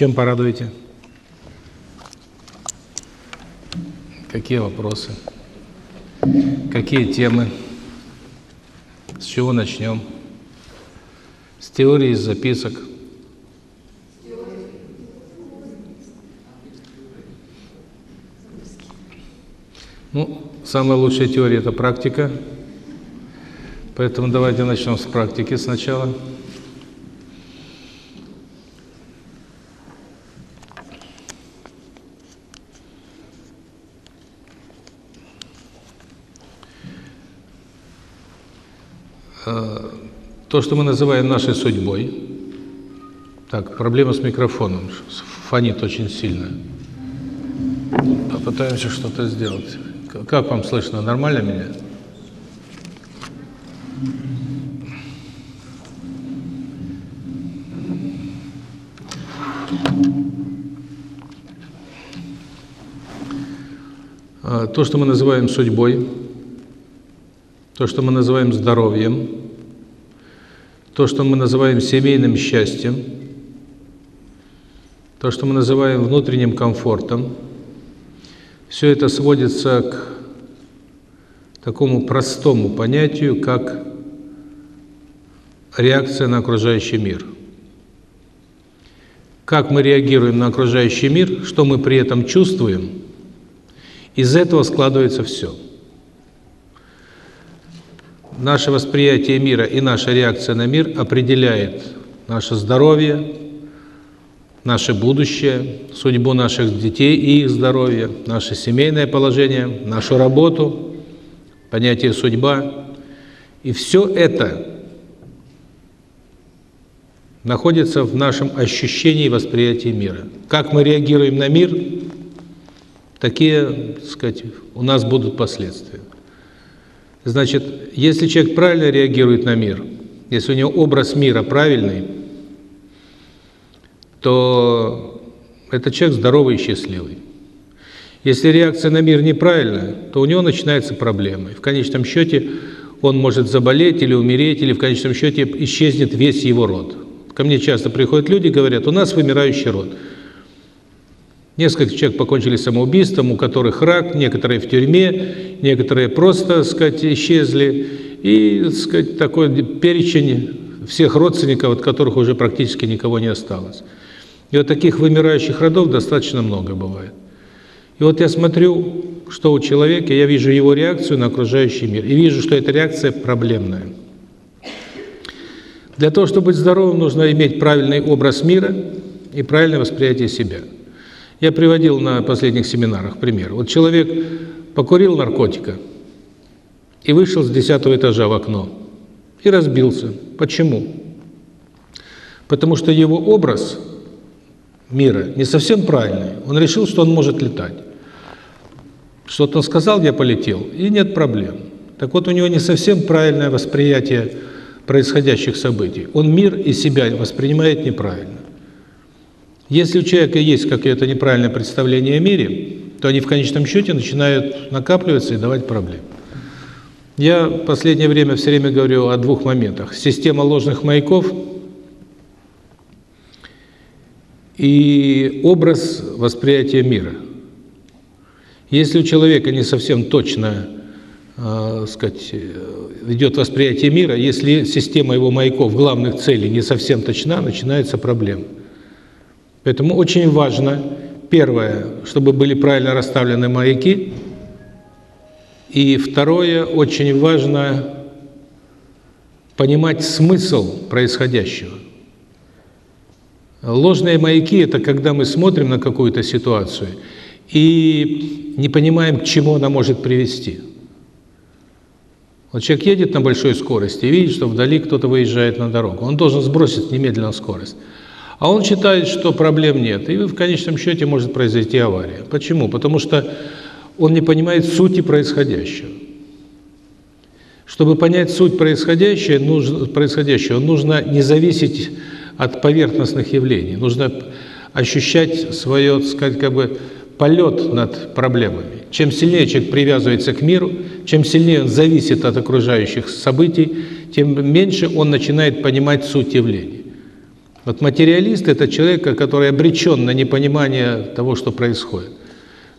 Чем порадуете? Какие вопросы? Какие темы? С чего начнем? С теории, с записок? Ну, самая лучшая теория – это практика. Поэтому давайте начнем с практики сначала. Э, то, что мы называем нашей судьбой. Так, проблема с микрофоном, фонит очень сильно. Попытаемся что-то сделать. Как вам слышно? Нормально меня? А, то, что мы называем судьбой, то, что мы называем здоровьем, то, что мы называем семейным счастьем, то, что мы называем внутренним комфортом, все это сводится к такому простому понятию, как реакция на окружающий мир. Как мы реагируем на окружающий мир, что мы при этом чувствуем, из этого складывается все – наше восприятие мира и наша реакция на мир определяет наше здоровье, наше будущее, судьбу наших детей и их здоровье, наше семейное положение, нашу работу, понятие судьба. И все это находится в нашем ощущении и восприятии мира. Как мы реагируем на мир, такие, так сказать, у нас будут последствия. Значит, если человек правильно реагирует на мир, если у него образ мира правильный, то этот человек здоровый и счастливый. Если реакция на мир неправильная, то у него начинаются проблемы. В конечном счете он может заболеть или умереть, или в конечном счете исчезнет весь его род. Ко мне часто приходят люди и говорят, у нас вымирающий род. Несколько человек покончили самоубийством, у которых рак, некоторые в тюрьме, некоторые просто, так сказать, исчезли. И, так сказать, такой перечень всех родственников, от которых уже практически никого не осталось. И вот таких вымирающих родов достаточно много бывает. И вот я смотрю, что у человека, я вижу его реакцию на окружающий мир, и вижу, что эта реакция проблемная. Для того, чтобы быть здоровым, нужно иметь правильный образ мира и правильное восприятие себя – я приводил на последних семинарах пример. Вот человек покурил наркотика и вышел с десятого этажа в окно и разбился. Почему? Потому что его образ мира не совсем правильный. Он решил, что он может летать. Что-то сказал, я полетел, и нет проблем. Так вот, у него не совсем правильное восприятие происходящих событий. Он мир и себя воспринимает неправильно. Если у человека есть какое-то неправильное представление о мире, то они в конечном счете начинают накапливаться и давать проблемы. Я в последнее время все время говорю о двух моментах. Система ложных маяков и образ восприятия мира. Если у человека не совсем точно э, сказать, идет восприятие мира, если система его маяков, главных целей не совсем точна, начинается проблема. Поэтому очень важно, первое, чтобы были правильно расставлены маяки, и второе, очень важно понимать смысл происходящего. Ложные маяки – это когда мы смотрим на какую-то ситуацию и не понимаем, к чему она может привести. Вот человек едет на большой скорости и видит, что вдали кто-то выезжает на дорогу. Он должен сбросить немедленно скорость. А он считает, что проблем нет, и в конечном счете может произойти авария. Почему? Потому что он не понимает сути происходящего. Чтобы понять суть происходящего, нужно, происходящего, нужно не зависеть от поверхностных явлений, нужно ощущать свое, так сказать, как бы полет над проблемами. Чем сильнее человек привязывается к миру, чем сильнее он зависит от окружающих событий, тем меньше он начинает понимать суть явлений. Вот материалист – это человек, который обречен на непонимание того, что происходит.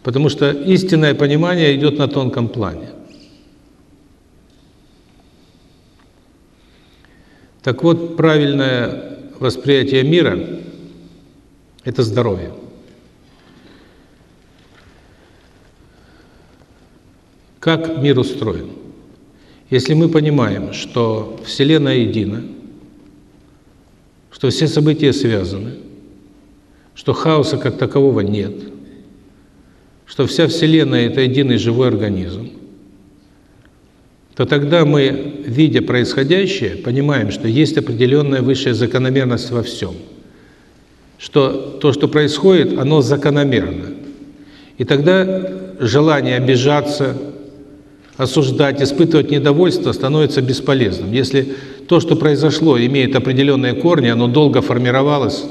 Потому что истинное понимание идет на тонком плане. Так вот, правильное восприятие мира – это здоровье. Как мир устроен? Если мы понимаем, что Вселенная едина, что все события связаны, что хаоса как такового нет, что вся Вселенная – это единый живой организм, то тогда мы, видя происходящее, понимаем, что есть определенная высшая закономерность во всем. Что то, что происходит, оно закономерно. И тогда желание обижаться, осуждать, испытывать недовольство становится бесполезным. Если то, что произошло, имеет определенные корни, оно долго формировалось.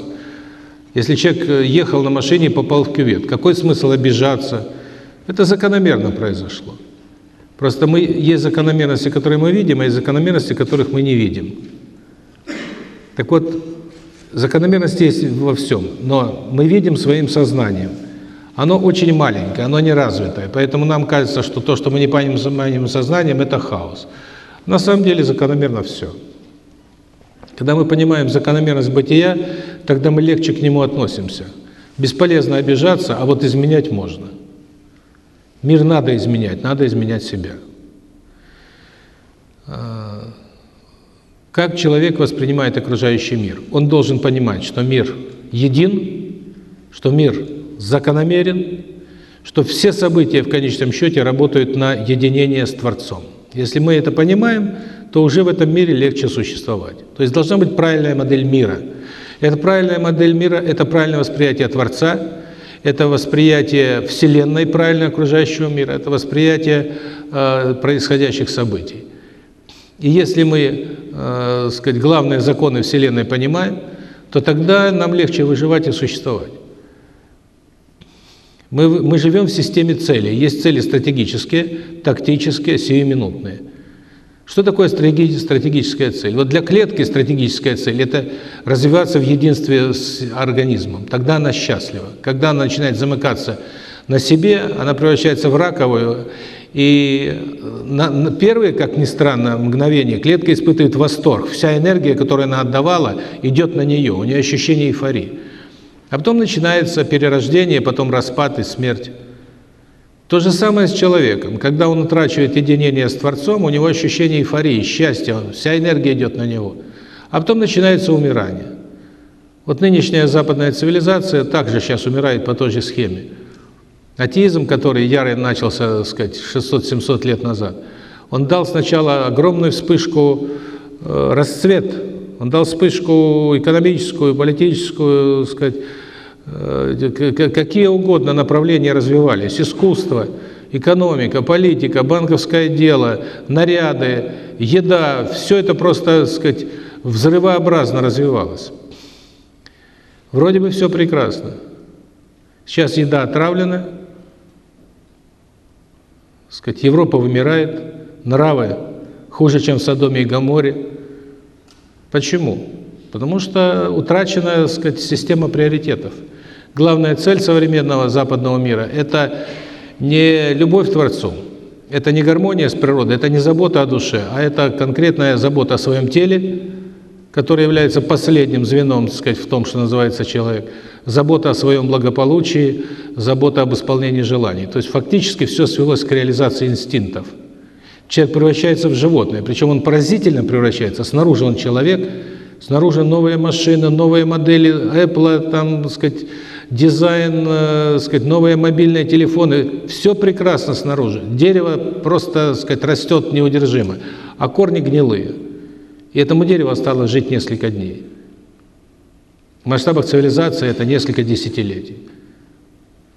Если человек э, ехал на машине и попал в кювет, какой смысл обижаться? Это закономерно произошло. Просто мы есть закономерности, которые мы видим, а есть закономерности, которых мы не видим. Так вот, закономерности есть во всем, но мы видим своим сознанием – оно очень маленькое, оно не развитое. Поэтому нам кажется, что то, что мы не понимаем сознанием, это хаос. На самом деле закономерно все. Когда мы понимаем закономерность бытия, тогда мы легче к нему относимся. Бесполезно обижаться, а вот изменять можно. Мир надо изменять, надо изменять себя. А, как человек воспринимает окружающий мир? Он должен понимать, что мир един, что мир закономерен, что все события в конечном счете работают на единение с Творцом. Если мы это понимаем, то уже в этом мире легче существовать. То есть должна быть правильная модель мира. Эта правильная модель мира – это правильное восприятие Творца, это восприятие Вселенной, правильно окружающего мира, это восприятие э, происходящих событий. И если мы, э, сказать, главные законы Вселенной понимаем, то тогда нам легче выживать и существовать. Мы, мы живем в системе целей. Есть цели стратегические, тактические, сиюминутные. Что такое стратегическая цель? Вот для клетки стратегическая цель – это развиваться в единстве с организмом. Тогда она счастлива. Когда она начинает замыкаться на себе, она превращается в раковую. И на, на первые, как ни странно, мгновение клетка испытывает восторг. Вся энергия, которую она отдавала, идет на нее. У нее ощущение эйфории. А потом начинается перерождение, потом распад и смерть. То же самое с человеком. Когда он утрачивает единение с Творцом, у него ощущение эйфории, счастья, вся энергия идет на него. А потом начинается умирание. Вот нынешняя западная цивилизация также сейчас умирает по той же схеме. Атеизм, который ярый начался, так сказать, 600-700 лет назад, он дал сначала огромную вспышку, э, расцвет, он дал вспышку экономическую, политическую, так сказать, какие угодно направления развивались, искусство, экономика, политика, банковское дело, наряды, еда, все это просто, так сказать, взрывообразно развивалось. Вроде бы все прекрасно. Сейчас еда отравлена, сказать, Европа вымирает, нравы хуже, чем в Содоме и Гоморе. Почему? Потому что утрачена, сказать, система приоритетов. Главная цель современного западного мира – это не любовь к Творцу, это не гармония с природой, это не забота о душе, а это конкретная забота о своем теле, которая является последним звеном, так сказать, в том, что называется человек, забота о своем благополучии, забота об исполнении желаний. То есть фактически все свелось к реализации инстинктов. Человек превращается в животное, причем он поразительно превращается. Снаружи он человек, снаружи новые машины, новые модели Apple, там, так сказать, дизайн, э, сказать, новые мобильные телефоны, все прекрасно снаружи. Дерево просто, сказать, растет неудержимо, а корни гнилые. И этому дереву осталось жить несколько дней. В масштабах цивилизации это несколько десятилетий.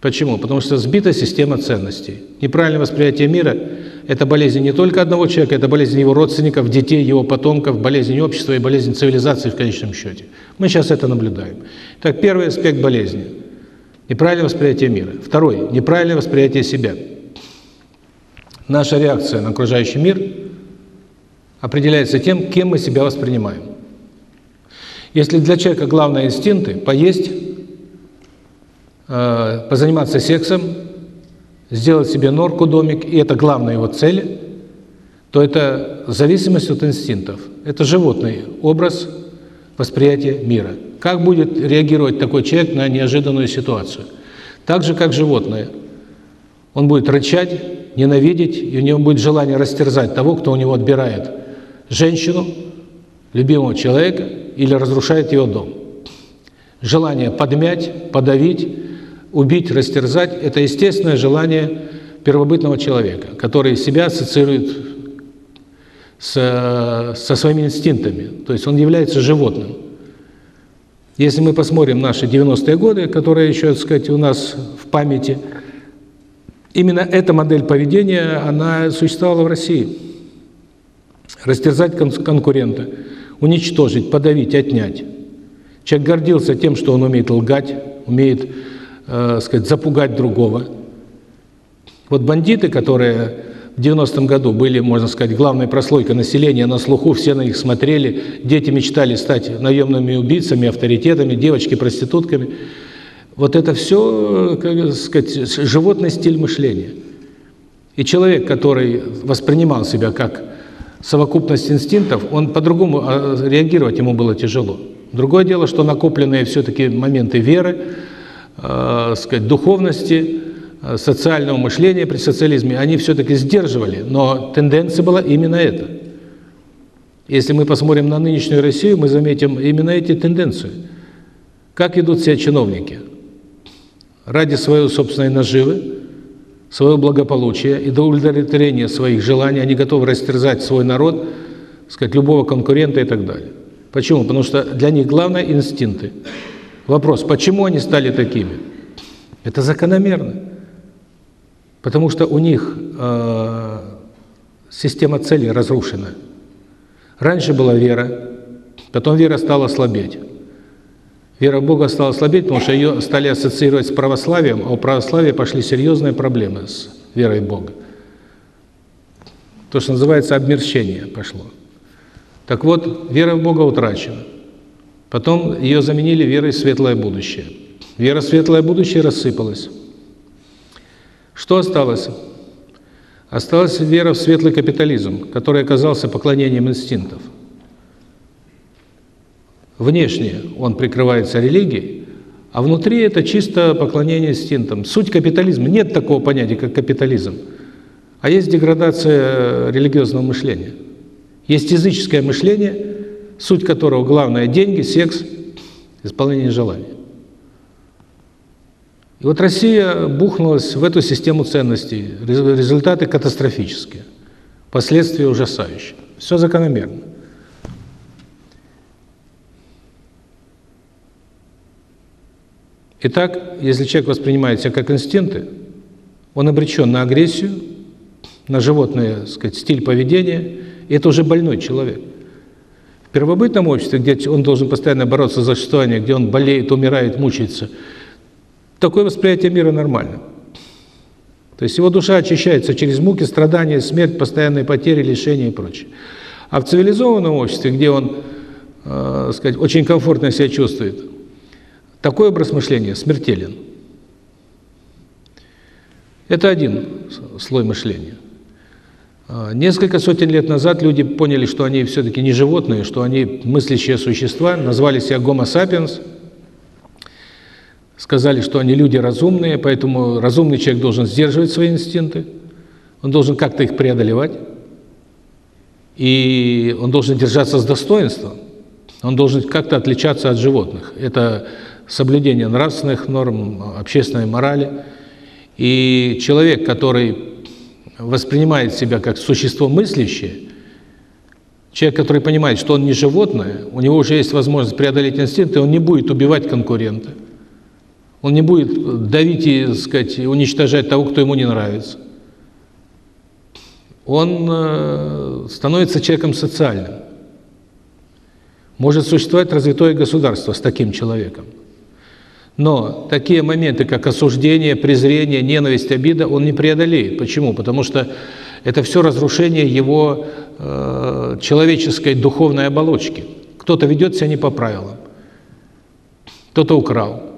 Почему? Потому что сбита система ценностей. Неправильное восприятие мира – это болезнь не только одного человека, это болезнь его родственников, детей, его потомков, болезнь общества и болезнь цивилизации в конечном счете. Мы сейчас это наблюдаем. Так, первый аспект болезни – Неправильное восприятие мира. Второй – неправильное восприятие себя. Наша реакция на окружающий мир определяется тем, кем мы себя воспринимаем. Если для человека главное инстинкты – поесть, э, позаниматься сексом, сделать себе норку, домик, и это главная его цель, то это зависимость от инстинктов. Это животный образ восприятия мира. Как будет реагировать такой человек на неожиданную ситуацию? Так же, как животное. Он будет рычать, ненавидеть, и у него будет желание растерзать того, кто у него отбирает женщину, любимого человека или разрушает его дом. Желание подмять, подавить, убить, растерзать – это естественное желание первобытного человека, который себя ассоциирует с, со своими инстинктами, то есть он является животным. Если мы посмотрим наши 90-е годы, которые еще, так сказать, у нас в памяти, именно эта модель поведения, она существовала в России. Растерзать конкурента – уничтожить, подавить, отнять. Человек гордился тем, что он умеет лгать, умеет, э, сказать, запугать другого. Вот бандиты, которые в 90-м году были, можно сказать, главной прослойкой населения на слуху, все на них смотрели, дети мечтали стать наемными убийцами, авторитетами, девочки проститутками. Вот это все, как сказать, животный стиль мышления. И человек, который воспринимал себя как совокупность инстинктов, он по-другому а, реагировать ему было тяжело. Другое дело, что накопленные все-таки моменты веры, э, сказать, духовности, социального мышления при социализме, они все-таки сдерживали, но тенденция была именно эта. Если мы посмотрим на нынешнюю Россию, мы заметим именно эти тенденции. Как ведут себя чиновники? Ради своей собственной наживы, свое благополучие и до удовлетворения своих желаний, они готовы растерзать свой народ, сказать, любого конкурента и так далее. Почему? Потому что для них главное – инстинкты. Вопрос, почему они стали такими? Это закономерно. Потому что у них э, система целей разрушена. Раньше была вера, потом вера стала слабеть. Вера в Бога стала слабеть, потому что ее стали ассоциировать с православием, а у православия пошли серьезные проблемы с верой в Бога. То, что называется обмерщение пошло. Так вот, вера в Бога утрачена. Потом ее заменили верой в светлое будущее. Вера в светлое будущее рассыпалась. Что осталось? Осталась вера в светлый капитализм, который оказался поклонением инстинктов. Внешне он прикрывается религией, а внутри это чисто поклонение инстинктам. Суть капитализма. Нет такого понятия, как капитализм. А есть деградация религиозного мышления. Есть языческое мышление, суть которого главное – деньги, секс, исполнение желаний. И вот Россия бухнулась в эту систему ценностей. Результаты катастрофические, последствия ужасающие. Все закономерно. Итак, если человек воспринимает себя как инстинкты, он обречен на агрессию, на животный, сказать, стиль поведения, и это уже больной человек. В первобытном обществе, где он должен постоянно бороться за существование, где он болеет, умирает, мучается, такое восприятие мира нормально. То есть его душа очищается через муки, страдания, смерть, постоянные потери, лишения и прочее. А в цивилизованном обществе, где он, э, сказать, очень комфортно себя чувствует, такой образ мышления смертелен. Это один слой мышления. А, несколько сотен лет назад люди поняли, что они все-таки не животные, что они мыслящие существа, назвали себя Homo sapiens, сказали, что они люди разумные, поэтому разумный человек должен сдерживать свои инстинкты, он должен как-то их преодолевать, и он должен держаться с достоинством, он должен как-то отличаться от животных. Это соблюдение нравственных норм, общественной морали. И человек, который воспринимает себя как существо мыслящее, человек, который понимает, что он не животное, у него уже есть возможность преодолеть инстинкты, он не будет убивать конкурента, он не будет давить и, сказать, уничтожать того, кто ему не нравится. Он э, становится человеком социальным. Может существовать развитое государство с таким человеком. Но такие моменты, как осуждение, презрение, ненависть, обида, он не преодолеет. Почему? Потому что это все разрушение его э, человеческой духовной оболочки. Кто-то ведет себя не по правилам. кто-то украл,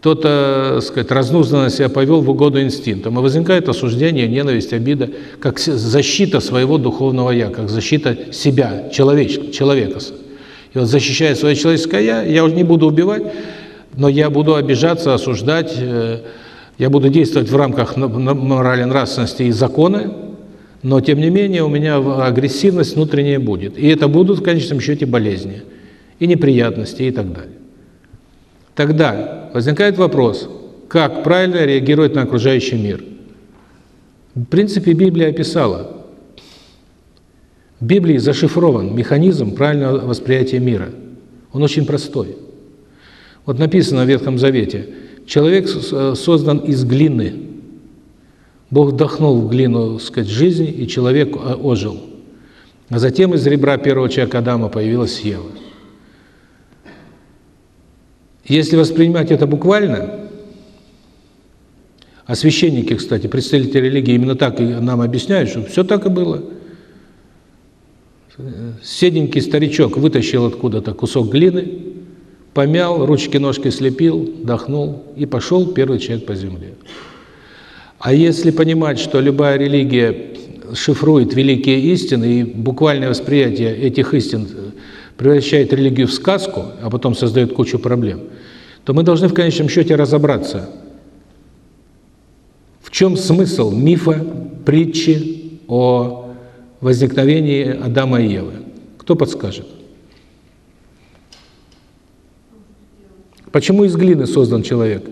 кто-то, сказать, разнузданно себя повел в угоду инстинктам. И возникает осуждение, ненависть, обида, как защита своего духовного «я», как защита себя, человеч, человека. И вот защищая свое человеческое «я», я уже не буду убивать, но я буду обижаться, осуждать, э, я буду действовать в рамках морали, нравственности и закона, но тем не менее у меня агрессивность внутренняя будет. И это будут в конечном счете болезни, и неприятности, и так далее. Тогда возникает вопрос, как правильно реагировать на окружающий мир. В принципе, Библия описала. В Библии зашифрован механизм правильного восприятия мира. Он очень простой. Вот написано в Ветхом Завете, человек создан из глины. Бог вдохнул в глину, сказать, жизнь, и человек э, ожил. А затем из ребра первого человека Адама появилась Ева. Если воспринимать это буквально, а священники, кстати, представители религии именно так и нам объясняют, что все так и было. Седенький старичок вытащил откуда-то кусок глины, помял, ручки-ножки слепил, дохнул и пошел первый человек по земле. А если понимать, что любая религия шифрует великие истины и буквальное восприятие этих истин превращает религию в сказку, а потом создает кучу проблем, то мы должны в конечном счете разобраться, в чем смысл мифа, притчи о возникновении Адама и Евы. Кто подскажет? Почему из глины создан человек?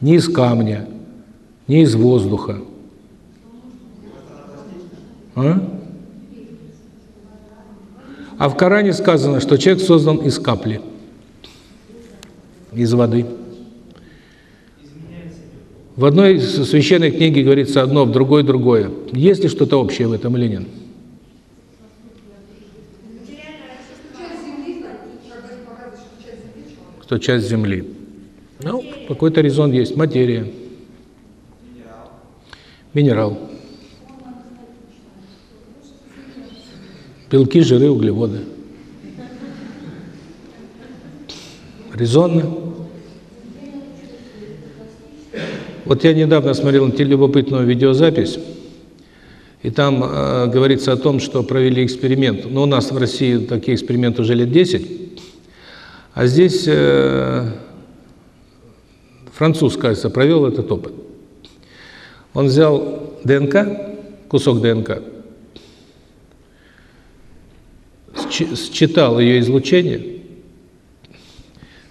Не из камня, не из воздуха, а? а в Коране сказано, что человек создан из капли, из воды. В одной священной книге говорится одно, в другой другое. Есть ли что-то общее в этом или нет? Что часть Земли. Ну, какой-то резон есть. Материя. Минерал. Белки, жиры, углеводы. Резонно. Вот я недавно смотрел любопытную видеозапись, и там э, говорится о том, что провели эксперимент. Но ну, у нас в России такие эксперименты уже лет 10. А здесь э, француз, кажется, провел этот опыт. Он взял ДНК, кусок ДНК, считал ее излучение,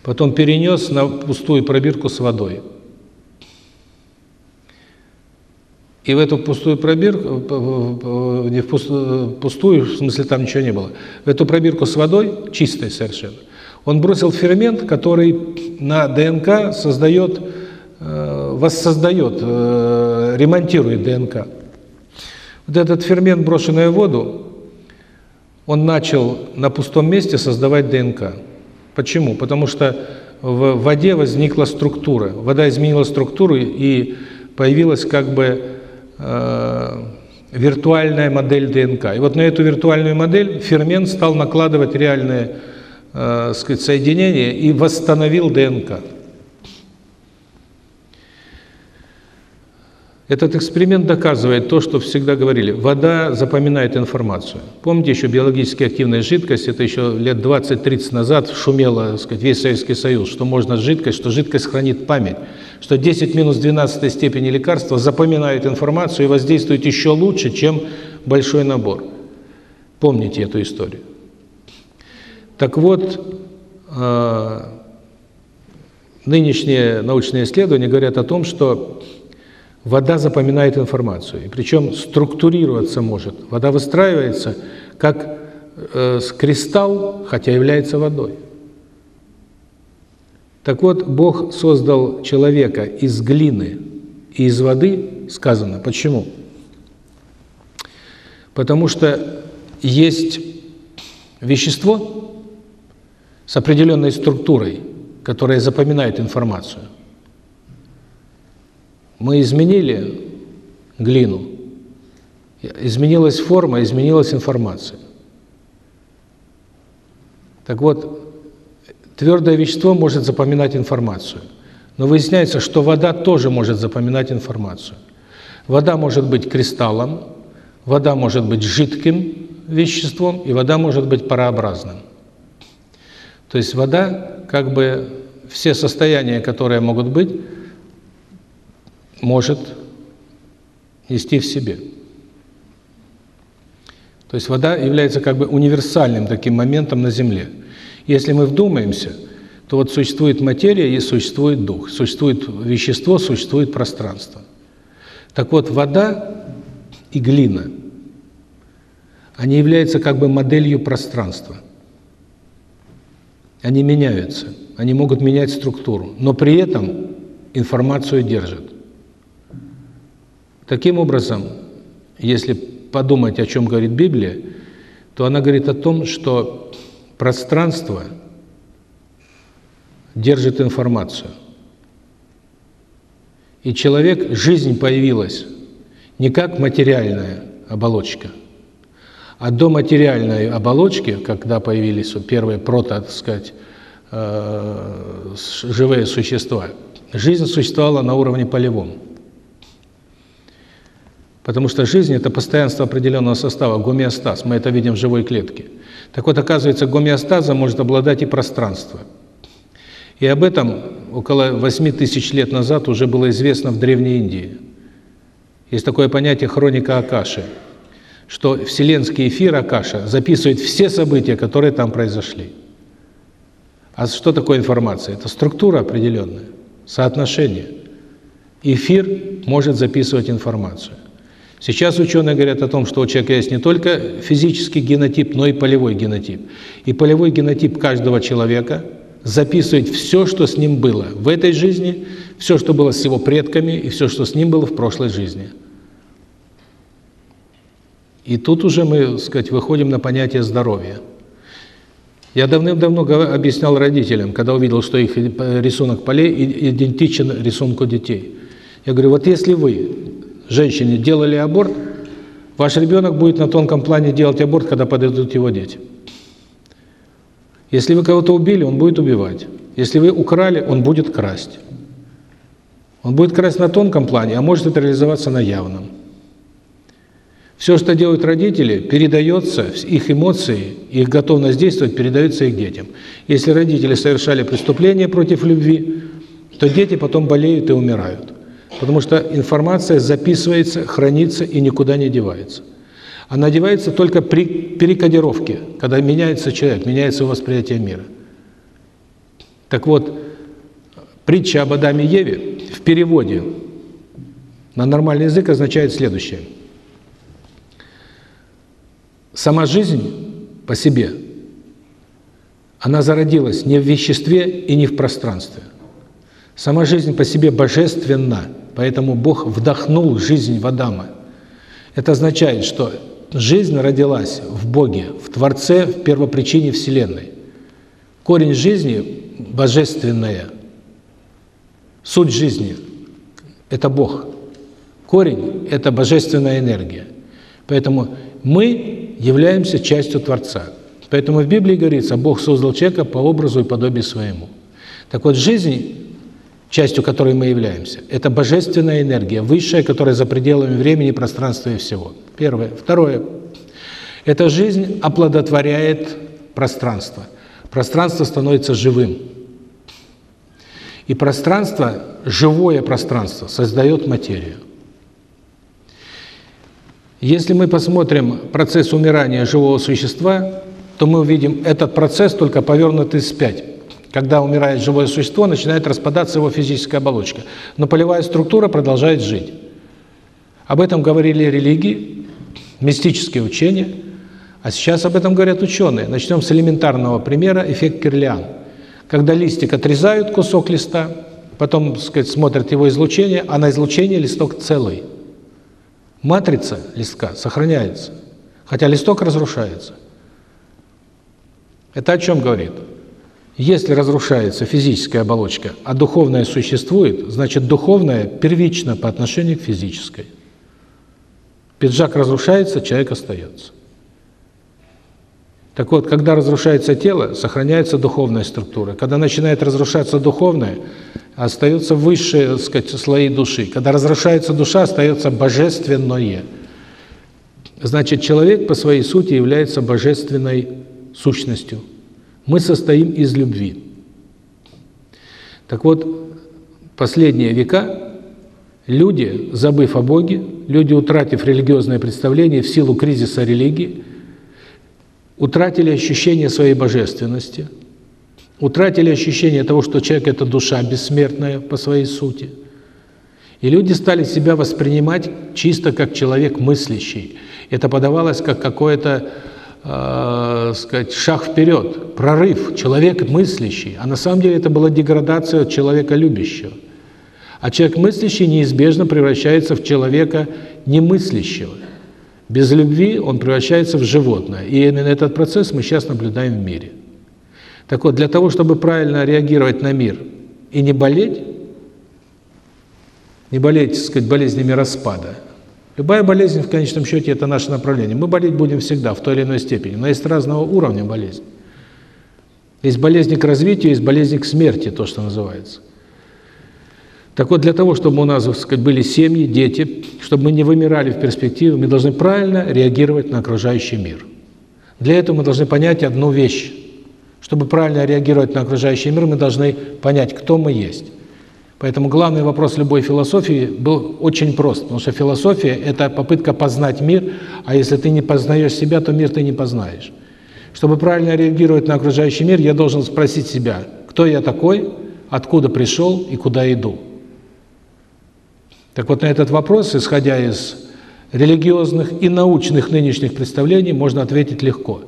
потом перенес на пустую пробирку с водой. И в эту пустую пробирку, не в пустую, в смысле там ничего не было, в эту пробирку с водой, чистой совершенно, он бросил фермент, который на ДНК создает, э, воссоздает, э, ремонтирует ДНК. Вот этот фермент, брошенный в воду, он начал на пустом месте создавать ДНК. Почему? Потому что в воде возникла структура. Вода изменила структуру и появилась как бы э, виртуальная модель ДНК. И вот на эту виртуальную модель фермент стал накладывать реальные э, сказать, соединения и восстановил ДНК. Этот эксперимент доказывает то, что всегда говорили. Вода запоминает информацию. Помните еще биологически активная жидкость, это еще лет 20-30 назад шумело сказать, весь Советский Союз, что можно жидкость, что жидкость хранит память, что 10 минус 12 степени лекарства запоминает информацию и воздействует еще лучше, чем большой набор. Помните эту историю. Так вот, э, нынешние научные исследования говорят о том, что Вода запоминает информацию, и причем структурироваться может. Вода выстраивается как э, кристалл, хотя является водой. Так вот, Бог создал человека из глины и из воды, сказано. Почему? Потому что есть вещество с определенной структурой, которое запоминает информацию. Мы изменили глину, изменилась форма, изменилась информация. Так вот, твердое вещество может запоминать информацию. Но выясняется, что вода тоже может запоминать информацию. Вода может быть кристаллом, вода может быть жидким веществом, и вода может быть парообразным. То есть вода, как бы все состояния, которые могут быть, может нести в себе. То есть вода является как бы универсальным таким моментом на Земле. Если мы вдумаемся, то вот существует материя и существует дух, существует вещество, существует пространство. Так вот, вода и глина, они являются как бы моделью пространства. Они меняются, они могут менять структуру, но при этом информацию держат. Таким образом, если подумать, о чем говорит Библия, то она говорит о том, что пространство держит информацию. И человек, жизнь появилась не как материальная оболочка, а до материальной оболочки, когда появились первые прото, так сказать, э, живые существа, жизнь существовала на уровне полевом. Потому что жизнь – это постоянство определенного состава, гомеостаз. Мы это видим в живой клетке. Так вот, оказывается, гомеостазом может обладать и пространство. И об этом около 8 тысяч лет назад уже было известно в Древней Индии. Есть такое понятие хроника Акаши, что вселенский эфир Акаша записывает все события, которые там произошли. А что такое информация? Это структура определенная, соотношение. Эфир может записывать информацию. Сейчас ученые говорят о том, что у человека есть не только физический генотип, но и полевой генотип. И полевой генотип каждого человека записывает все, что с ним было в этой жизни, все, что было с его предками, и все, что с ним было в прошлой жизни. И тут уже мы, так сказать, выходим на понятие здоровья. Я давным-давно объяснял родителям, когда увидел, что их рисунок полей идентичен рисунку детей. Я говорю, вот если вы женщине делали аборт, ваш ребенок будет на тонком плане делать аборт, когда подойдут его дети. Если вы кого-то убили, он будет убивать. Если вы украли, он будет красть. Он будет красть на тонком плане, а может это реализоваться на явном. Все, что делают родители, передается, их эмоции, их готовность действовать передается их детям. Если родители совершали преступления против любви, то дети потом болеют и умирают. Потому что информация записывается, хранится и никуда не девается. Она девается только при перекодировке, когда меняется человек, меняется восприятие мира. Так вот, притча об Адаме и Еве в переводе на нормальный язык означает следующее. Сама жизнь по себе, она зародилась не в веществе и не в пространстве. Сама жизнь по себе божественна – Поэтому Бог вдохнул жизнь в Адама. Это означает, что жизнь родилась в Боге, в Творце, в первопричине Вселенной. Корень жизни – божественная. Суть жизни – это Бог. Корень – это божественная энергия. Поэтому мы являемся частью Творца. Поэтому в Библии говорится, Бог создал человека по образу и подобию своему. Так вот, жизнь частью которой мы являемся. Это божественная энергия, высшая, которая за пределами времени, пространства и всего. Первое. Второе. Эта жизнь оплодотворяет пространство. Пространство становится живым. И пространство, живое пространство, создает материю. Если мы посмотрим процесс умирания живого существа, то мы увидим этот процесс только повернутый вспять. Когда умирает живое существо, начинает распадаться его физическая оболочка. Но полевая структура продолжает жить. Об этом говорили религии, мистические учения, а сейчас об этом говорят ученые. Начнем с элементарного примера – эффект Кирлиан. Когда листик отрезают кусок листа, потом, сказать, смотрят его излучение, а на излучение листок целый. Матрица листка сохраняется, хотя листок разрушается. Это о чем говорит? Если разрушается физическая оболочка, а духовная существует, значит духовная первична по отношению к физической. Пиджак разрушается, человек остается. Так вот, когда разрушается тело, сохраняется духовная структура. Когда начинает разрушаться духовное, остаются высшие, так сказать, слои души. Когда разрушается душа, остается божественное. Значит, человек по своей сути является божественной сущностью. Мы состоим из любви. Так вот, последние века люди, забыв о Боге, люди, утратив религиозное представление в силу кризиса религии, утратили ощущение своей божественности, утратили ощущение того, что человек – это душа бессмертная по своей сути. И люди стали себя воспринимать чисто как человек мыслящий. Это подавалось как какое-то, э, сказать, шаг вперед, прорыв, человек мыслящий. А на самом деле это была деградация от человека любящего. А человек мыслящий неизбежно превращается в человека немыслящего. Без любви он превращается в животное. И именно этот процесс мы сейчас наблюдаем в мире. Так вот, для того, чтобы правильно реагировать на мир и не болеть, не болеть, так сказать, болезнями распада, любая болезнь, в конечном счете, это наше направление. Мы болеть будем всегда, в той или иной степени, но есть разного уровня болезнь. Есть болезни к развитию, есть болезни к смерти, то, что называется. Так вот, для того, чтобы у нас, сказать, были семьи, дети, чтобы мы не вымирали в перспективе, мы должны правильно реагировать на окружающий мир. Для этого мы должны понять одну вещь. Чтобы правильно реагировать на окружающий мир, мы должны понять, кто мы есть. Поэтому главный вопрос любой философии был очень прост, потому что философия – это попытка познать мир, а если ты не познаешь себя, то мир ты не познаешь. Чтобы правильно реагировать на окружающий мир, я должен спросить себя, кто я такой, откуда пришел и куда иду. Так вот, на этот вопрос, исходя из религиозных и научных нынешних представлений, можно ответить легко.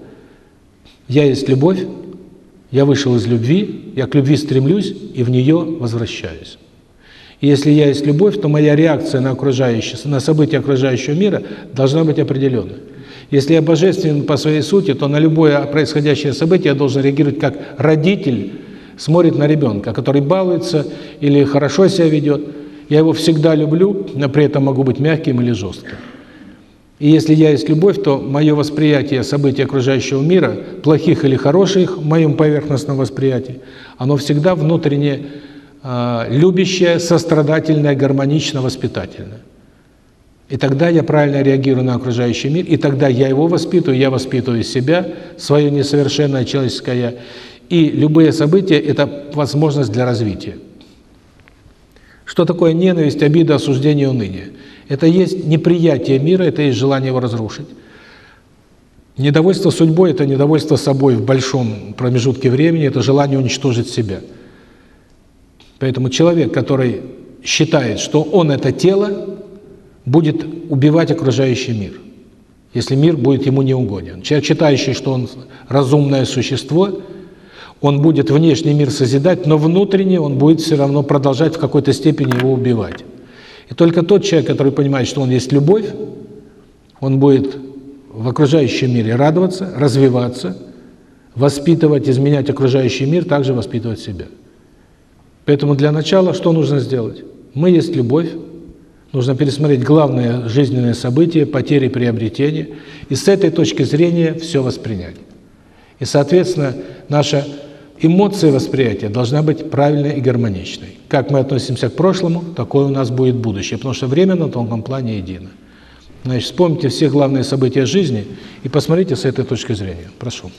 Я есть любовь, я вышел из любви, я к любви стремлюсь и в нее возвращаюсь. И если я есть любовь, то моя реакция на окружающее, на события окружающего мира должна быть определенной. Если я божествен по своей сути, то на любое происходящее событие я должен реагировать как родитель смотрит на ребенка, который балуется или хорошо себя ведет – я его всегда люблю, но при этом могу быть мягким или жестким. И если я есть любовь, то мое восприятие событий окружающего мира, плохих или хороших, в моем поверхностном восприятии, оно всегда внутренне э, любящее, сострадательное, гармонично, воспитательное. И тогда я правильно реагирую на окружающий мир, и тогда я его воспитываю, я воспитываю себя, свое несовершенное человеческое. И любые события – это возможность для развития. Что такое ненависть, обида, осуждение, уныние? Это есть неприятие мира, это есть желание его разрушить. Недовольство судьбой – это недовольство собой в большом промежутке времени, это желание уничтожить себя. Поэтому человек, который считает, что он – это тело, будет убивать окружающий мир, если мир будет ему неугоден. Человек, считающий, что он разумное существо – он будет внешний мир созидать, но внутренне он будет все равно продолжать в какой-то степени его убивать. И только тот человек, который понимает, что он есть любовь, он будет в окружающем мире радоваться, развиваться, воспитывать, изменять окружающий мир, также воспитывать себя. Поэтому для начала что нужно сделать? Мы есть любовь, нужно пересмотреть главные жизненные события, потери, приобретения, и с этой точки зрения все воспринять. И, соответственно, наша Эмоция восприятия должна быть правильной и гармоничной. Как мы относимся к прошлому, такое у нас будет будущее, потому что время на тонком плане едино. Значит, вспомните все главные события жизни и посмотрите с этой точки зрения. Прошу.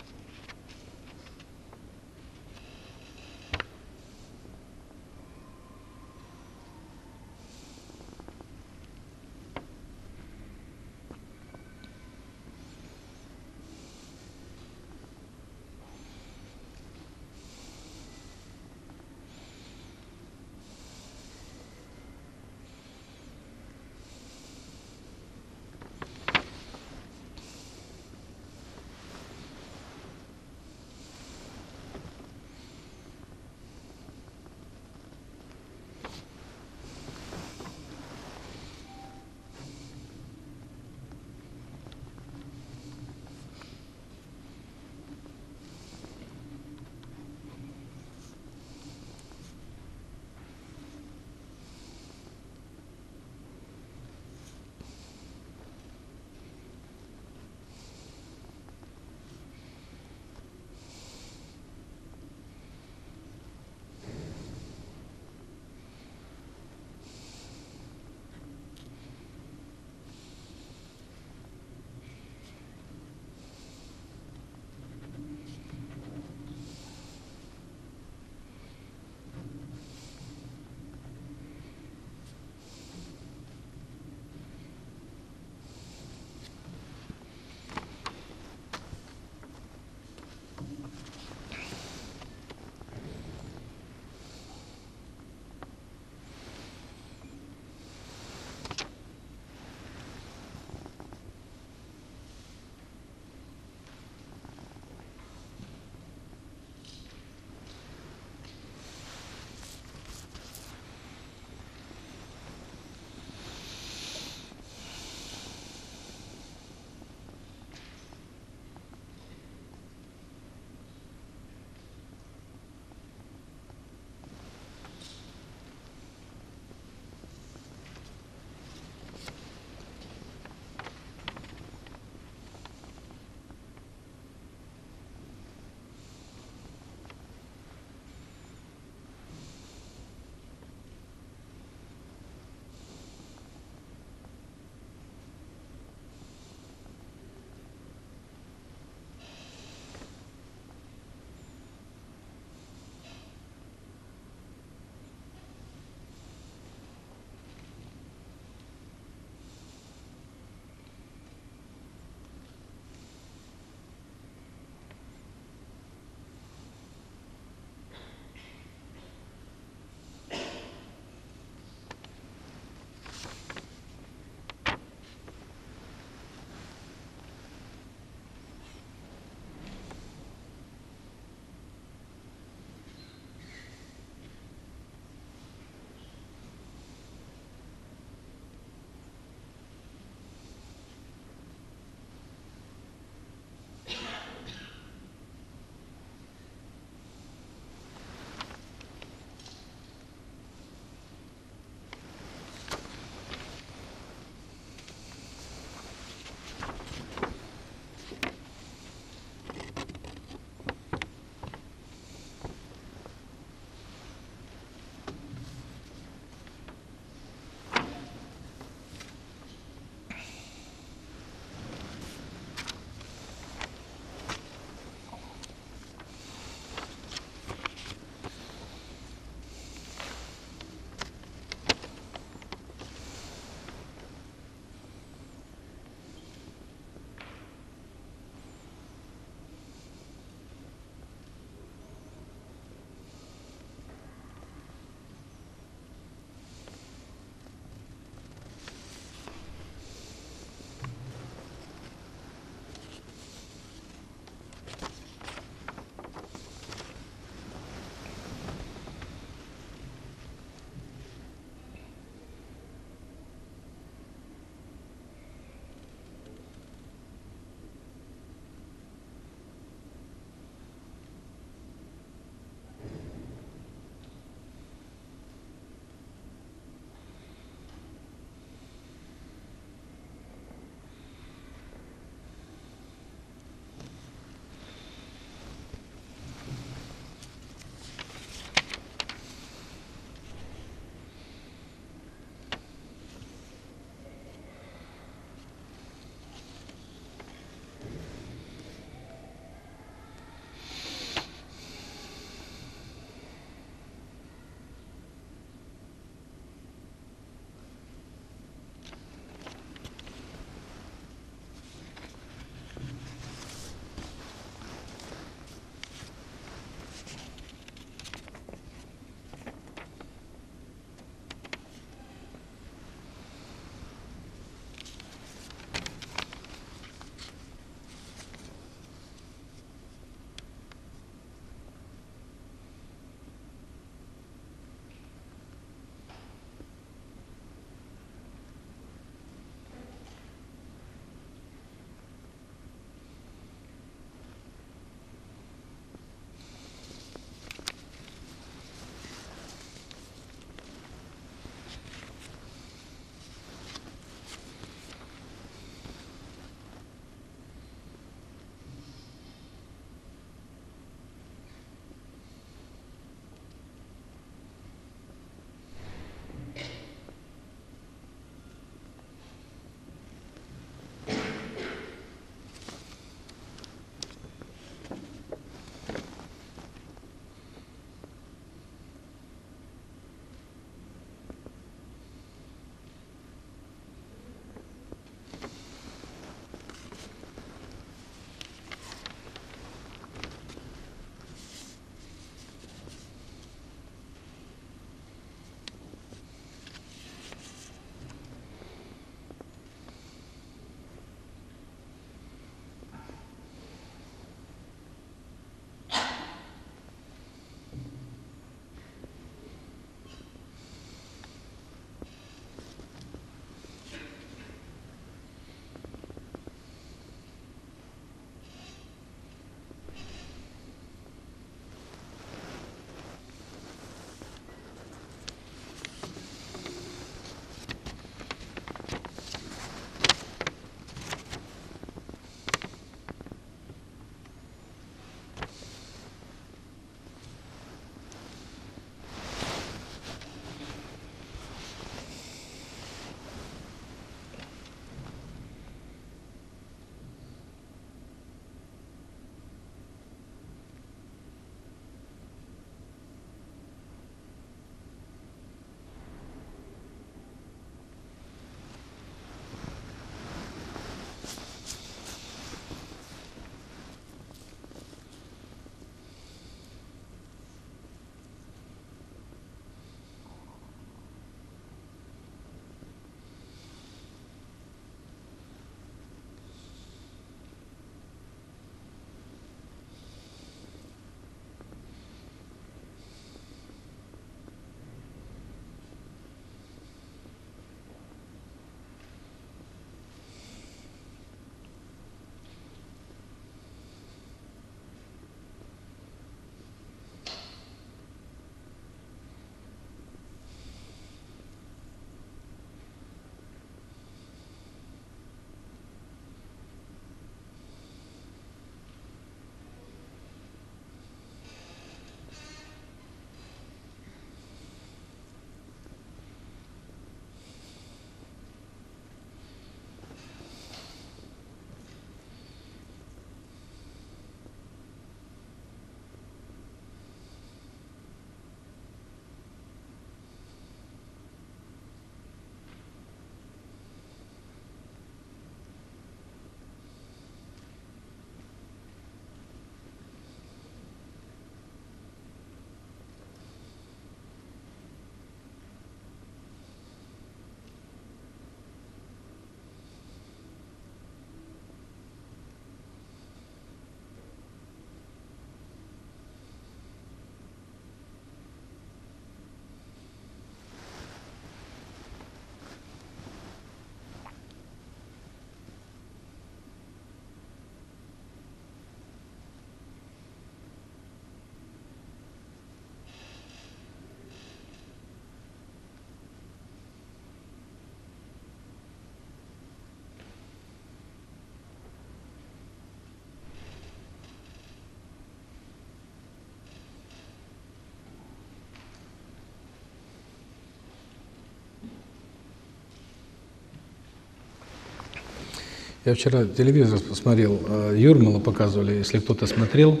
Я вчера телевизор посмотрел, э, Юрмала показывали, если кто-то смотрел,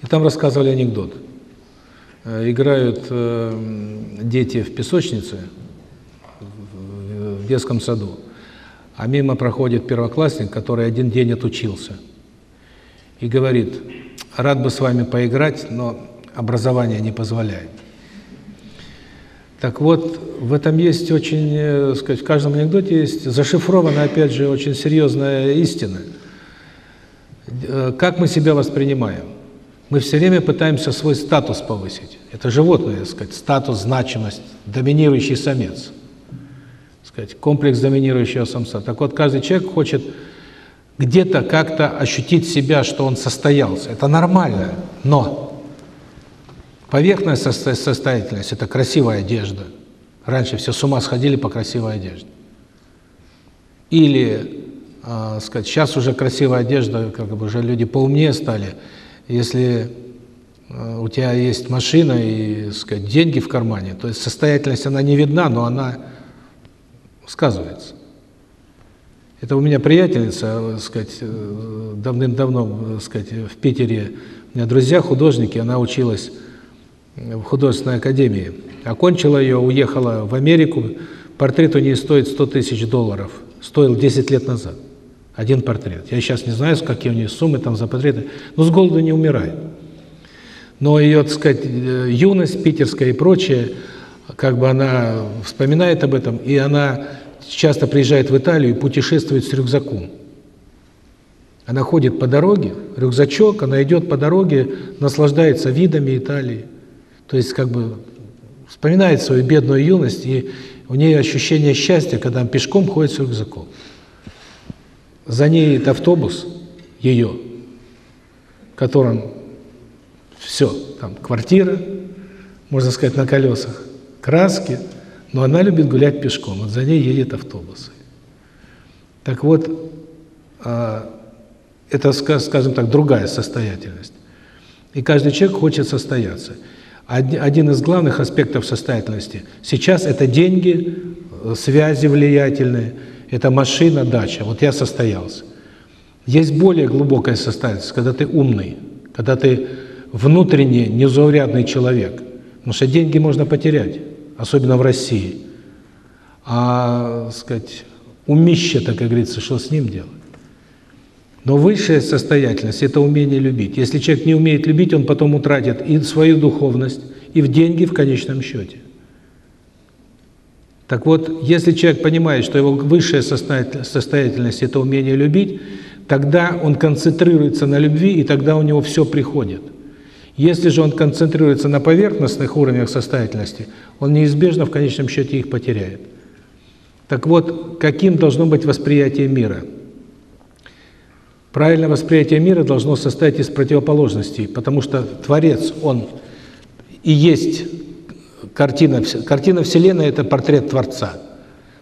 и там рассказывали анекдот. Э, играют э, дети в песочнице в детском саду, а мимо проходит первоклассник, который один день отучился, и говорит, рад бы с вами поиграть, но образование не позволяет. Так вот, в этом есть очень, э, сказать, в каждом анекдоте есть зашифрована, опять же, очень серьезная истина. Э, как мы себя воспринимаем? Мы все время пытаемся свой статус повысить. Это животное, сказать, статус, значимость, доминирующий самец. сказать, комплекс доминирующего самца. Так вот, каждый человек хочет где-то как-то ощутить себя, что он состоялся. Это нормально, но Поверхная состоятельность – это красивая одежда. Раньше все с ума сходили по красивой одежде. Или, э, сказать, сейчас уже красивая одежда, как бы уже люди поумнее стали. Если э, у тебя есть машина и, сказать, деньги в кармане, то есть состоятельность, она не видна, но она сказывается. Это у меня приятельница, сказать, э, давным-давно, сказать, в Питере, у меня друзья художники, она училась в художественной академии. Окончила ее, уехала в Америку. Портрет у нее стоит 100 тысяч долларов. Стоил 10 лет назад. Один портрет. Я сейчас не знаю, какие у нее суммы там за портреты, но с голоду не умирает. Но ее, так сказать, э, юность питерская и прочее, как бы она вспоминает об этом, и она часто приезжает в Италию и путешествует с рюкзаком. Она ходит по дороге, рюкзачок, она идет по дороге, наслаждается видами Италии. То есть как бы вспоминает свою бедную юность, и у нее ощущение счастья, когда он пешком ходит с рюкзаком. За ней это автобус, ее, в котором все, там квартира, можно сказать, на колесах, краски, но она любит гулять пешком, вот за ней едет автобус. Так вот, а, это, скажем так, другая состоятельность. И каждый человек хочет состояться один из главных аспектов состоятельности. Сейчас это деньги, э, связи влиятельные, это машина, дача. Вот я состоялся. Есть более глубокая состоятельность, когда ты умный, когда ты внутренне незаурядный человек. Потому что деньги можно потерять, особенно в России. А, сказать, умище-то, как говорится, что с ним делать? Но высшая состоятельность – это умение любить. Если человек не умеет любить, он потом утратит и свою духовность, и в деньги в конечном счете. Так вот, если человек понимает, что его высшая состоятельность – это умение любить, тогда он концентрируется на любви, и тогда у него все приходит. Если же он концентрируется на поверхностных уровнях состоятельности, он неизбежно в конечном счете их потеряет. Так вот, каким должно быть восприятие мира – Правильное восприятие мира должно состоять из противоположностей, потому что Творец, Он и есть картина, картина Вселенной – это портрет Творца.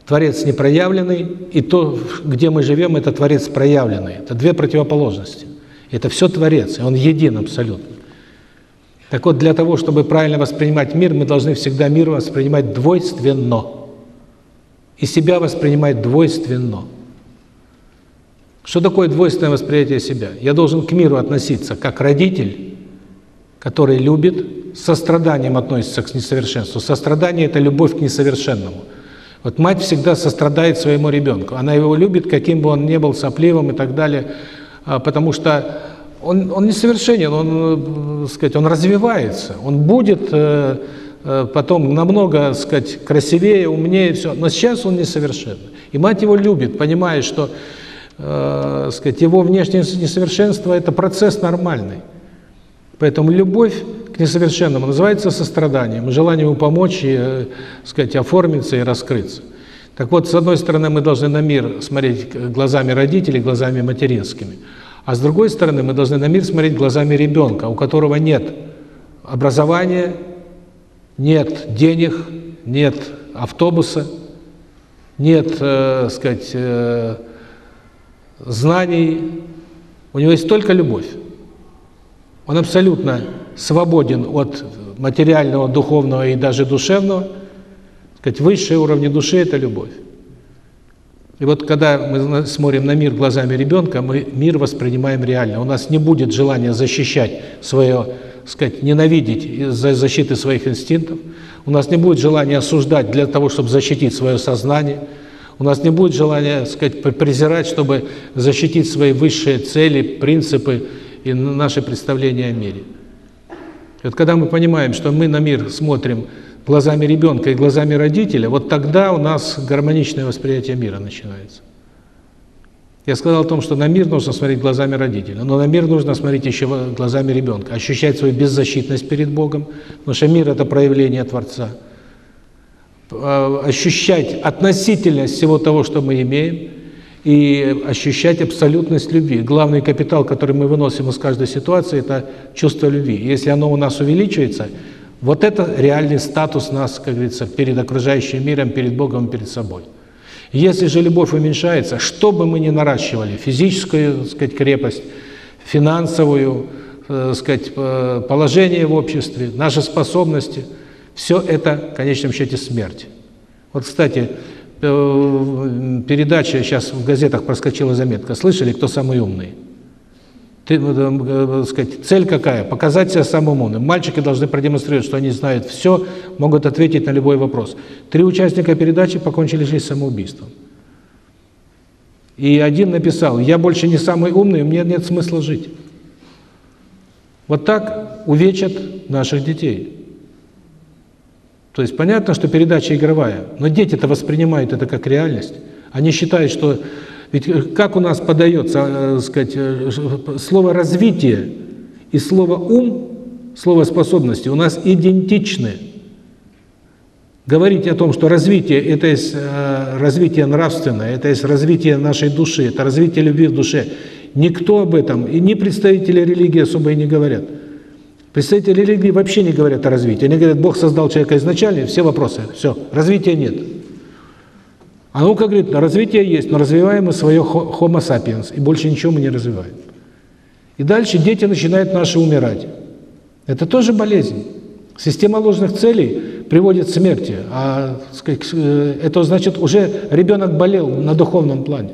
Творец непроявленный, и то, где мы живем, это Творец проявленный. Это две противоположности. Это все Творец, и Он един абсолютно. Так вот, для того, чтобы правильно воспринимать мир, мы должны всегда мир воспринимать двойственно. И себя воспринимать двойственно. Что такое двойственное восприятие себя? Я должен к миру относиться как родитель, который любит, с состраданием относится к несовершенству. Сострадание – это любовь к несовершенному. Вот мать всегда сострадает своему ребенку. Она его любит, каким бы он ни был, сопливым и так далее, а, потому что он, он несовершенен, он, э, сказать, он развивается, он будет э, э, потом намного, сказать, красивее, умнее, все. Но сейчас он несовершенен. И мать его любит, понимая, что э, сказать, его внешнее несовершенство – это процесс нормальный. Поэтому любовь к несовершенному называется состраданием, желанием помочь и, э, сказать, оформиться и раскрыться. Так вот, с одной стороны, мы должны на мир смотреть глазами родителей, глазами материнскими, а с другой стороны, мы должны на мир смотреть глазами ребенка, у которого нет образования, нет денег, нет автобуса, нет, э, сказать, э, знаний, у него есть только любовь. Он абсолютно свободен от материального, духовного и даже душевного. Сказать, высшие уровни души – это любовь. И вот когда мы смотрим на мир глазами ребенка, мы мир воспринимаем реально. У нас не будет желания защищать свое, сказать, ненавидеть из-за защиты своих инстинктов. У нас не будет желания осуждать для того, чтобы защитить свое сознание. У нас не будет желания, сказать, презирать, чтобы защитить свои высшие цели, принципы и наши представления о мире. И вот когда мы понимаем, что мы на мир смотрим глазами ребенка и глазами родителя, вот тогда у нас гармоничное восприятие мира начинается. Я сказал о том, что на мир нужно смотреть глазами родителя, но на мир нужно смотреть еще глазами ребенка, ощущать свою беззащитность перед Богом, потому что мир – это проявление Творца. А, ощущать относительность всего того, что мы имеем, и ощущать абсолютность любви. Главный капитал, который мы выносим из каждой ситуации – это чувство любви. Если оно у нас увеличивается – вот это реальный статус нас, как говорится, перед окружающим миром, перед Богом, перед собой. Если же любовь уменьшается, что бы мы ни наращивали, физическую, так сказать, крепость, финансовую, так сказать, положение в обществе, наши способности, все это, в конечном счете, смерть. Вот, кстати, э, передача, сейчас в газетах проскочила заметка, слышали, кто самый умный? Ты, э, сказать, цель какая? Показать себя самым умным. Мальчики должны продемонстрировать, что они знают все, могут ответить на любой вопрос. Три участника передачи покончили жизнь самоубийством. И один написал, я больше не самый умный, мне нет смысла жить. Вот так увечат наших детей. То есть понятно, что передача игровая, но дети-то воспринимают это как реальность. Они считают, что ведь э, как у нас подается, э, сказать, э, слово развитие и слово ум, слово способности у нас идентичны. Говорить о том, что развитие это есть развитие нравственное, это есть развитие нашей души, это развитие любви в душе. Никто об этом, и ни представители религии особо и не говорят. Представители религии вообще не говорят о развитии. Они говорят, Бог создал человека изначально, все вопросы, все, развития нет. А наука говорит, развитие есть, но развиваем мы свое homo sapiens, и больше ничего мы не развиваем. И дальше дети начинают наши умирать. Это тоже болезнь. Система ложных целей приводит к смерти, а э, это значит, уже ребенок болел на духовном плане.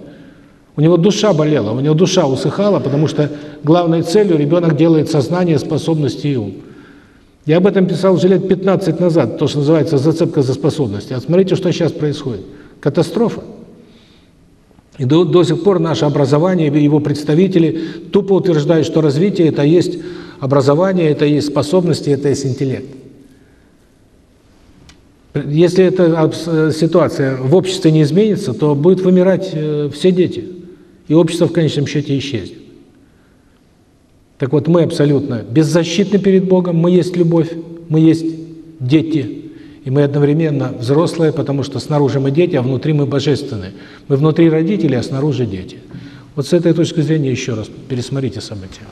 У него душа болела, у него душа усыхала, потому что главной целью ребенок делает сознание, способности и ум. Я об этом писал уже лет 15 назад, то, что называется зацепка за способности. А смотрите, что сейчас происходит. Катастрофа. И до, до сих пор наше образование, его представители тупо утверждают, что развитие – это есть образование, это есть способности, это есть интеллект. Если эта ситуация в обществе не изменится, то будут вымирать э, все дети, и общество в конечном счете исчезнет. Так вот, мы абсолютно беззащитны перед Богом, мы есть любовь, мы есть дети – и мы одновременно взрослые, потому что снаружи мы дети, а внутри мы божественные. Мы внутри родители, а снаружи дети. Вот с этой точки зрения еще раз пересмотрите события.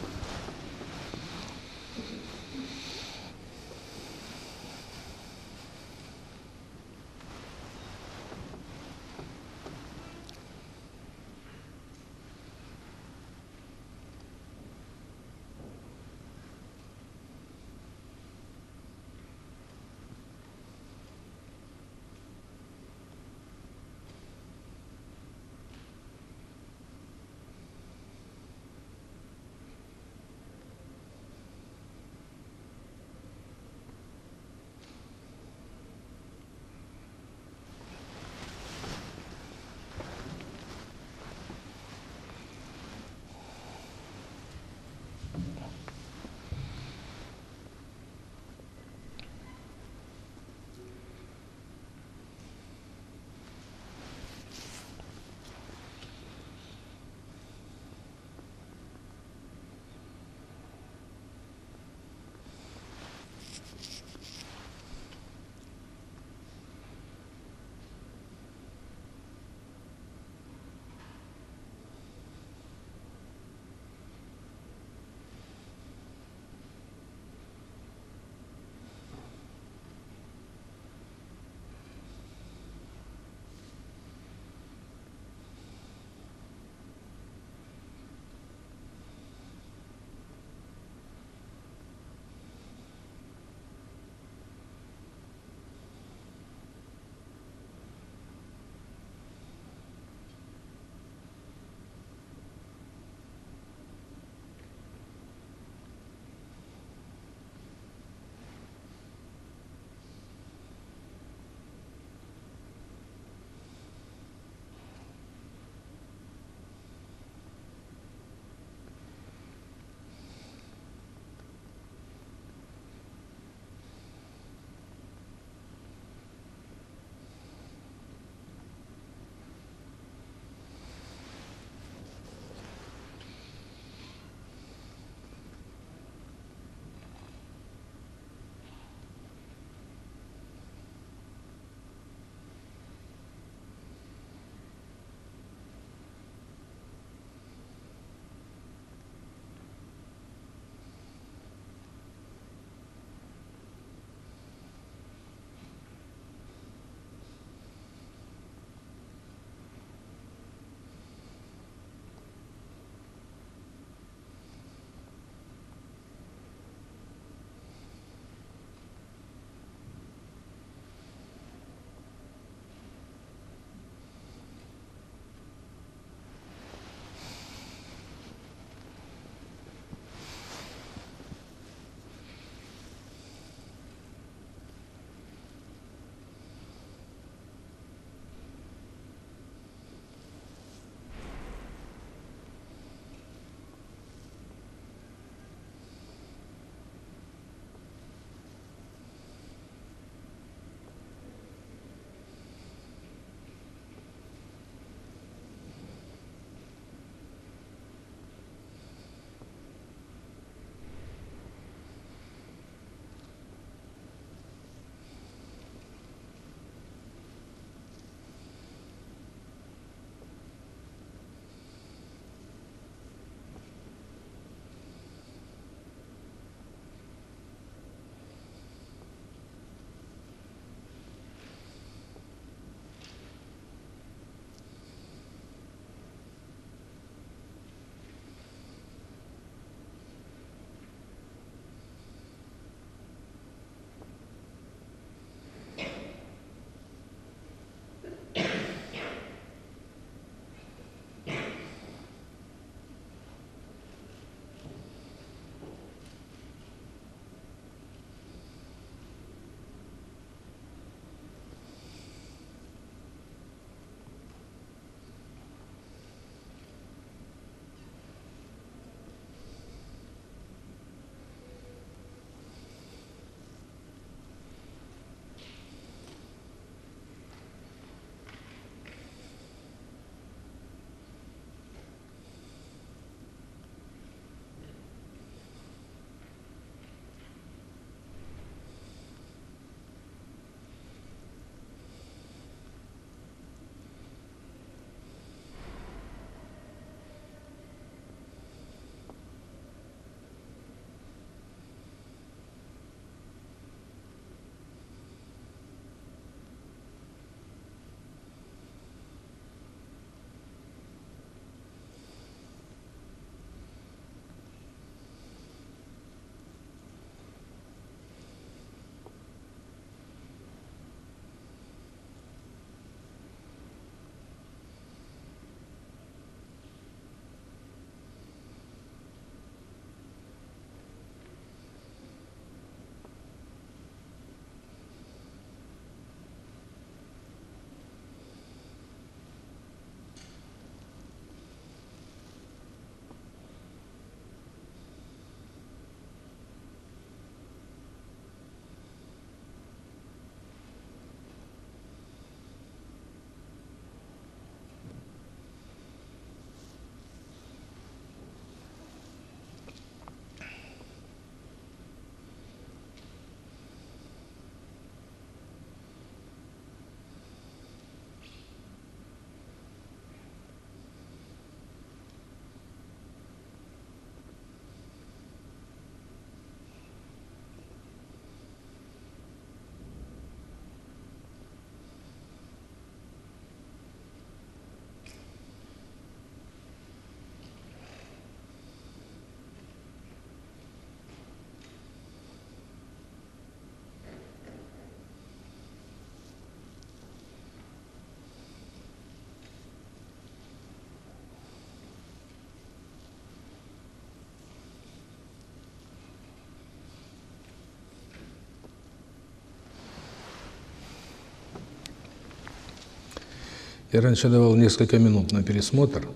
Я раньше давал несколько минут на пересмотр,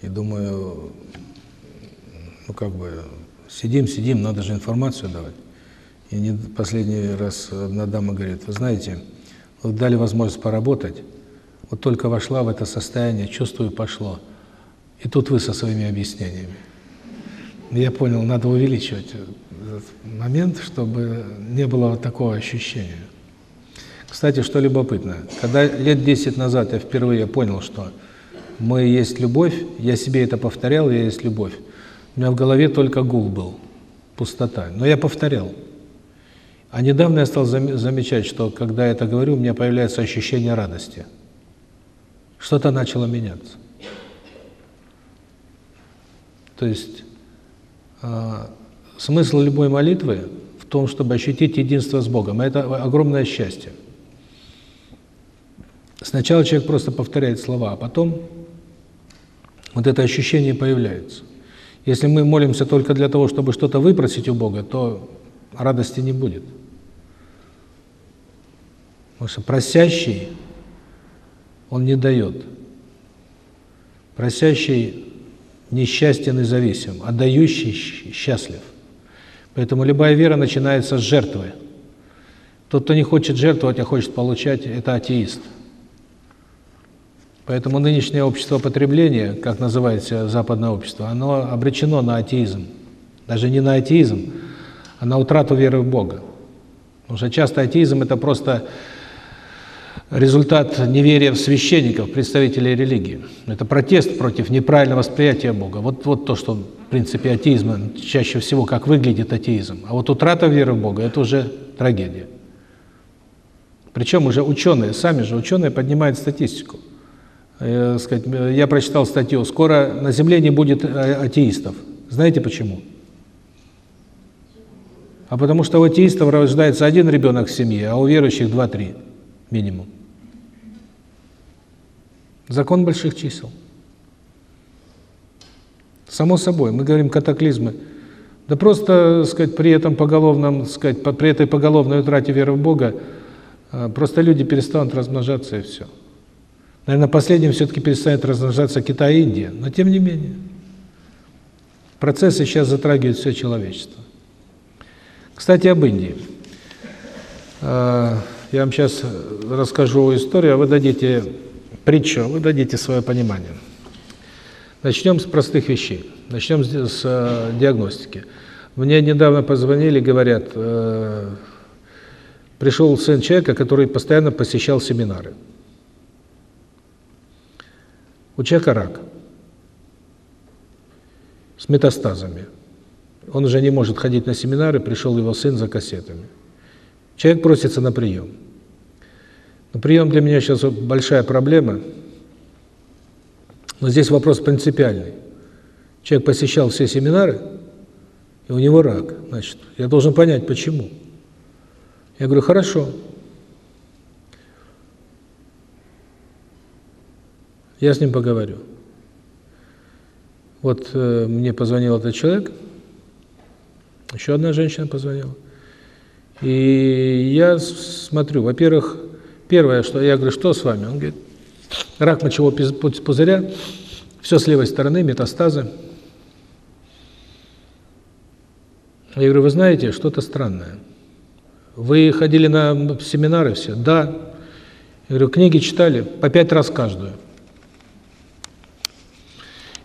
и думаю, ну как бы, сидим, сидим, надо же информацию давать. И не, последний раз одна дама говорит, вы знаете, вы дали возможность поработать, вот только вошла в это состояние, чувствую, пошло. И тут вы со своими объяснениями. Я понял, надо увеличивать этот момент, чтобы не было вот такого ощущения. Кстати, что любопытно, когда лет 10 назад я впервые понял, что мы есть любовь, я себе это повторял, я есть любовь. У меня в голове только гул был, пустота. Но я повторял. А недавно я стал замечать, что когда я это говорю, у меня появляется ощущение радости. Что-то начало меняться. То есть э, смысл любой молитвы в том, чтобы ощутить единство с Богом. Это огромное счастье. Сначала человек просто повторяет слова, а потом вот это ощущение появляется. Если мы молимся только для того, чтобы что-то выпросить у Бога, то радости не будет. Потому что просящий, он не дает. Просящий несчастен и зависим, а дающий счастлив. Поэтому любая вера начинается с жертвы. Тот, кто не хочет жертвовать, а хочет получать, это атеист. Поэтому нынешнее общество потребления, как называется западное общество, оно обречено на атеизм. Даже не на атеизм, а на утрату веры в Бога. Потому что часто атеизм – это просто результат неверия в священников, представителей религии. Это протест против неправильного восприятия Бога. Вот, вот то, что в принципе атеизм, чаще всего как выглядит атеизм. А вот утрата веры в Бога – это уже трагедия. Причем уже ученые, сами же ученые поднимают статистику э, сказать, я прочитал статью, скоро на Земле не будет э, атеистов. Знаете почему? А потому что у атеистов рождается один ребенок в семье, а у верующих два-три минимум. Закон больших чисел. Само собой, мы говорим катаклизмы. Да просто, сказать, при этом поголовном, сказать, при этой поголовной утрате веры в Бога, э, просто люди перестанут размножаться и все. Наверное, последним все-таки перестанет размножаться Китай и Индия, но тем не менее. Процессы сейчас затрагивают все человечество. Кстати, об Индии. А, я вам сейчас расскажу историю, а вы дадите притчу, вы дадите свое понимание. Начнем с простых вещей. Начнем с э, диагностики. Мне недавно позвонили, говорят, э, пришел сын человека, который постоянно посещал семинары. У человека рак с метастазами. Он уже не может ходить на семинары, пришел его сын за кассетами. Человек просится на прием. Но прием для меня сейчас большая проблема. Но здесь вопрос принципиальный. Человек посещал все семинары, и у него рак. Значит, я должен понять, почему. Я говорю, хорошо, Я с ним поговорю. Вот э, мне позвонил этот человек, еще одна женщина позвонила. И я смотрю, во-первых, первое, что я говорю, что с вами? Он говорит, рак мочевого пузыря, все с левой стороны, метастазы. Я говорю, вы знаете, что-то странное. Вы ходили на семинары все? Да. Я говорю, книги читали по пять раз каждую.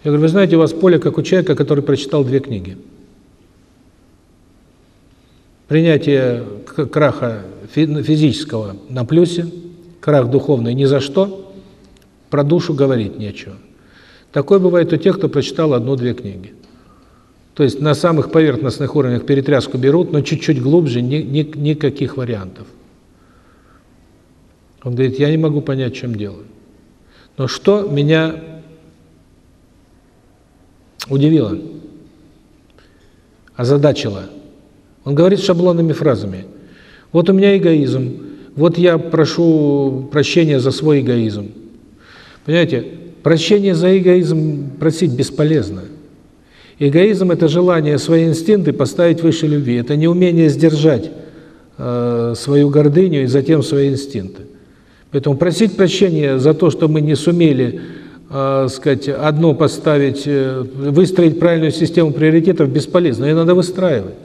Я говорю, вы знаете, у вас поле как у человека, который прочитал две книги. Принятие краха физического на плюсе, крах духовный ни за что, про душу говорить нечего. Такое бывает у тех, кто прочитал одну-две книги. То есть на самых поверхностных уровнях перетряску берут, но чуть-чуть глубже ни, ни, никаких вариантов. Он говорит, я не могу понять, чем дело. Но что меня удивило, озадачило. Он говорит шаблонными фразами. Вот у меня эгоизм, вот я прошу прощения за свой эгоизм. Понимаете, прощение за эгоизм просить бесполезно. Эгоизм – это желание свои инстинкты поставить выше любви, это неумение сдержать э, свою гордыню и затем свои инстинкты. Поэтому просить прощения за то, что мы не сумели, э, сказать, одно поставить, э, выстроить правильную систему приоритетов, бесполезно. Ее надо выстраивать.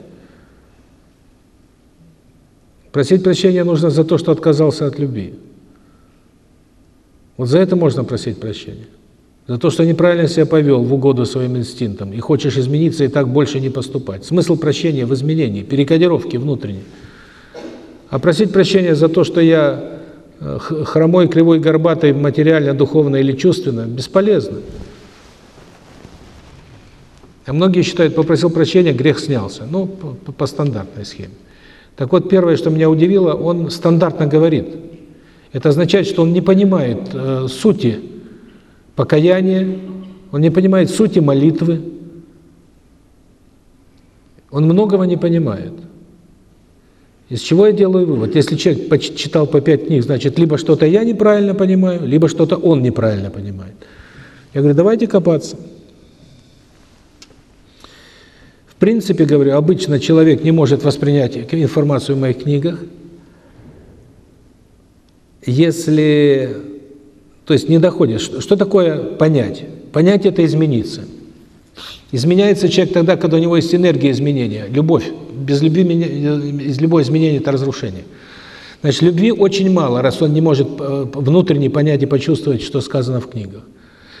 Просить прощения нужно за то, что отказался от любви. Вот за это можно просить прощения. За то, что неправильно себя повел в угоду своим инстинктам и хочешь измениться и так больше не поступать. Смысл прощения в изменении, перекодировке внутренней. А просить прощения за то, что я хромой, кривой, горбатый, материально, духовно или чувственно, бесполезно. А многие считают, попросил прощения, грех снялся. Ну, по, по стандартной схеме. Так вот, первое, что меня удивило, он стандартно говорит. Это означает, что он не понимает э, сути покаяния, он не понимает сути молитвы, он многого не понимает. Из чего я делаю вывод? Если человек читал по пять книг, значит, либо что-то я неправильно понимаю, либо что-то он неправильно понимает. Я говорю, давайте копаться принципе, говорю, обычно человек не может воспринять информацию в моих книгах, если, то есть не доходит. Что такое понять? Понять – это измениться. Изменяется человек тогда, когда у него есть энергия изменения, любовь. Без любви, из любого изменения – это разрушение. Значит, любви очень мало, раз он не может э, внутренне понять и почувствовать, что сказано в книгах.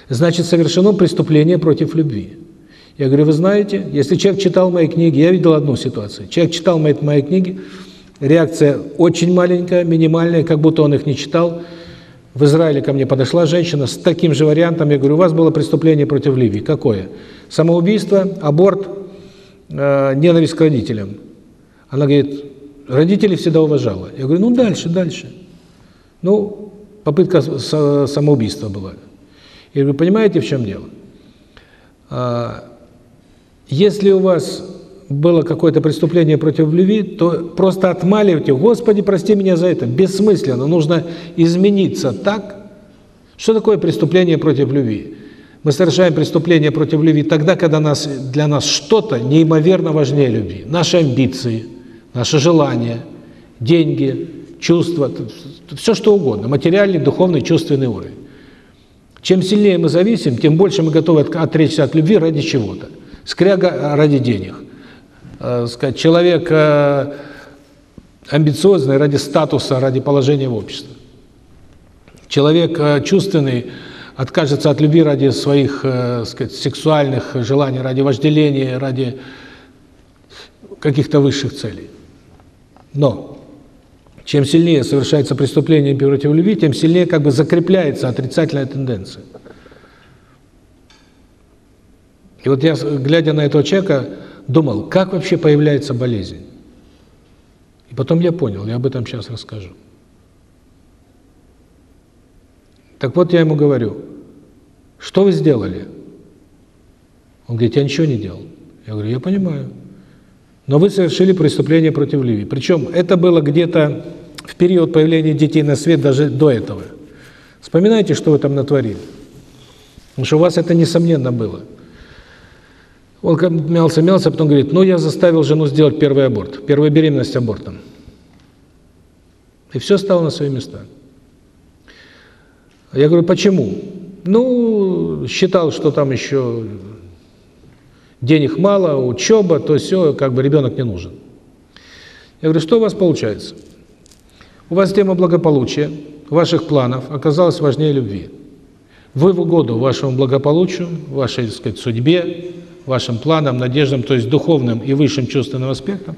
Значит, совершено преступление против любви. Я говорю, вы знаете, если человек читал мои книги, я видел одну ситуацию. Человек читал мои, мои книги, реакция очень маленькая, минимальная, как будто он их не читал. В Израиле ко мне подошла женщина с таким же вариантом. Я говорю, у вас было преступление против Ливии. Какое? Самоубийство, аборт, э, ненависть к родителям. Она говорит, родителей всегда уважала. Я говорю, ну дальше, дальше. Ну, попытка самоубийства была. Я говорю, понимаете, в чем дело? А, если у вас было какое-то преступление против любви, то просто отмаливайте, Господи, прости меня за это. Бессмысленно, нужно измениться так. Что такое преступление против любви? Мы совершаем преступление против любви тогда, когда нас, для нас что-то неимоверно важнее любви. Наши амбиции, наши желания, деньги, чувства, все что угодно, материальный, духовный, чувственный уровень. Чем сильнее мы зависим, тем больше мы готовы отречься от любви ради чего-то. Скряга ради денег. Э, сказать, человек э, амбициозный ради статуса, ради положения в обществе. Человек э, чувственный откажется от любви ради своих э, сказать, сексуальных желаний, ради вожделения, ради каких-то высших целей. Но чем сильнее совершается преступление против любви, тем сильнее как бы закрепляется отрицательная тенденция. И вот я, глядя на этого человека, думал, как вообще появляется болезнь. И потом я понял, я об этом сейчас расскажу. Так вот я ему говорю, что вы сделали? Он говорит, я ничего не делал. Я говорю, я понимаю. Но вы совершили преступление против Ливии. Причем это было где-то в период появления детей на свет, даже до этого. Вспоминайте, что вы там натворили. Потому что у вас это, несомненно, было. Он мялся, мялся, потом говорит, ну, я заставил жену сделать первый аборт, первую беременность абортом. И все стало на свои места. Я говорю, почему? Ну, считал, что там еще денег мало, учеба, то все, как бы ребенок не нужен. Я говорю, что у вас получается? У вас тема благополучия, ваших планов оказалась важнее любви. Вы в угоду вашему благополучию, вашей, так сказать, судьбе, вашим планам, надеждам, то есть духовным и высшим чувственным аспектам,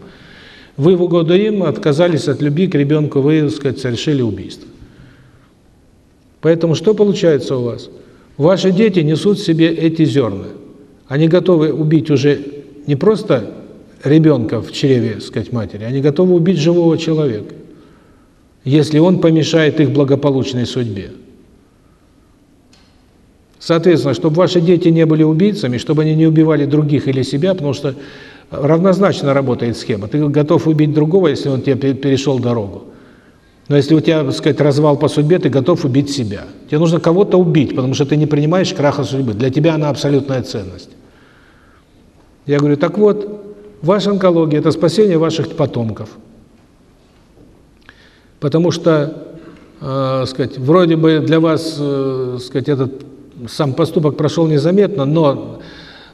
вы в угоду им отказались от любви к ребенку, вы, так сказать, совершили убийство. Поэтому что получается у вас? Ваши дети несут в себе эти зерна. Они готовы убить уже не просто ребенка в чреве, сказать, матери, они готовы убить живого человека, если он помешает их благополучной судьбе. Соответственно, чтобы ваши дети не были убийцами, чтобы они не убивали других или себя, потому что равнозначно работает схема. Ты готов убить другого, если он тебе перешел дорогу. Но если у тебя, так сказать, развал по судьбе, ты готов убить себя. Тебе нужно кого-то убить, потому что ты не принимаешь краха судьбы. Для тебя она абсолютная ценность. Я говорю, так вот, ваша онкология – это спасение ваших потомков. Потому что э, сказать, вроде бы для вас, э, сказать, этот сам поступок прошел незаметно, но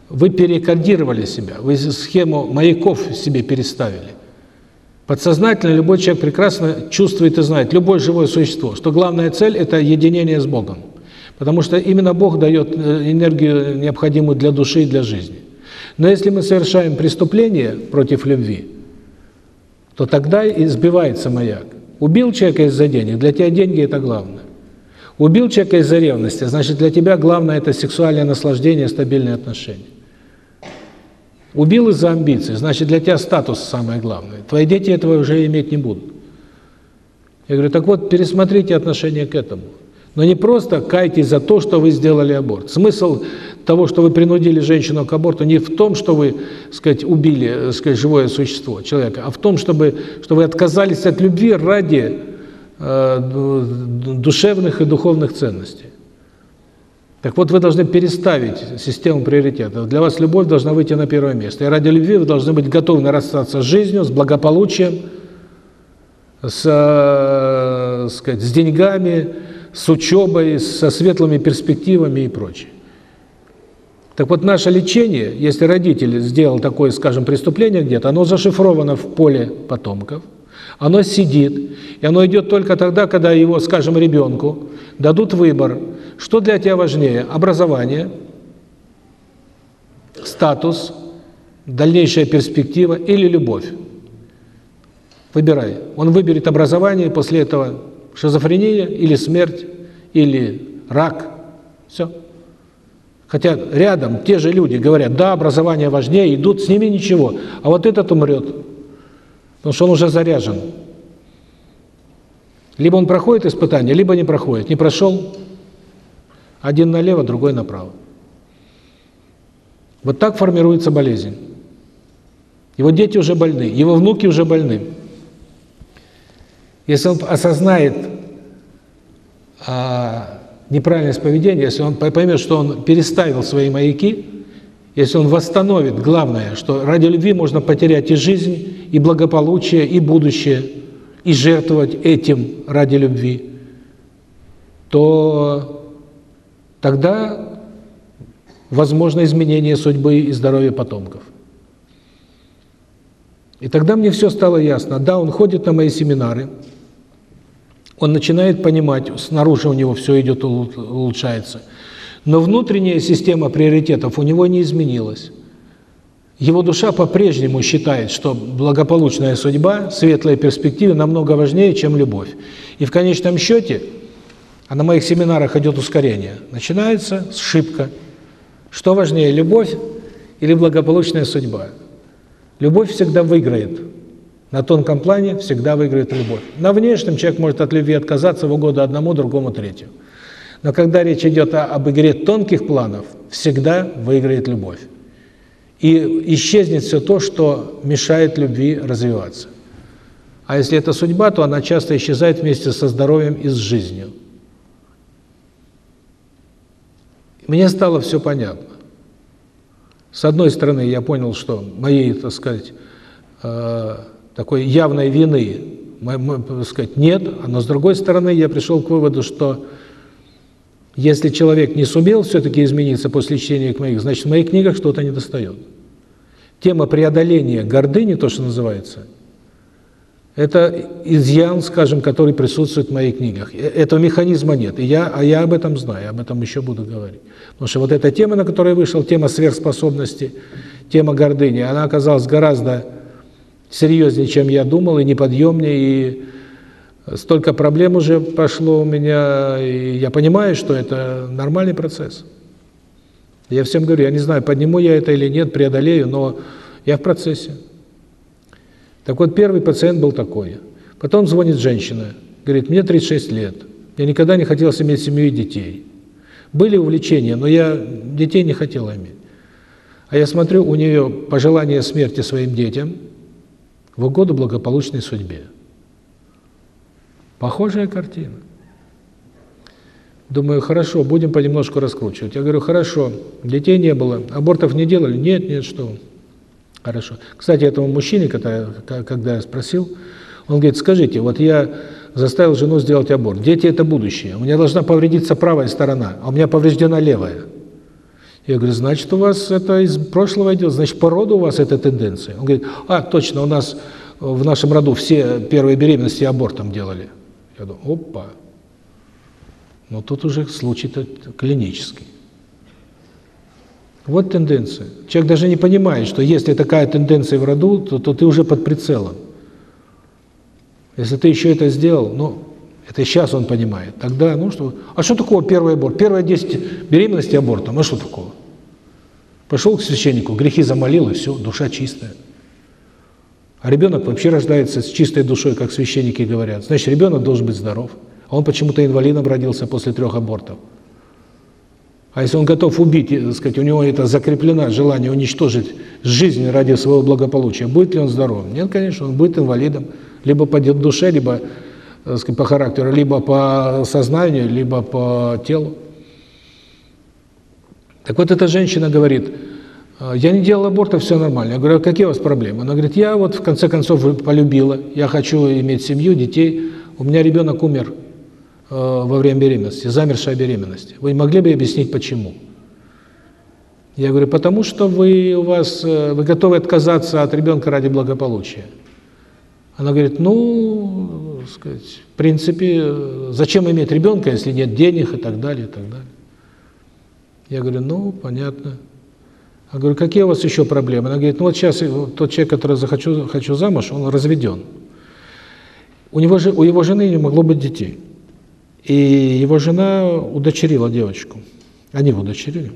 вы перекодировали себя, вы схему маяков себе переставили. Подсознательно любой человек прекрасно чувствует и знает, любое живое существо, что главная цель – это единение с Богом. Потому что именно Бог дает э, энергию, необходимую для души и для жизни. Но если мы совершаем преступление против любви, то тогда и сбивается маяк. Убил человека из-за денег, для тебя деньги – это главное. Убил человека из-за ревности, значит, для тебя главное – это сексуальное наслаждение, стабильные отношения. Убил из-за амбиций, значит, для тебя статус самое главное. Твои дети этого уже иметь не будут. Я говорю, так вот, пересмотрите отношение к этому. Но не просто кайтесь за то, что вы сделали аборт. Смысл того, что вы принудили женщину к аборту, не в том, что вы, сказать, убили, сказать, живое существо, человека, а в том, чтобы, что вы отказались от любви ради э, душевных и духовных ценностей. Так вот, вы должны переставить систему приоритетов. Для вас любовь должна выйти на первое место. И ради любви вы должны быть готовы расстаться с жизнью, с благополучием, с, э, сказать, с деньгами, с учебой, со светлыми перспективами и прочее. Так вот, наше лечение, если родитель сделал такое, скажем, преступление где-то, оно зашифровано в поле потомков, оно сидит, и оно идет только тогда, когда его, скажем, ребенку дадут выбор – что для тебя важнее? Образование, статус, дальнейшая перспектива или любовь? Выбирай. Он выберет образование, после этого шизофрения или смерть, или рак. Все. Хотя рядом те же люди говорят, да, образование важнее, идут, с ними ничего. А вот этот умрет, потому что он уже заряжен. Либо он проходит испытание, либо не проходит. Не прошел, один налево, другой направо. Вот так формируется болезнь. Его дети уже больны, его внуки уже больны. Если он осознает а, неправильность поведения, если он поймет, что он переставил свои маяки, если он восстановит главное, что ради любви можно потерять и жизнь, и благополучие, и будущее, и жертвовать этим ради любви, то тогда возможно изменение судьбы и здоровья потомков. И тогда мне все стало ясно. Да, он ходит на мои семинары, он начинает понимать, снаружи у него все идет, улучшается. Но внутренняя система приоритетов у него не изменилась. Его душа по-прежнему считает, что благополучная судьба, светлая перспектива намного важнее, чем любовь. И в конечном счете – а на моих семинарах идет ускорение, начинается с шибка. Что важнее, любовь или благополучная судьба? Любовь всегда выиграет. На тонком плане всегда выиграет любовь. На внешнем человек может от любви отказаться в угоду одному, другому, третьему. Но когда речь идет об игре тонких планов, всегда выиграет любовь. И исчезнет все то, что мешает любви развиваться. А если это судьба, то она часто исчезает вместе со здоровьем и с жизнью. Мне стало все понятно. С одной стороны, я понял, что моей, так сказать, э, такой явной вины, так сказать, нет, но с другой стороны, я пришел к выводу, что если человек не сумел все-таки измениться после чтения моих, значит, в моих книгах что-то недостает. Тема преодоления гордыни, то, что называется – это изъян, скажем, который присутствует в моих книгах. Э, этого механизма нет. И я, а я об этом знаю, об этом еще буду говорить. Потому что вот эта тема, на которой вышел, тема сверхспособности, тема гордыни, она оказалась гораздо серьезнее, чем я думал, и неподъемнее, и столько проблем уже пошло у меня, и я понимаю, что это нормальный процесс. Я всем говорю, я не знаю, подниму я это или нет, преодолею, но я в процессе. Так вот, первый пациент был такой. Потом звонит женщина, говорит, мне 36 лет, я никогда не хотел иметь семью и детей. Были увлечения, но я детей не хотел иметь. А я смотрю, у нее пожелание смерти своим детям в угоду благополучной судьбе. Похожая картина. Думаю, хорошо, будем понемножку раскручивать. Я говорю, хорошо, детей не было, абортов не делали? Нет, нет, что Хорошо. Кстати, этому мужчине, когда, я спросил, он говорит, скажите, вот я заставил жену сделать аборт. Дети – это будущее. У меня должна повредиться правая сторона, а у меня повреждена левая. Я говорю, значит, у вас это из прошлого идет, значит, по роду у вас эта тенденция. Он говорит, а, точно, у нас в нашем роду все первые беременности абортом делали. Я думаю, опа. Но тут уже случай-то клинический. Вот тенденция. Человек даже не понимает, что если такая тенденция в роду, то, то ты уже под прицелом. Если ты еще это сделал, ну, это сейчас он понимает. Тогда, ну что, а что такого первый аборт? Первые 10 беременности абортом, а что такого? Пошел к священнику, грехи замолил, и все, душа чистая. А ребенок вообще рождается с чистой душой, как священники говорят. Значит, ребенок должен быть здоров. Он почему-то инвалидом родился после трех абортов. А если он готов убить, так сказать, у него это закреплено желание уничтожить жизнь ради своего благополучия, будет ли он здоровым? Нет, конечно, он будет инвалидом. Либо по душе, либо сказать, по характеру, либо по сознанию, либо по телу. Так вот, эта женщина говорит, я не делал аборта, все нормально. Я говорю, а какие у вас проблемы? Она говорит, я вот в конце концов полюбила, я хочу иметь семью, детей, у меня ребенок умер во время беременности, замершая беременности. Вы могли бы объяснить, почему? Я говорю, потому что вы у вас вы готовы отказаться от ребенка ради благополучия. Она говорит, ну, сказать, в принципе, зачем иметь ребенка, если нет денег и так далее, и так далее. Я говорю, ну, понятно. Я говорю, какие у вас еще проблемы? Она говорит, ну вот сейчас тот человек, который захочу хочу замуж, он разведен. У него же у его жены не могло быть детей. И его жена удочерила девочку. Они его удочерили.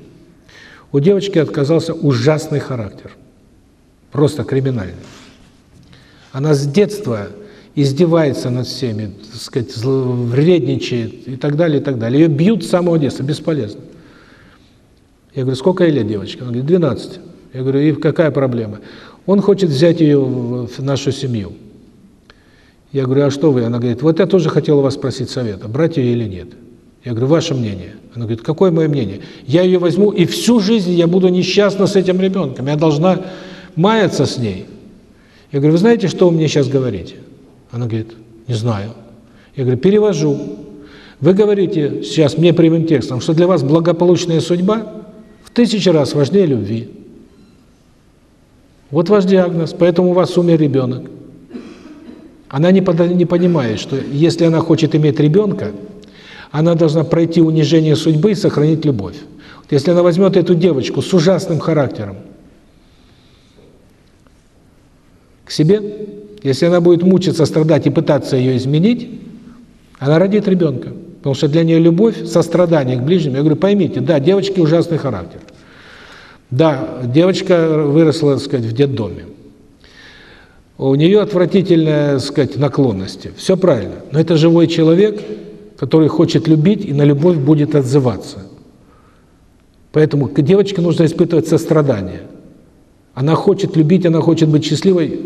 У девочки отказался ужасный характер. Просто криминальный. Она с детства издевается над всеми, так сказать, вредничает и так далее, и так далее. Ее бьют с самого детства, бесполезно. Я говорю, сколько ей лет девочке? Она говорит, 12. Я говорю, и какая проблема? Он хочет взять ее в нашу семью. Я говорю, а что вы? Она говорит, вот я тоже хотела вас спросить совета, брать ее или нет. Я говорю, ваше мнение. Она говорит, какое мое мнение? Я ее возьму, и всю жизнь я буду несчастна с этим ребенком. Я должна маяться с ней. Я говорю, вы знаете, что вы мне сейчас говорите? Она говорит, не знаю. Я говорю, перевожу. Вы говорите сейчас мне прямым текстом, что для вас благополучная судьба в тысячу раз важнее любви. Вот ваш диагноз, поэтому у вас умер ребенок. Она не, под, не понимает, что если она хочет иметь ребенка, она должна пройти унижение судьбы и сохранить любовь. Вот если она возьмет эту девочку с ужасным характером, к себе, если она будет мучиться, страдать и пытаться ее изменить, она родит ребенка. Потому что для нее любовь, сострадание к ближним. Я говорю, поймите, да, девочки ужасный характер. Да, девочка выросла, так сказать, в детдоме. У нее отвратительная, так сказать, наклонности. Все правильно. Но это живой человек, который хочет любить и на любовь будет отзываться. Поэтому к девочке нужно испытывать сострадание. Она хочет любить, она хочет быть счастливой,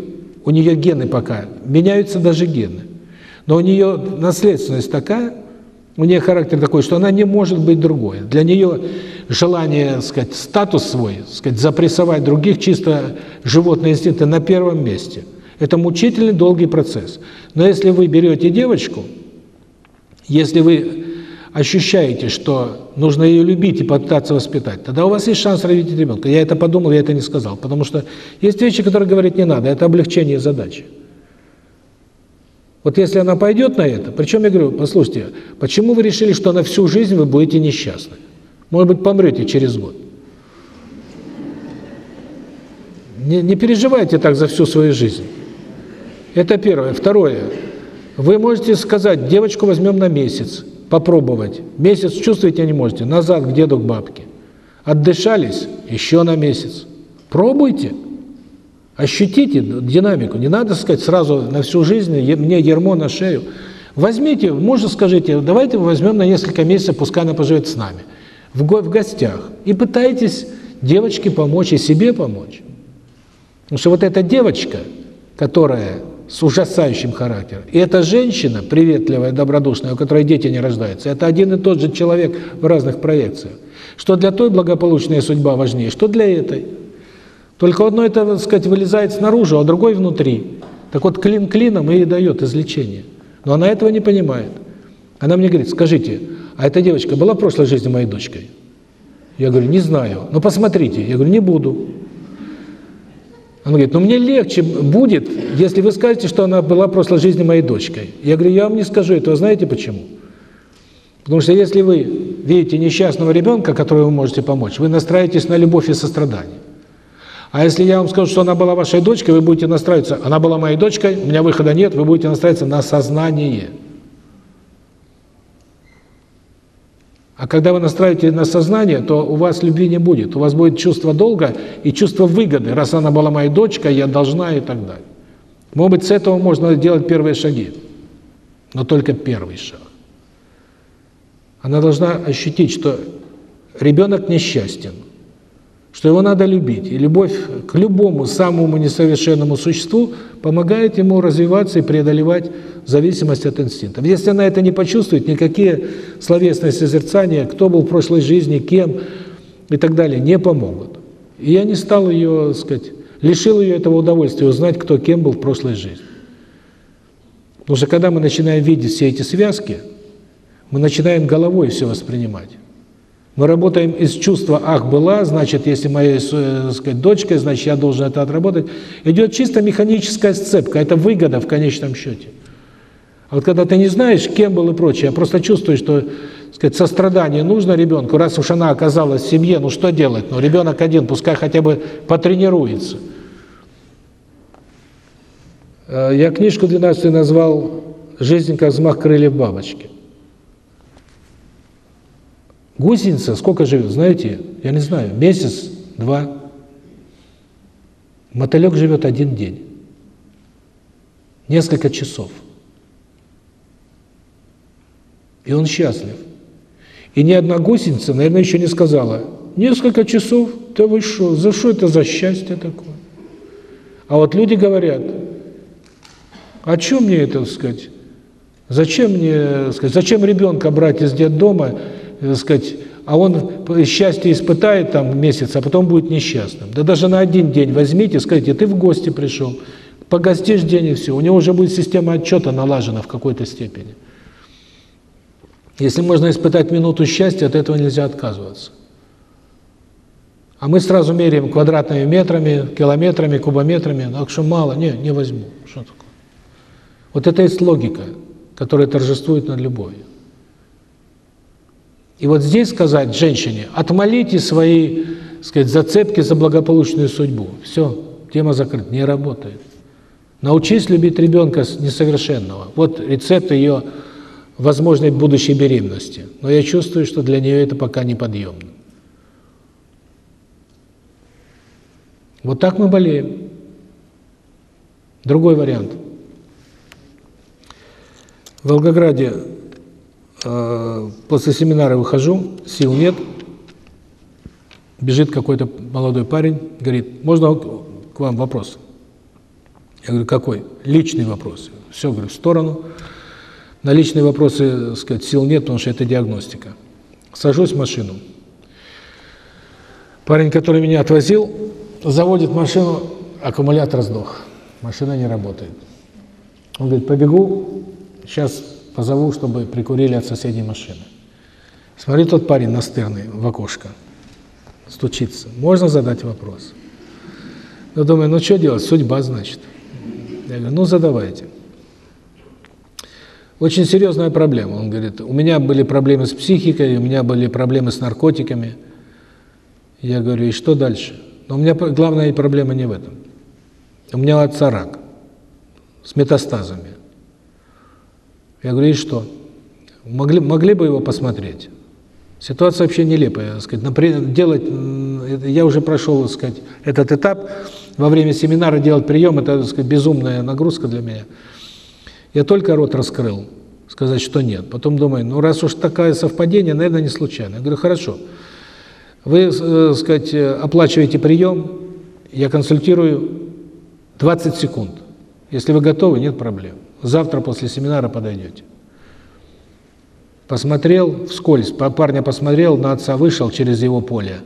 у нее гены пока, меняются даже гены. Но у нее наследственность такая, у нее характер такой, что она не может быть другой. Для нее желание, сказать, статус свой, сказать, запрессовать других, чисто животные инстинкты на первом месте. Это мучительный, долгий процесс. Но если вы берете девочку, если вы ощущаете, что нужно ее любить и пытаться воспитать, тогда у вас есть шанс родить ребенка. Я это подумал, я это не сказал. Потому что есть вещи, которые говорить не надо, это облегчение задачи. Вот если она пойдет на это, причем я говорю, послушайте, почему вы решили, что на всю жизнь вы будете несчастны? Может быть, помрете через год. Не, не переживайте так за всю свою жизнь. Это первое. Второе. Вы можете сказать, девочку возьмем на месяц попробовать. Месяц чувствуете не можете, назад к деду, к бабке. Отдышались, еще на месяц. Пробуйте. Ощутите динамику. Не надо сказать сразу на всю жизнь, мне ермо на шею. Возьмите, можно скажите, давайте возьмем на несколько месяцев, пускай она поживет с нами. В, в гостях. И пытайтесь девочке помочь и себе помочь. Потому что вот эта девочка, которая с ужасающим характером. И эта женщина, приветливая, добродушная, у которой дети не рождаются, это один и тот же человек в разных проекциях. Что для той благополучная судьба важнее, что для этой. Только одно это, так сказать, вылезает снаружи, а другой внутри. Так вот, клин клином и дает излечение. Но она этого не понимает. Она мне говорит, скажите, а эта девочка была в прошлой жизни моей дочкой? Я говорю, не знаю. Ну посмотрите. Я говорю, не буду. Она говорит, ну мне легче будет, если вы скажете, что она была в прошлой жизни моей дочкой. Я говорю, я вам не скажу этого, знаете почему? Потому что если вы видите несчастного ребенка, которому вы можете помочь, вы настраиваетесь на любовь и сострадание. А если я вам скажу, что она была вашей дочкой, вы будете настраиваться, она была моей дочкой, у меня выхода нет, вы будете настраиваться на сознание. А когда вы настраиваете на сознание, то у вас любви не будет. У вас будет чувство долга и чувство выгоды. Раз она была моей дочкой, я должна и так далее. Может быть, с этого можно делать первые шаги. Но только первый шаг. Она должна ощутить, что ребенок несчастен – что его надо любить. И любовь к любому самому несовершенному существу помогает ему развиваться и преодолевать зависимость от инстинктов. Если она это не почувствует, никакие словесные созерцания, кто был в прошлой жизни, кем и так далее, не помогут. И я не стал ее, сказать, лишил ее этого удовольствия узнать, кто кем был в прошлой жизни. Потому что когда мы начинаем видеть все эти связки, мы начинаем головой все воспринимать. Мы работаем из чувства «ах, была», значит, если моя, э, сказать, дочка, значит, я должен это отработать. Идет чисто механическая сцепка, это выгода в конечном счете. А вот когда ты не знаешь, кем был и прочее, а просто чувствуешь, что сказать, сострадание нужно ребенку, раз уж она оказалась в семье, ну что делать? Ну ребенок один, пускай хотя бы потренируется. Э, я книжку 12 назвал «Жизнь как взмах крыльев бабочки». Гусеница сколько живет, знаете? Я не знаю, месяц, два. Мотылек живет один день. Несколько часов. И он счастлив. И ни одна гусеница, наверное, еще не сказала, несколько часов, да вы что, за что это за счастье такое? А вот люди говорят, о чем мне это сказать? Зачем мне, сказать, зачем ребенка брать из детдома так сказать, а он счастье испытает там месяц, а потом будет несчастным. Да даже на один день возьмите, скажите, ты в гости пришел, погостишь день и все. У него уже будет система отчета налажена в какой-то степени. Если можно испытать минуту счастья, от этого нельзя отказываться. А мы сразу меряем квадратными метрами, километрами, кубометрами, так что мало, не, не возьму. Что такое? Вот это есть логика, которая торжествует над любовью. И вот здесь сказать женщине, отмолите свои, сказать, зацепки за благополучную судьбу. Все, тема закрыта, не работает. Научись любить ребенка несовершенного. Вот рецепт ее возможной будущей беременности. Но я чувствую, что для нее это пока неподъемно. Вот так мы болеем. Другой вариант. В Волгограде после семинара выхожу, сил нет, бежит какой-то молодой парень, говорит, можно к вам вопрос? Я говорю, какой? Личный вопрос. Все, говорю, в сторону. На личные вопросы, сказать, сил нет, потому что это диагностика. Сажусь в машину. Парень, который меня отвозил, заводит машину, аккумулятор сдох. Машина не работает. Он говорит, побегу, сейчас позову, чтобы прикурили от соседней машины. Смотри, тот парень настырный в окошко, стучится. Можно задать вопрос? Я думаю, ну что делать, судьба, значит. Я говорю, ну задавайте. Очень серьезная проблема. Он говорит, у меня были проблемы с психикой, у меня были проблемы с наркотиками. Я говорю, и что дальше? Но у меня главная проблема не в этом. У меня у отца рак с метастазами. Я говорю, и что? Могли, могли бы его посмотреть? Ситуация вообще нелепая, так сказать. Например, делать, я уже прошел, так сказать, этот этап, во время семинара делать прием, это, так сказать, безумная нагрузка для меня. Я только рот раскрыл, сказать, что нет. Потом думаю, ну раз уж такое совпадение, наверное, не случайно. Я говорю, хорошо, вы, так э, сказать, оплачиваете прием, я консультирую 20 секунд. Если вы готовы, нет проблем. Завтра после семинара подойдете. Посмотрел вскользь, парня посмотрел, на отца вышел через его поле.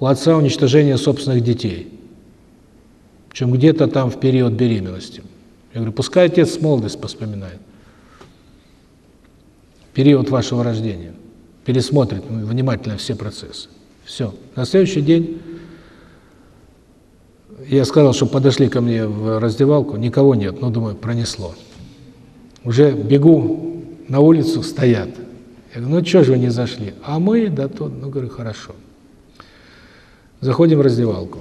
У отца уничтожение собственных детей. Причем где-то там в период беременности. Я говорю, пускай отец молодость вспоминает. период вашего рождения, пересмотрит внимательно все процессы. Все. На следующий день я сказал, что подошли ко мне в раздевалку, никого нет, но, думаю, пронесло. Уже бегу на улицу, стоят. Я говорю, ну что же вы не зашли? А мы, да то, ну, говорю, хорошо. Заходим в раздевалку.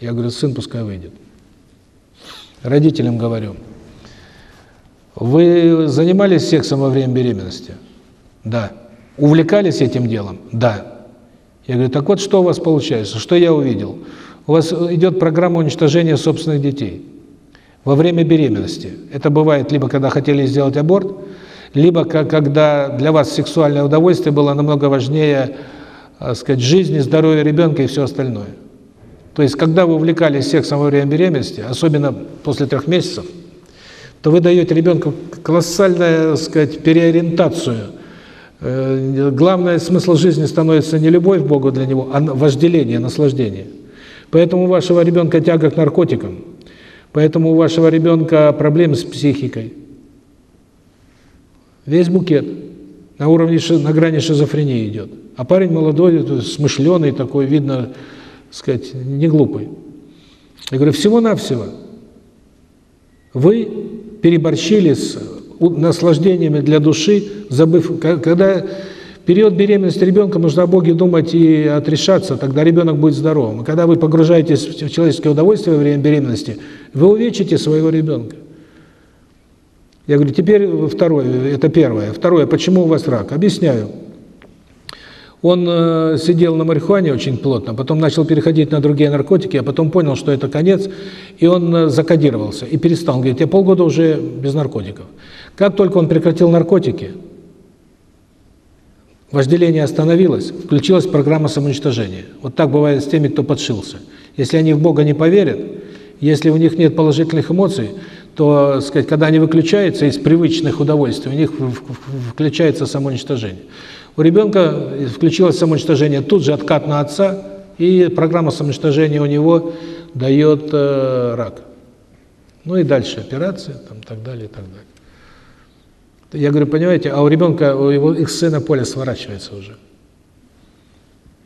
Я говорю, сын пускай выйдет. Родителям говорю, вы занимались сексом во время беременности? Да. Увлекались этим делом? Да. Я говорю, так вот, что у вас получается? Что я увидел? У вас идет программа уничтожения собственных детей во время беременности. Это бывает либо когда хотели сделать аборт, либо когда для вас сексуальное удовольствие было намного важнее, так сказать, жизни, здоровья ребенка и все остальное. То есть, когда вы увлекались сексом во время беременности, особенно после трех месяцев, то вы даете ребенку колоссальную, так сказать, переориентацию. Э, главный смысл жизни становится не любовь к Богу для него, а вожделение, наслаждение. Поэтому у вашего ребенка тяга к наркотикам, поэтому у вашего ребенка проблемы с психикой. Весь букет на уровне, на грани шизофрении идет. А парень молодой, смышленый такой, видно, сказать, не глупый. Я говорю, всего-навсего вы переборщили с наслаждениями для души, забыв, когда период беременности ребенка нужно о Боге думать и отрешаться, тогда ребенок будет здоровым. И когда вы погружаетесь в человеческое удовольствие во время беременности, вы увечите своего ребенка. Я говорю, теперь второе, это первое. Второе, почему у вас рак? Объясняю. Он э, сидел на марихуане очень плотно, потом начал переходить на другие наркотики, а потом понял, что это конец, и он э, закодировался и перестал. Говорит, я полгода уже без наркотиков. Как только он прекратил наркотики, вожделение остановилось, включилась программа самоуничтожения. Вот так бывает с теми, кто подшился. Если они в Бога не поверят, если у них нет положительных эмоций, то, сказать, когда они выключаются из привычных удовольствий, у них включается самоуничтожение. У ребенка включилось самоуничтожение, тут же откат на отца, и программа самоуничтожения у него дает э, рак. Ну и дальше операция, там, так далее, и так далее. Я говорю, понимаете, а у ребенка, у его их сына поле сворачивается уже.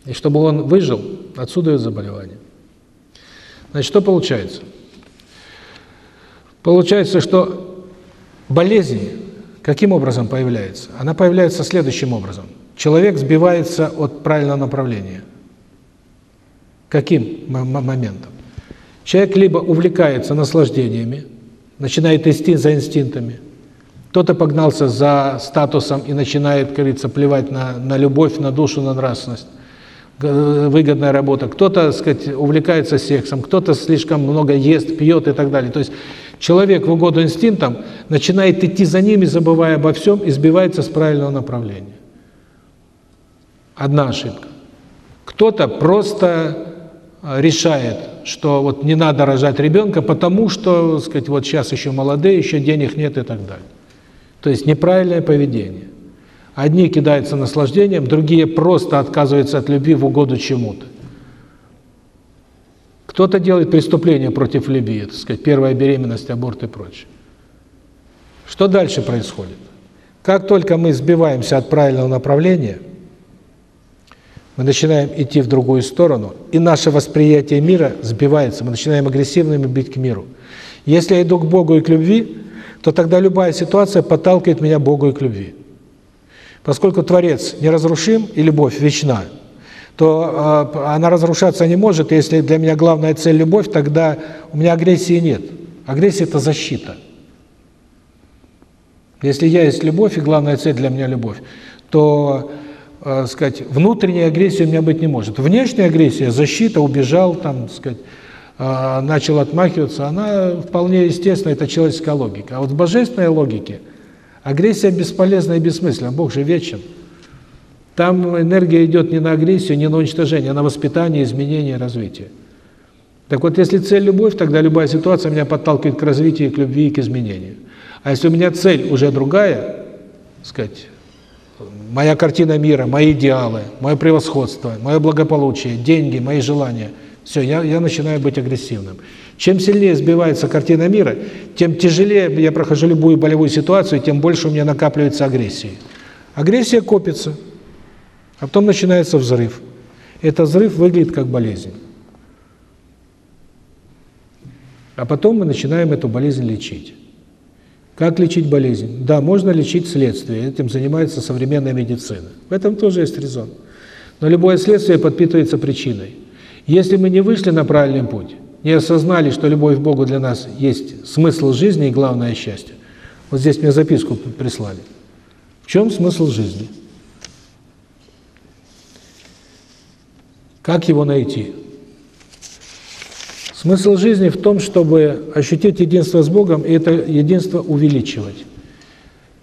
И чтобы он выжил, отсюда и заболевание. Значит, что получается? Получается, что болезнь каким образом появляется? Она появляется следующим образом – человек сбивается от правильного направления. Каким моментом? Человек либо увлекается наслаждениями, начинает идти за инстинктами, кто-то погнался за статусом и начинает, как говорится, плевать на, на любовь, на душу, на нравственность, выгодная работа, кто-то, так сказать, увлекается сексом, кто-то слишком много ест, пьет и так далее. То есть человек в угоду инстинктам начинает идти за ними, забывая обо всем, и сбивается с правильного направления. Одна ошибка. Кто-то просто э, решает, что вот не надо рожать ребенка, потому что, сказать, вот сейчас еще молодые, еще денег нет и так далее. То есть неправильное поведение. Одни кидаются наслаждением, другие просто отказываются от любви в угоду чему-то. Кто-то делает преступление против любви, так сказать, первая беременность, аборт и прочее. Что дальше происходит? Как только мы сбиваемся от правильного направления – мы начинаем идти в другую сторону, и наше восприятие мира сбивается, мы начинаем агрессивными бить к миру. Если я иду к Богу и к любви, то тогда любая ситуация подталкивает меня Богу и к любви. Поскольку Творец неразрушим и любовь вечна, то э, она разрушаться не может, если для меня главная цель – любовь, тогда у меня агрессии нет. Агрессия – это защита. Если я есть любовь, и главная цель для меня – любовь, то э, сказать, внутренней агрессии у меня быть не может. Внешняя агрессия, защита, убежал, там, сказать, э, начал отмахиваться, она вполне естественна, это человеческая логика. А вот в божественной логике агрессия бесполезна и бессмысленна, Бог же вечен. Там энергия идет не на агрессию, не на уничтожение, а на воспитание, изменение, развитие. Так вот, если цель – любовь, тогда любая ситуация меня подталкивает к развитию, к любви и к изменению. А если у меня цель уже другая, сказать, моя картина мира, мои идеалы, мое превосходство, мое благополучие, деньги, мои желания. Все, я, я начинаю быть агрессивным. Чем сильнее сбивается картина мира, тем тяжелее я прохожу любую болевую ситуацию, тем больше у меня накапливается агрессии. Агрессия копится, а потом начинается взрыв. Этот взрыв выглядит как болезнь. А потом мы начинаем эту болезнь лечить. Как лечить болезнь? Да, можно лечить следствие, этим занимается современная медицина. В этом тоже есть резон. Но любое следствие подпитывается причиной. Если мы не вышли на правильный путь, не осознали, что любовь к Богу для нас есть смысл жизни и главное счастье. Вот здесь мне записку прислали. В чем смысл жизни? Как его найти? Смысл жизни в том, чтобы ощутить единство с Богом и это единство увеличивать.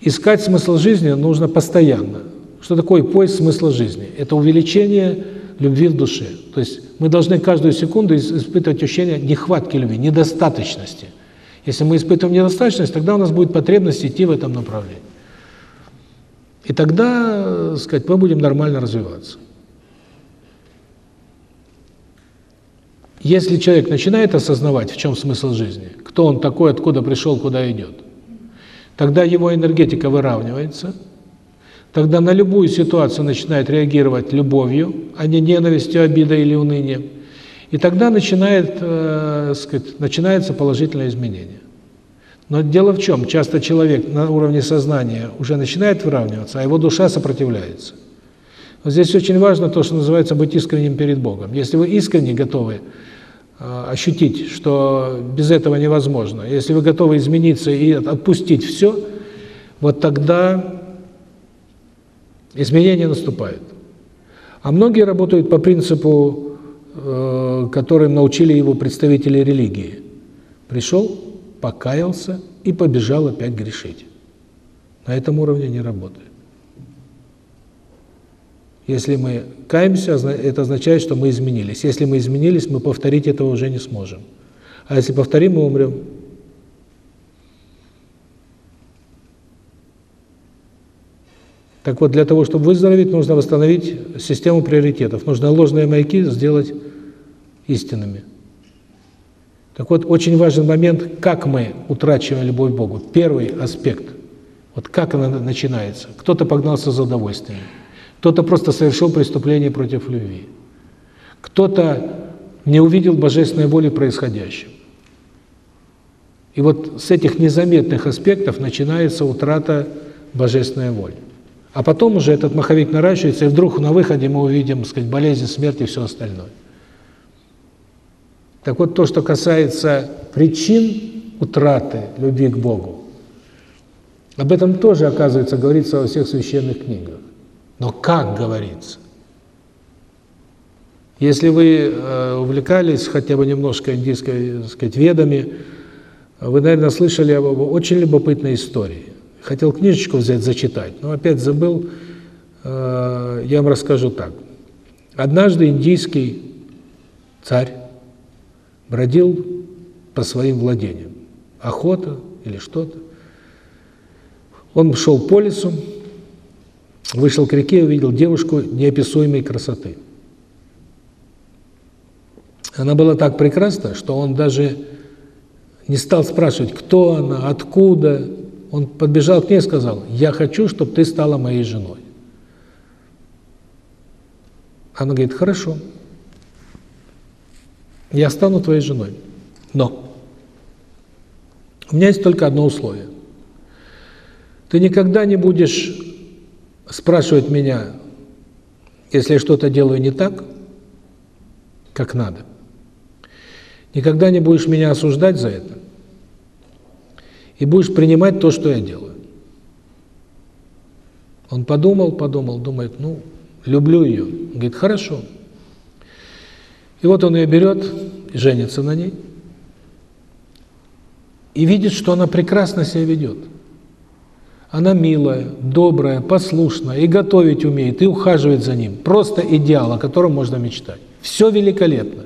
Искать смысл жизни нужно постоянно. Что такое поиск смысла жизни? Это увеличение любви в душе. То есть мы должны каждую секунду испытывать ощущение нехватки любви, недостаточности. Если мы испытываем недостаточность, тогда у нас будет потребность идти в этом направлении. И тогда, сказать, мы будем нормально развиваться. Если человек начинает осознавать, в чем смысл жизни, кто он такой, откуда пришел, куда идет, тогда его энергетика выравнивается – Тогда на любую ситуацию начинает реагировать любовью, а не ненавистью, обидой или унынием. И тогда начинает, э, сказать, начинается положительное изменение. Но дело в чем? Часто человек на уровне сознания уже начинает выравниваться, а его душа сопротивляется. Вот здесь очень важно то, что называется быть искренним перед Богом. Если вы искренне готовы э, ощутить, что без этого невозможно, если вы готовы измениться и отпустить все, вот тогда изменения наступают. А многие работают по принципу, э, которым научили его представители религии. Пришел, покаялся и побежал опять грешить. На этом уровне не работает. Если мы каемся, это означает, что мы изменились. Если мы изменились, мы повторить этого уже не сможем. А если повторим, мы умрем. Так вот, для того, чтобы выздороветь, нужно восстановить систему приоритетов. Нужно ложные маяки сделать истинными. Так вот, очень важен момент, как мы утрачиваем любовь к Богу. Первый аспект. Вот как она начинается. Кто-то погнался за удовольствием. Кто-то просто совершил преступление против любви. Кто-то не увидел божественной воли происходящего. И вот с этих незаметных аспектов начинается утрата божественной воли. А потом уже этот маховик наращивается, и вдруг на выходе мы увидим, сказать, болезнь, смерть и все остальное. Так вот, то, что касается причин утраты любви к Богу, об этом тоже, оказывается, говорится во всех священных книгах. Но как говорится? Если вы э, увлекались хотя бы немножко индийской, так сказать, ведами, вы, наверное, слышали об очень любопытной истории. Хотел книжечку взять, зачитать, но опять забыл. Э, я вам расскажу так. Однажды индийский царь бродил по своим владениям. Охота или что-то. Он шел по лесу, вышел к реке и увидел девушку неописуемой красоты. Она была так прекрасна, что он даже не стал спрашивать, кто она, откуда, он подбежал к ней и сказал, я хочу, чтобы ты стала моей женой. Она говорит, хорошо, я стану твоей женой. Но у меня есть только одно условие. Ты никогда не будешь спрашивать меня, если я что-то делаю не так, как надо. Никогда не будешь меня осуждать за это и будешь принимать то, что я делаю. Он подумал, подумал, думает, ну, люблю ее. Говорит, хорошо. И вот он ее берет, женится на ней, и видит, что она прекрасно себя ведет. Она милая, добрая, послушная, и готовить умеет, и ухаживает за ним. Просто идеал, о котором можно мечтать. Все великолепно.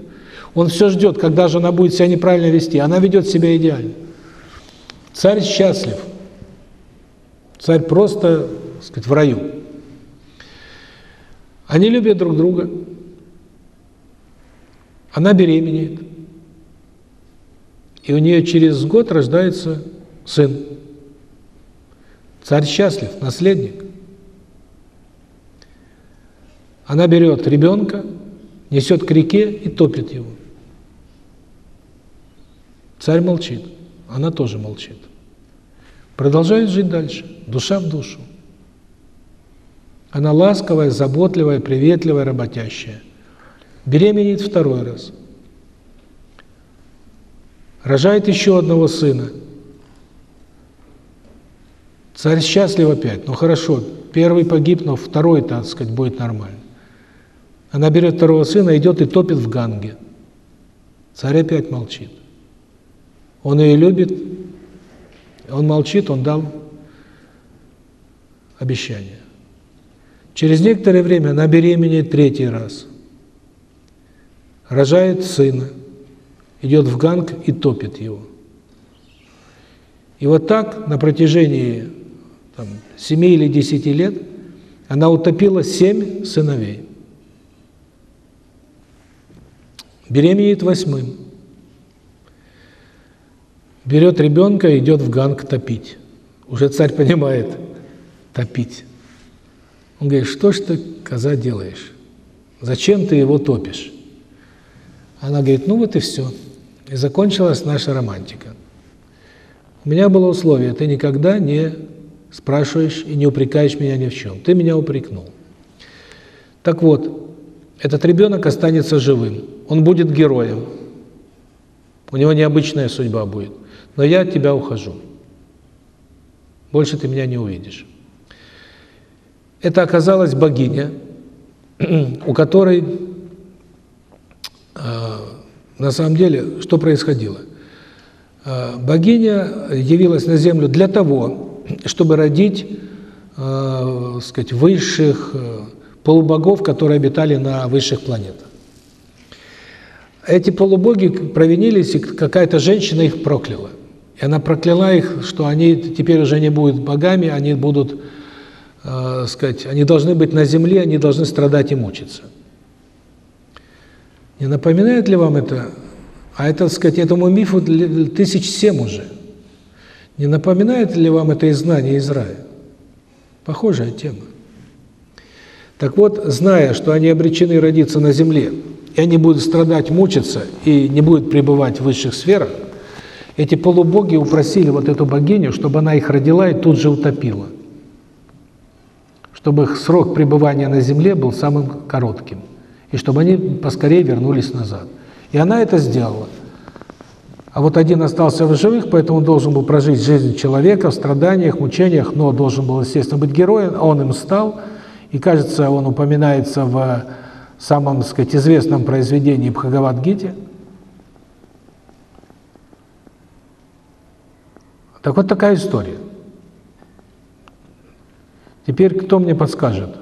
Он все ждет, когда же она будет себя неправильно вести. Она ведет себя идеально. Царь счастлив. Царь просто, так сказать, в раю. Они любят друг друга. Она беременеет. И у нее через год рождается сын. Царь счастлив, наследник. Она берет ребенка, несет к реке и топит его. Царь молчит, она тоже молчит. Продолжает жить дальше, душа в душу. Она ласковая, заботливая, приветливая, работящая. Беременеет второй раз. Рожает еще одного сына. Царь счастлив опять. Ну хорошо, первый погиб, но второй, так сказать, будет нормально. Она берет второго сына, идет и топит в Ганге. Царь опять молчит. Он ее любит, он молчит, он дал обещание. Через некоторое время она беременеет третий раз. Рожает сына, идет в Ганг и топит его. И вот так на протяжении там, 7 или 10 лет она утопила семь сыновей. Беременеет восьмым. Берет ребенка и идет в Ганг топить. Уже царь понимает, топить. Он говорит, что ж ты, коза, делаешь? Зачем ты его топишь? Она говорит, ну вот и все. И закончилась наша романтика. У меня было условие, ты никогда не спрашиваешь и не упрекаешь меня ни в чем. Ты меня упрекнул. Так вот, этот ребенок останется живым. Он будет героем. У него необычная судьба будет. Но я от тебя ухожу. Больше ты меня не увидишь. Это оказалась богиня, у которой, э, на самом деле, что происходило? Э, богиня явилась на землю для того, чтобы родить, э, сказать, высших э, полубогов, которые обитали на высших планетах. Эти полубоги провинились, и какая-то женщина их прокляла. И она прокляла их, что они теперь уже не будут богами, они будут э, сказать, они должны быть на земле, они должны страдать и мучиться. Не напоминает ли вам это? А это, сказать, этому мифу тысяч семь уже. Не напоминает ли вам это изгнание из рая? Похожая тема. Так вот, зная, что они обречены родиться на земле, и они будут страдать, мучиться, и не будут пребывать в высших сферах, эти полубоги упросили вот эту богиню, чтобы она их родила и тут же утопила чтобы их срок пребывания на земле был самым коротким, и чтобы они поскорее вернулись назад. И она это сделала. А вот один остался в живых, поэтому должен был прожить жизнь человека в страданиях, мучениях, но должен был, естественно, быть героем, а он им стал, и, кажется, он упоминается в самом, так сказать, известном произведении Бхагавад-гите. Так вот такая история. Теперь кто мне подскажет?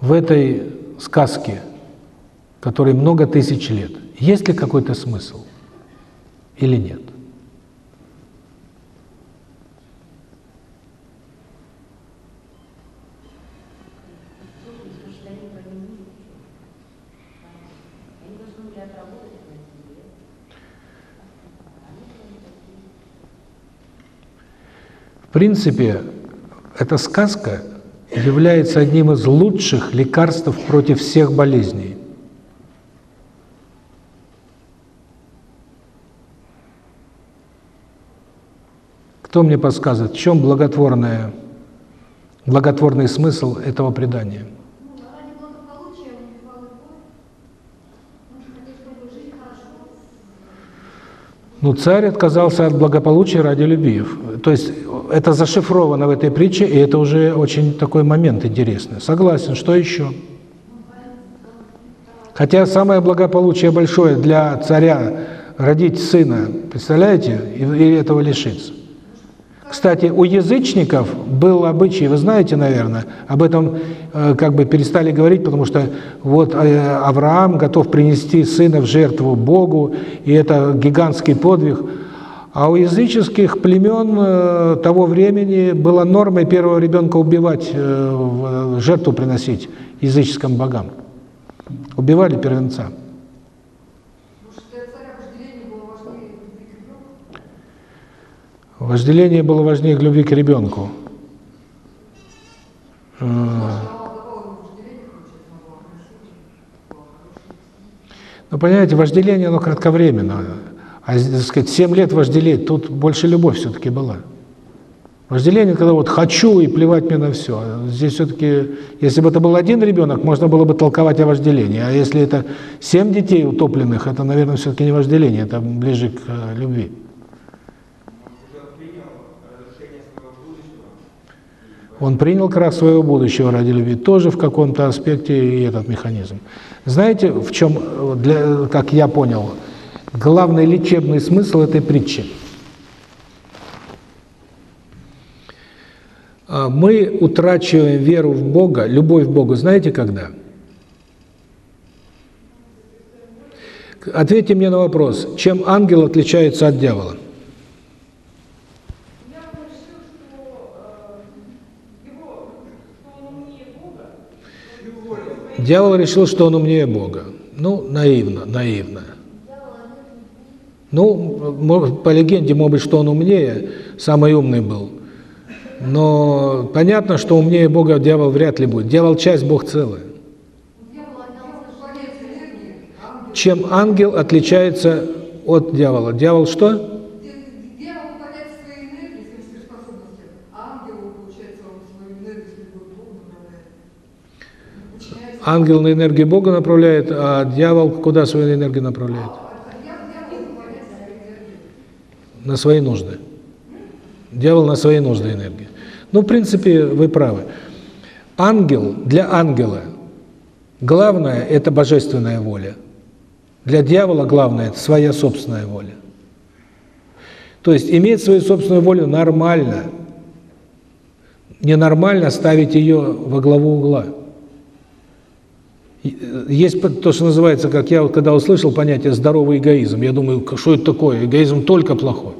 В этой сказке, которой много тысяч лет, есть ли какой-то смысл или нет? Принципе, эта сказка является одним из лучших лекарств против всех болезней. Кто мне подсказывает, в чем благотворная, благотворный смысл этого предания? Ну, царь отказался от благополучия ради любви. То есть это зашифровано в этой притче, и это уже очень такой момент интересный. Согласен, что еще? Хотя самое благополучие большое для царя родить сына, представляете, и этого лишиться. Кстати, у язычников был обычай, вы знаете, наверное, об этом э, как бы перестали говорить, потому что вот э, Авраам готов принести сына в жертву Богу, и это гигантский подвиг. А у языческих племен э, того времени была нормой первого ребенка убивать, жертву приносить языческим богам. Убивали первенца. Вожделение было важнее к любви к ребенку. Э, ну, понимаете, вожделение, оно кратковременно. А, так сказать, 7 лет вожделеть, тут больше любовь все-таки была. Вожделение, когда вот «хочу» и плевать мне на все. Здесь все-таки, если бы это был один ребенок, можно было бы толковать о вожделении. А если это семь детей утопленных, это, наверное, все-таки не вожделение, это ближе к э, любви. Он принял крах своего будущего ради любви. Тоже в каком-то аспекте и этот механизм. Знаете, в чем, для, как я понял, главный лечебный смысл этой притчи – А, мы утрачиваем веру в Бога, любовь к Богу, знаете когда? Ответьте мне на вопрос, чем ангел отличается от дьявола? Дьявол решил, что он умнее Бога. Ну, наивно, наивно. Ну, по легенде, может быть, что он умнее, самый умный был. Но понятно, что умнее Бога дьявол вряд ли будет. Дьявол часть, Бог целая. Чем ангел отличается от дьявола? Дьявол что? Ангел на энергию Бога направляет, а дьявол куда свою энергию направляет? На свои нужды. Дьявол на свои нужды энергии. Ну, в принципе, вы правы. Ангел, для ангела главное – это божественная воля. Для дьявола главное – это своя собственная воля. То есть иметь свою собственную волю нормально. Ненормально ставить ее во главу угла. Есть то, что называется, как я вот когда услышал понятие «здоровый эгоизм», я думаю, что это такое? Эгоизм только плохой.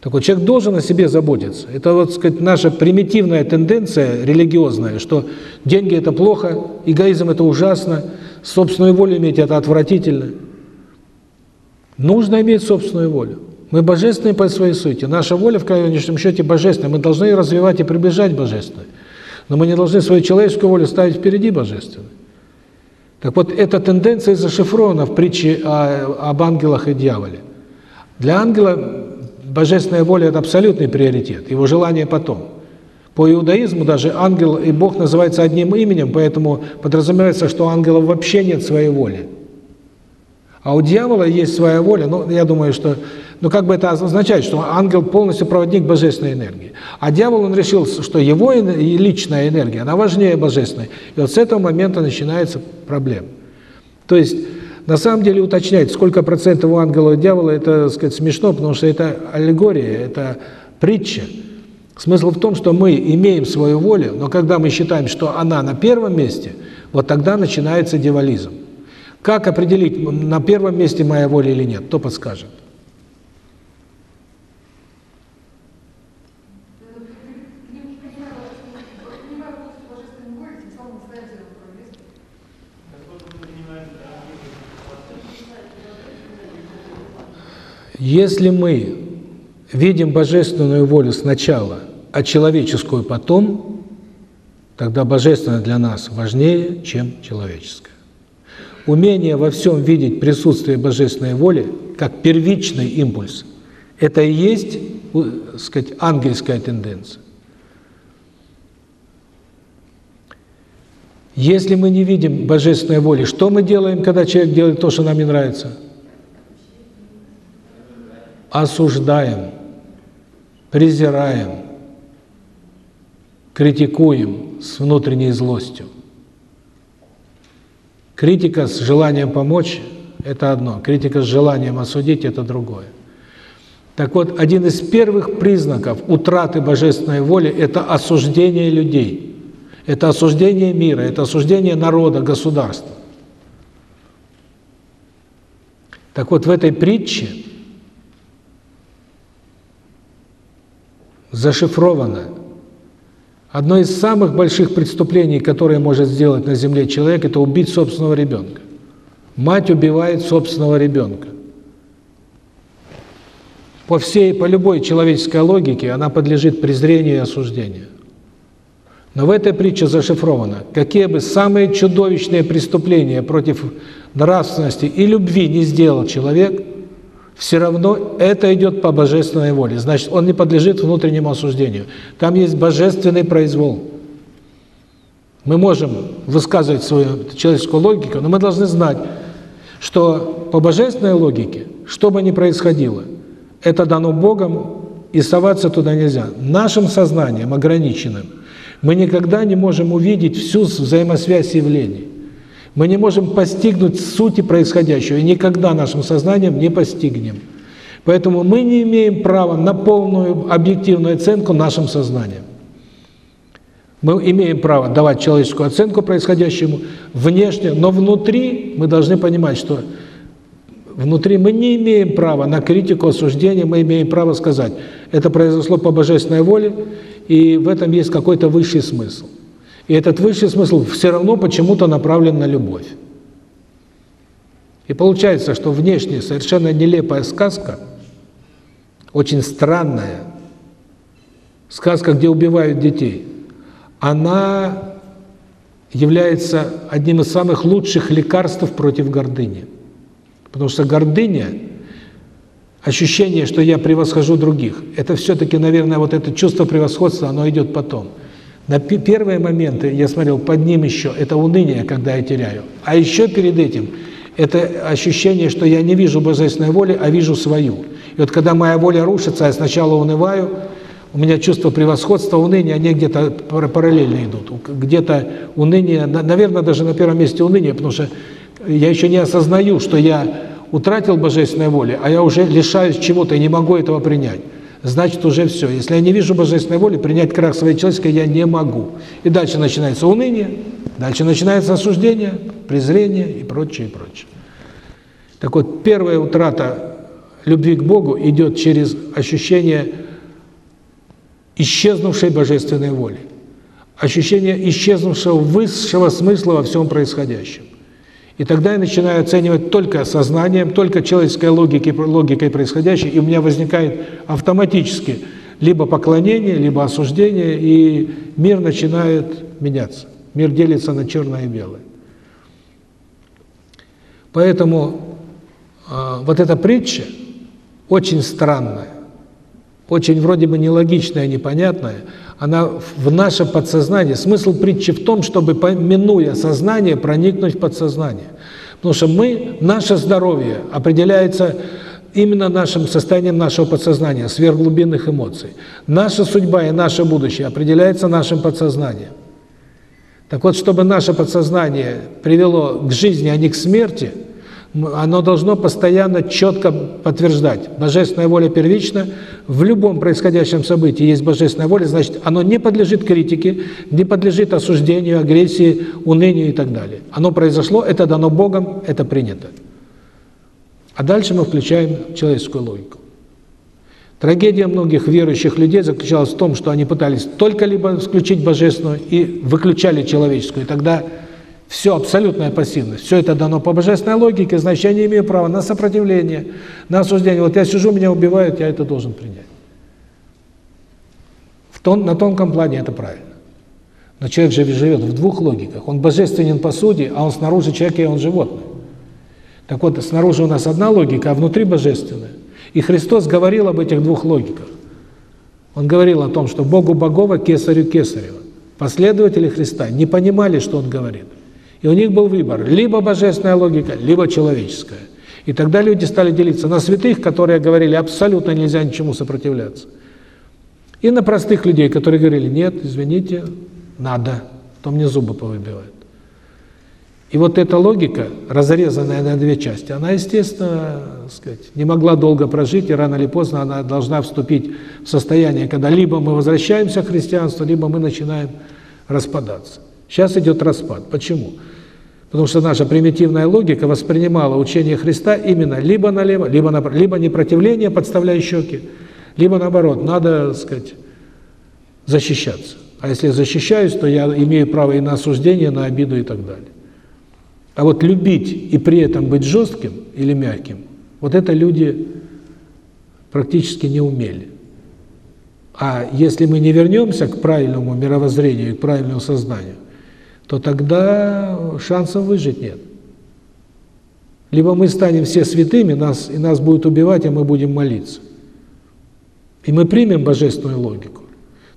Так вот, человек должен о себе заботиться. Это, вот сказать, наша примитивная тенденция религиозная, что деньги – это плохо, эгоизм – это ужасно, собственную волю иметь – это отвратительно. Нужно иметь собственную волю. Мы божественные по своей сути. Наша воля, в конечном счете, божественная. Мы должны ее развивать и приближать божественную. Но мы не должны свою человеческую волю ставить впереди божественной. Так вот, эта тенденция зашифрована в притче о, об ангелах и дьяволе. Для ангела божественная воля – это абсолютный приоритет, его желание потом. По иудаизму даже ангел и Бог называются одним именем, поэтому подразумевается, что у ангелов вообще нет своей воли. А у дьявола есть своя воля, ну, я думаю, что, ну, как бы это означает, что ангел полностью проводник божественной энергии. А дьявол, он решил, что его личная энергия, она важнее божественной. И вот с этого момента начинается проблема. То есть, на самом деле уточнять, сколько процентов у ангела и дьявола, это, так сказать, смешно, потому что это аллегория, это притча. Смысл в том, что мы имеем свою волю, но когда мы считаем, что она на первом месте, вот тогда начинается дьяволизм. Как определить, на первом месте моя воля или нет? Кто подскажет? Если мы видим божественную волю сначала, а человеческую потом, тогда божественное для нас важнее, чем человеческое. Умение во всем видеть присутствие божественной воли как первичный импульс – это и есть, так сказать, ангельская тенденция. Если мы не видим божественной воли, что мы делаем, когда человек делает то, что нам не нравится? Осуждаем, презираем, критикуем с внутренней злостью. Критика с желанием помочь – это одно, критика с желанием осудить – это другое. Так вот, один из первых признаков утраты божественной воли – это осуждение людей, это осуждение мира, это осуждение народа, государства. Так вот, в этой притче зашифровано. Одно из самых больших преступлений, которое может сделать на земле человек, это убить собственного ребенка. Мать убивает собственного ребенка. По всей, по любой человеческой логике она подлежит презрению и осуждению. Но в этой притче зашифровано, какие бы самые чудовищные преступления против нравственности и любви не сделал человек, все равно это идет по божественной воле. Значит, он не подлежит внутреннему осуждению. Там есть божественный произвол. Мы можем высказывать свою человеческую логику, но мы должны знать, что по божественной логике, что бы ни происходило, это дано Богом, и соваться туда нельзя. Нашим сознанием ограниченным мы никогда не можем увидеть всю взаимосвязь явлений. Мы не можем постигнуть сути происходящего, и никогда нашим сознанием не постигнем. Поэтому мы не имеем права на полную объективную оценку нашим сознанием. Мы имеем право давать человеческую оценку происходящему внешне, но внутри мы должны понимать, что внутри мы не имеем права на критику, осуждение, мы имеем право сказать, это произошло по божественной воле, и в этом есть какой-то высший смысл. И этот высший смысл все равно почему-то направлен на любовь. И получается, что внешне совершенно нелепая сказка, очень странная, сказка, где убивают детей, она является одним из самых лучших лекарств против гордыни. Потому что гордыня, ощущение, что я превосхожу других, это все-таки, наверное, вот это чувство превосходства, оно идет потом. На первые моменты, я смотрел, под ним еще, это уныние, когда я теряю. А еще перед этим, это ощущение, что я не вижу божественной воли, а вижу свою. И вот когда моя воля рушится, я сначала унываю, у меня чувство превосходства, уныние, они где-то параллельно идут. Где-то уныние, наверное, даже на первом месте уныние, потому что я еще не осознаю, что я утратил божественной воли, а я уже лишаюсь чего-то и не могу этого принять значит уже все. Если я не вижу божественной воли, принять крах своей человеческой я не могу. И дальше начинается уныние, дальше начинается осуждение, презрение и прочее, и прочее. Так вот, первая утрата любви к Богу идет через ощущение исчезнувшей божественной воли, ощущение исчезнувшего высшего смысла во всем происходящем. И тогда я начинаю оценивать только сознанием, только человеческой логикой, логикой происходящей, и у меня возникает автоматически либо поклонение, либо осуждение, и мир начинает меняться. Мир делится на черное и белое. Поэтому э, вот эта притча очень странная, очень вроде бы нелогичная, непонятная, она в наше подсознание. Смысл притчи в том, чтобы, минуя сознание, проникнуть в подсознание. Потому что мы, наше здоровье определяется именно нашим состоянием нашего подсознания, сверхглубинных эмоций. Наша судьба и наше будущее определяется нашим подсознанием. Так вот, чтобы наше подсознание привело к жизни, а не к смерти – оно должно постоянно четко подтверждать. Божественная воля первична. В любом происходящем событии есть божественная воля, значит, оно не подлежит критике, не подлежит осуждению, агрессии, унынию и так далее. Оно произошло, это дано Богом, это принято. А дальше мы включаем человеческую логику. Трагедия многих верующих людей заключалась в том, что они пытались только либо включить божественную и выключали человеческую, и тогда все, абсолютная пассивность. Все это дано по божественной логике, значит, я не имею права на сопротивление, на осуждение. Вот я сижу, меня убивают, я это должен принять. В тон, на тонком плане это правильно. Но человек же живет в двух логиках. Он божественен по сути, а он снаружи человек, и он животное. Так вот, снаружи у нас одна логика, а внутри божественная. И Христос говорил об этих двух логиках. Он говорил о том, что Богу Богова, Кесарю Кесарева. Последователи Христа не понимали, что Он говорит. И у них был выбор, либо божественная логика, либо человеческая. И тогда люди стали делиться на святых, которые говорили, абсолютно нельзя ничему сопротивляться. И на простых людей, которые говорили, нет, извините, надо, то мне зубы повыбивают. И вот эта логика, разрезанная на две части, она, естественно, сказать, не могла долго прожить, и рано или поздно она должна вступить в состояние, когда либо мы возвращаемся к христианству, либо мы начинаем распадаться. Сейчас идет распад. Почему? Потому что наша примитивная логика воспринимала учение Христа именно либо налево, либо направо, либо непротивление, подставляя щеки, либо наоборот, надо, сказать, защищаться. А если я защищаюсь, то я имею право и на осуждение, на обиду и так далее. А вот любить и при этом быть жестким или мягким, вот это люди практически не умели. А если мы не вернемся к правильному мировоззрению, к правильному сознанию, то тогда шансов выжить нет. Либо мы станем все святыми, нас и нас будут убивать, а мы будем молиться. И мы примем божественную логику.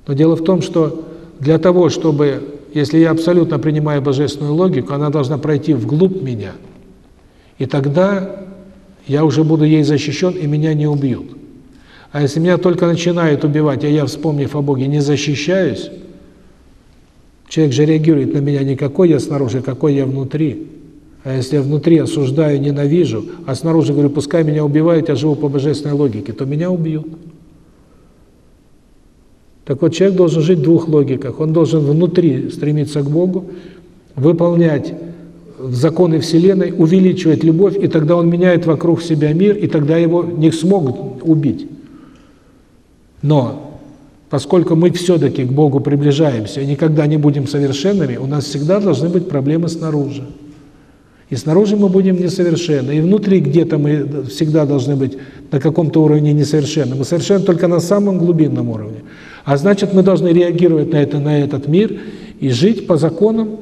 Но дело в том, что для того, чтобы, если я абсолютно принимаю божественную логику, она должна пройти вглубь меня. И тогда я уже буду ей защищен, и меня не убьют. А если меня только начинают убивать, а я, вспомнив о Боге, не защищаюсь, человек же реагирует на меня не какой я снаружи, какой я внутри. А если я внутри осуждаю, ненавижу, а снаружи говорю, пускай меня убивают, я живу по божественной логике, то меня убьют. Так вот, человек должен жить в двух логиках. Он должен внутри стремиться к Богу, выполнять законы Вселенной, увеличивать любовь, и тогда он меняет вокруг себя мир, и тогда его не смогут убить. Но поскольку мы все-таки к Богу приближаемся и никогда не будем совершенными, у нас всегда должны быть проблемы снаружи. И снаружи мы будем несовершенны, и внутри где-то мы всегда должны быть на каком-то уровне несовершенны. Мы совершенны только на самом глубинном уровне. А значит, мы должны реагировать на это, на этот мир и жить по законам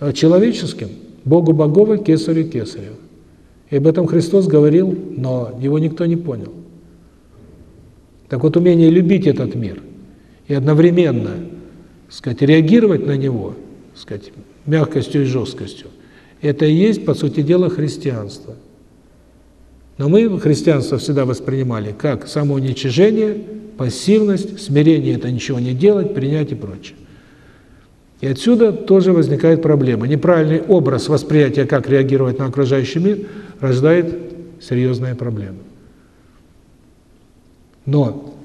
э, человеческим. Богу богово, кесарю кесарю. И об этом Христос говорил, но его никто не понял. Так вот, умение любить этот мир и одновременно, сказать, реагировать на него, сказать, мягкостью и жесткостью, это и есть, по сути дела, христианство. Но мы христианство всегда воспринимали как самоуничижение, пассивность, смирение – это ничего не делать, принять и прочее. И отсюда тоже возникает проблема. Неправильный образ восприятия, как реагировать на окружающий мир, рождает серьезные проблемы. Но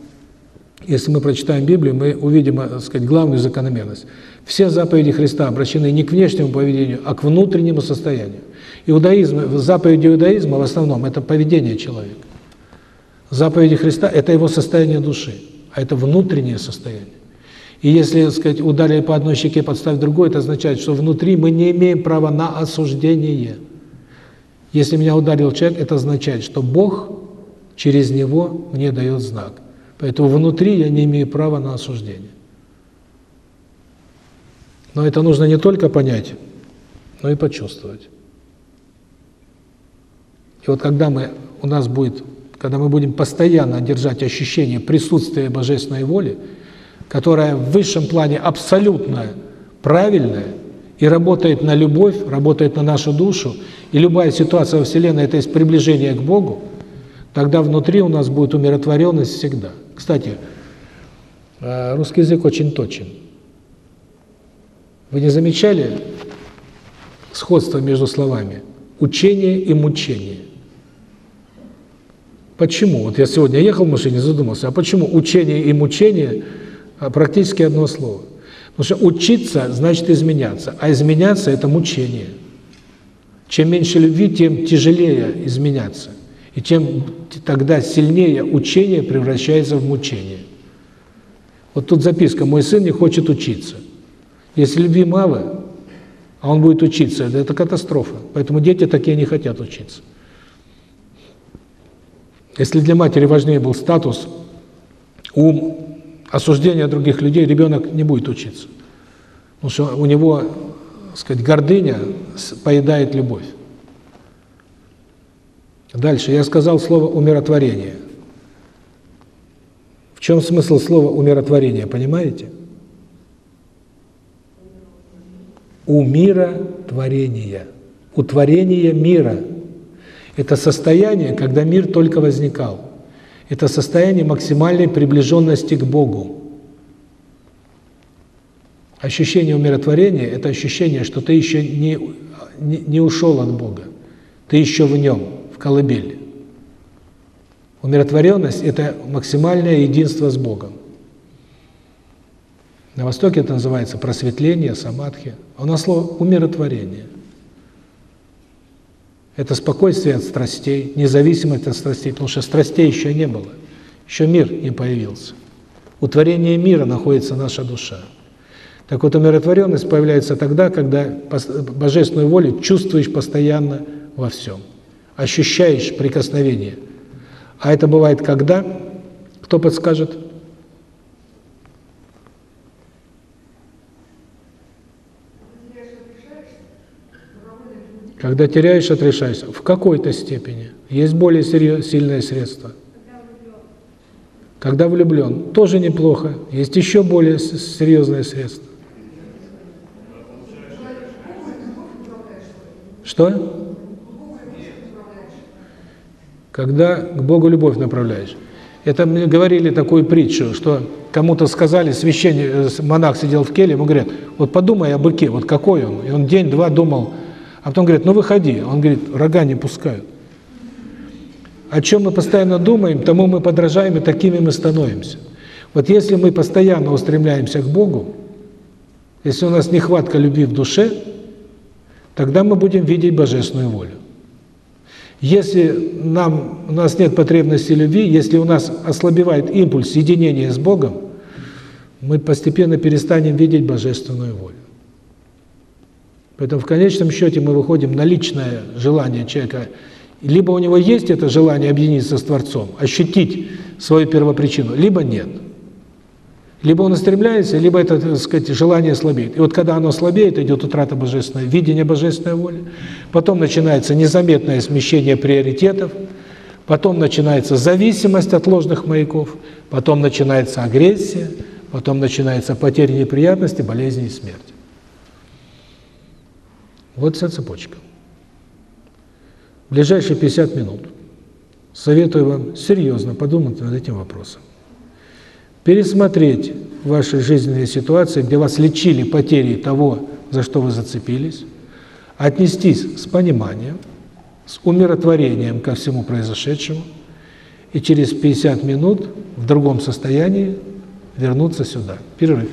если мы прочитаем Библию, мы увидим, так сказать, главную закономерность. Все заповеди Христа обращены не к внешнему поведению, а к внутреннему состоянию. Иудаизм, заповеди иудаизма в основном – это поведение человека. Заповеди Христа – это его состояние души, а это внутреннее состояние. И если, так сказать, ударили по одной щеке, подставь другой, это означает, что внутри мы не имеем права на осуждение. Если меня ударил человек, это означает, что Бог через него мне дает знак. Поэтому внутри я не имею права на осуждение. Но это нужно не только понять, но и почувствовать. И вот когда мы у нас будет, когда мы будем постоянно держать ощущение присутствия Божественной воли, которая в высшем плане абсолютно правильная и работает на любовь, работает на нашу душу, и любая ситуация во Вселенной – это есть приближение к Богу, тогда внутри у нас будет умиротворенность всегда. Кстати, э, русский язык очень точен. Вы не замечали сходство между словами? Учение и мучение. Почему? Вот я сегодня ехал в машине, задумался, а почему учение и мучение а, практически одно слово? Потому что учиться значит изменяться, а изменяться – это мучение. Чем меньше любви, тем тяжелее изменяться. И тем тогда сильнее учение превращается в мучение. Вот тут записка «Мой сын не хочет учиться». Если любви мало, а он будет учиться, это катастрофа. Поэтому дети такие не хотят учиться. Если для матери важнее был статус, ум, осуждение других людей, ребенок не будет учиться. Потому что у него, так сказать, гордыня поедает любовь. Дальше я сказал слово умиротворение. В чем смысл слова умиротворение, понимаете? Умиротворение. Утворение мира – это состояние, когда мир только возникал. Это состояние максимальной приближенности к Богу. Ощущение умиротворения – это ощущение, что ты еще не, не, не ушел от Бога. Ты еще в Нем, в колыбели. Умиротворенность – это максимальное единство с Богом. На Востоке это называется просветление, самадхи. А у нас слово «умиротворение». Это спокойствие от страстей, независимость от страстей, потому что страстей еще не было. Еще мир не появился. У творения мира находится наша душа. Так вот, умиротворенность появляется тогда, когда божественную волю чувствуешь постоянно во всем ощущаешь прикосновение. А это бывает когда? Кто подскажет? Когда теряешь, отрешаешься. В какой-то степени. Есть более серьез, сильное средство. Когда влюблен. Тоже неплохо. Есть еще более серьезное средство. Что? Когда к Богу любовь направляешь. Это мне говорили такую притчу, что кому-то сказали, священник, э, монах сидел в келье, ему говорят, вот подумай о быке, вот какой он. И он день-два думал, а потом говорит, ну выходи. Он говорит, рога не пускают. О чем мы постоянно думаем, тому мы подражаем, и такими мы становимся. Вот если мы постоянно устремляемся к Богу, если у нас нехватка любви в душе, тогда мы будем видеть Божественную волю. Если нам, у нас нет потребности любви, если у нас ослабевает импульс единения с Богом, мы постепенно перестанем видеть Божественную волю. Поэтому в конечном счете мы выходим на личное желание человека. Либо у него есть это желание объединиться с Творцом, ощутить свою первопричину, либо нет. Либо он устремляется, либо это, так сказать, желание слабеет. И вот когда оно слабеет, идет утрата божественной, видение божественной воли. Потом начинается незаметное смещение приоритетов. Потом начинается зависимость от ложных маяков. Потом начинается агрессия. Потом начинается потеря неприятности, болезни и смерть. Вот вся цепочка. Ближайшие 50 минут советую вам серьезно подумать над этим вопросом пересмотреть ваши жизненные ситуации, где вас лечили потери того, за что вы зацепились, отнестись с пониманием, с умиротворением ко всему произошедшему, и через 50 минут в другом состоянии вернуться сюда. Перерыв.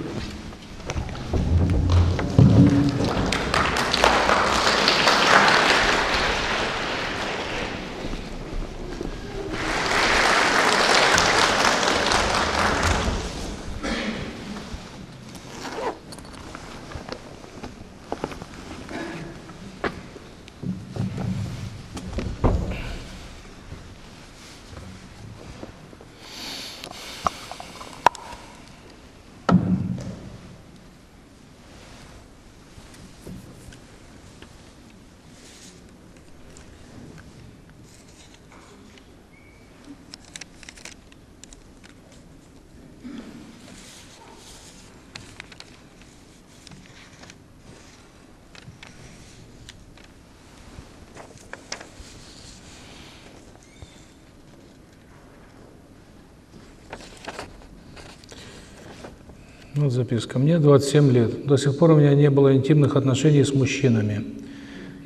Вот записка. Мне 27 лет. До сих пор у меня не было интимных отношений с мужчинами.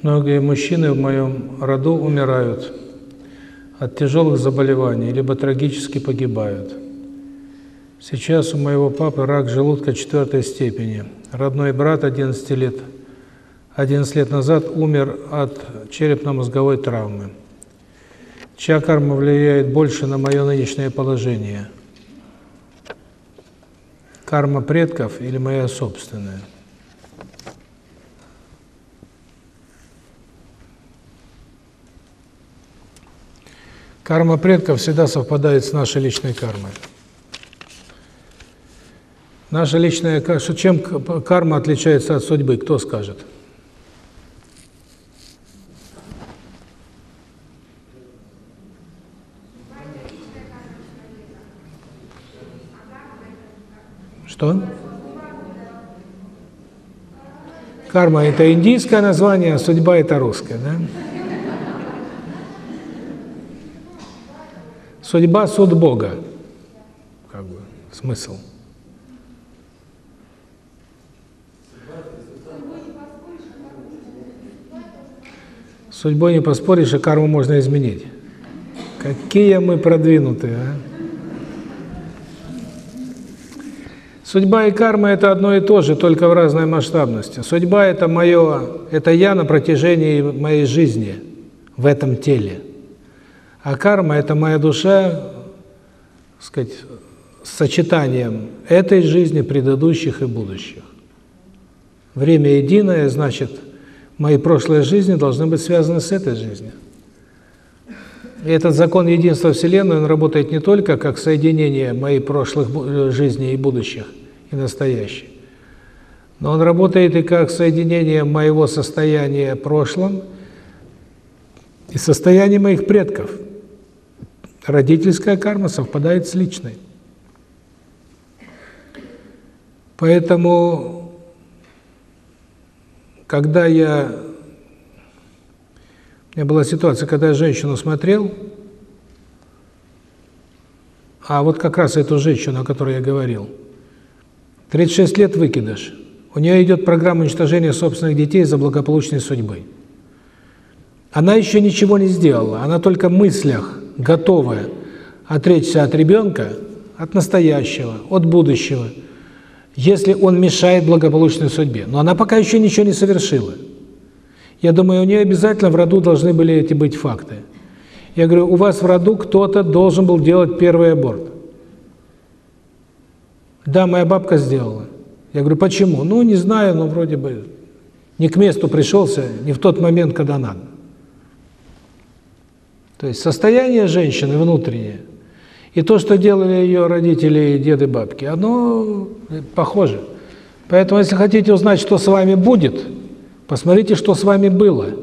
Многие мужчины в моем роду умирают от тяжелых заболеваний, либо трагически погибают. Сейчас у моего папы рак желудка четвертой степени. Родной брат 11 лет 11 лет назад умер от черепно-мозговой травмы. Чья карма влияет больше на мое нынешнее положение – Карма предков или моя собственная? Карма предков всегда совпадает с нашей личной кармой. Наша личная чем карма отличается от судьбы, кто скажет? Что? Карма – это индийское название, а судьба – это русское, да? Судьба – суд Бога. Как бы, смысл. Судьбой не поспоришь, а карму можно изменить. Какие мы продвинутые, а? Судьба и карма – это одно и то же, только в разной масштабности. Судьба – это мое, это я на протяжении моей жизни в этом теле. А карма – это моя душа, сказать, с сочетанием этой жизни, предыдущих и будущих. Время единое, значит, мои прошлые жизни должны быть связаны с этой жизнью. Этот закон единства Вселенной, он работает не только как соединение моих прошлых жизней и будущих, и настоящий. Но он работает и как соединение моего состояния в прошлом И состояние моих предков, родительская карма совпадает с личной. Поэтому, когда я... У меня была ситуация, когда я женщину смотрел, а вот как раз эту женщину, о которой я говорил, 36 лет выкидыш, у нее идет программа уничтожения собственных детей за благополучной судьбой. Она еще ничего не сделала, она только в мыслях готовая отречься от ребенка, от настоящего, от будущего – если он мешает благополучной судьбе. Но она пока еще ничего не совершила. Я думаю, у нее обязательно в роду должны были эти быть факты. Я говорю, у вас в роду кто-то должен был делать первый аборт. Да, моя бабка сделала. Я говорю, почему? Ну, не знаю, но вроде бы не к месту пришелся, не в тот момент, когда надо. То есть состояние женщины внутреннее – и то, что делали ее родители деды, бабки, оно похоже. Поэтому, если хотите узнать, что с вами будет, посмотрите, что с вами было.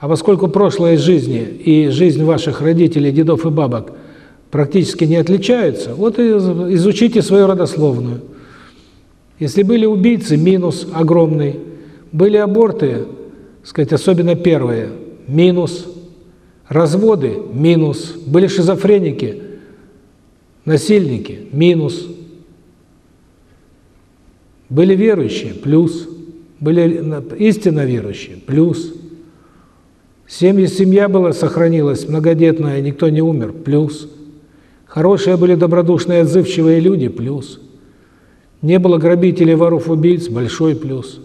А поскольку прошлое жизни и жизнь ваших родителей, дедов и бабок практически не отличаются, вот изучите свою родословную. Если были убийцы, минус огромный. Были аборты, сказать, особенно первые, минус. Разводы – минус. Были шизофреники, насильники – минус. Были верующие – плюс. Были истинно верующие – плюс. Семья, семья была, сохранилась, многодетная, никто не умер – плюс. Хорошие были добродушные, отзывчивые люди – плюс. Не было грабителей, воров, убийц – большой плюс.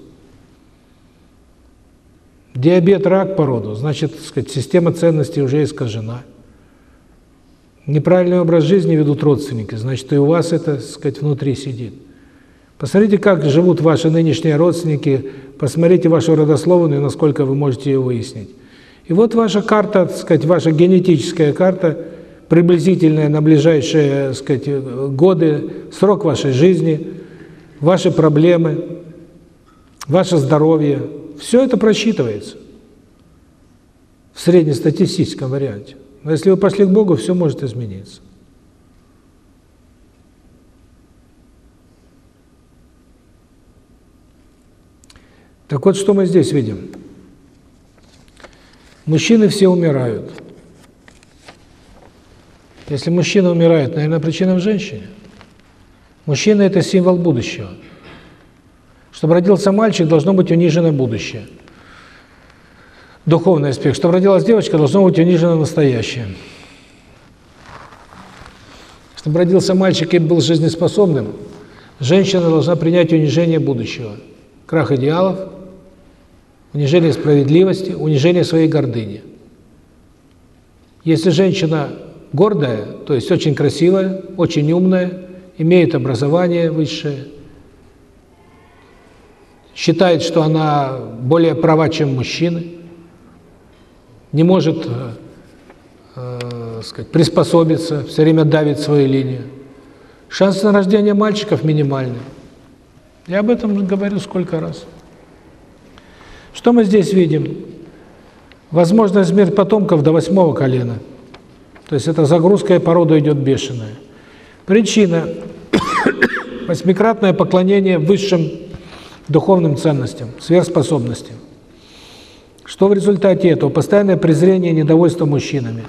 Диабет, рак по роду, значит, так сказать, система ценностей уже искажена. Неправильный образ жизни ведут родственники, значит, и у вас это, так сказать, внутри сидит. Посмотрите, как живут ваши нынешние родственники, посмотрите вашу родословную, насколько вы можете ее выяснить. И вот ваша карта, так сказать, ваша генетическая карта, приблизительная на ближайшие, так сказать, годы, срок вашей жизни, ваши проблемы, ваше здоровье, все это просчитывается в среднестатистическом варианте. Но если вы пошли к Богу, все может измениться. Так вот, что мы здесь видим? Мужчины все умирают. Если мужчина умирает, наверное, причина в женщине. Мужчина – это символ будущего. Чтобы родился мальчик, должно быть унижено будущее. Духовный аспект. Чтобы родилась девочка, должно быть унижено настоящее. Чтобы родился мальчик и был жизнеспособным, женщина должна принять унижение будущего. Крах идеалов, унижение справедливости, унижение своей гордыни. Если женщина гордая, то есть очень красивая, очень умная, имеет образование высшее, считает, что она более права, чем мужчины, не может э, э, сказать, приспособиться, все время давит свою линию. Шанс на рождение мальчиков минимальный. Я об этом говорю сколько раз. Что мы здесь видим? Возможно, смерть потомков до восьмого колена. То есть эта загрузка и порода идет бешеная. Причина – восьмикратное поклонение высшим духовным ценностям, сверхспособностям. Что в результате этого? Постоянное презрение, недовольство мужчинами.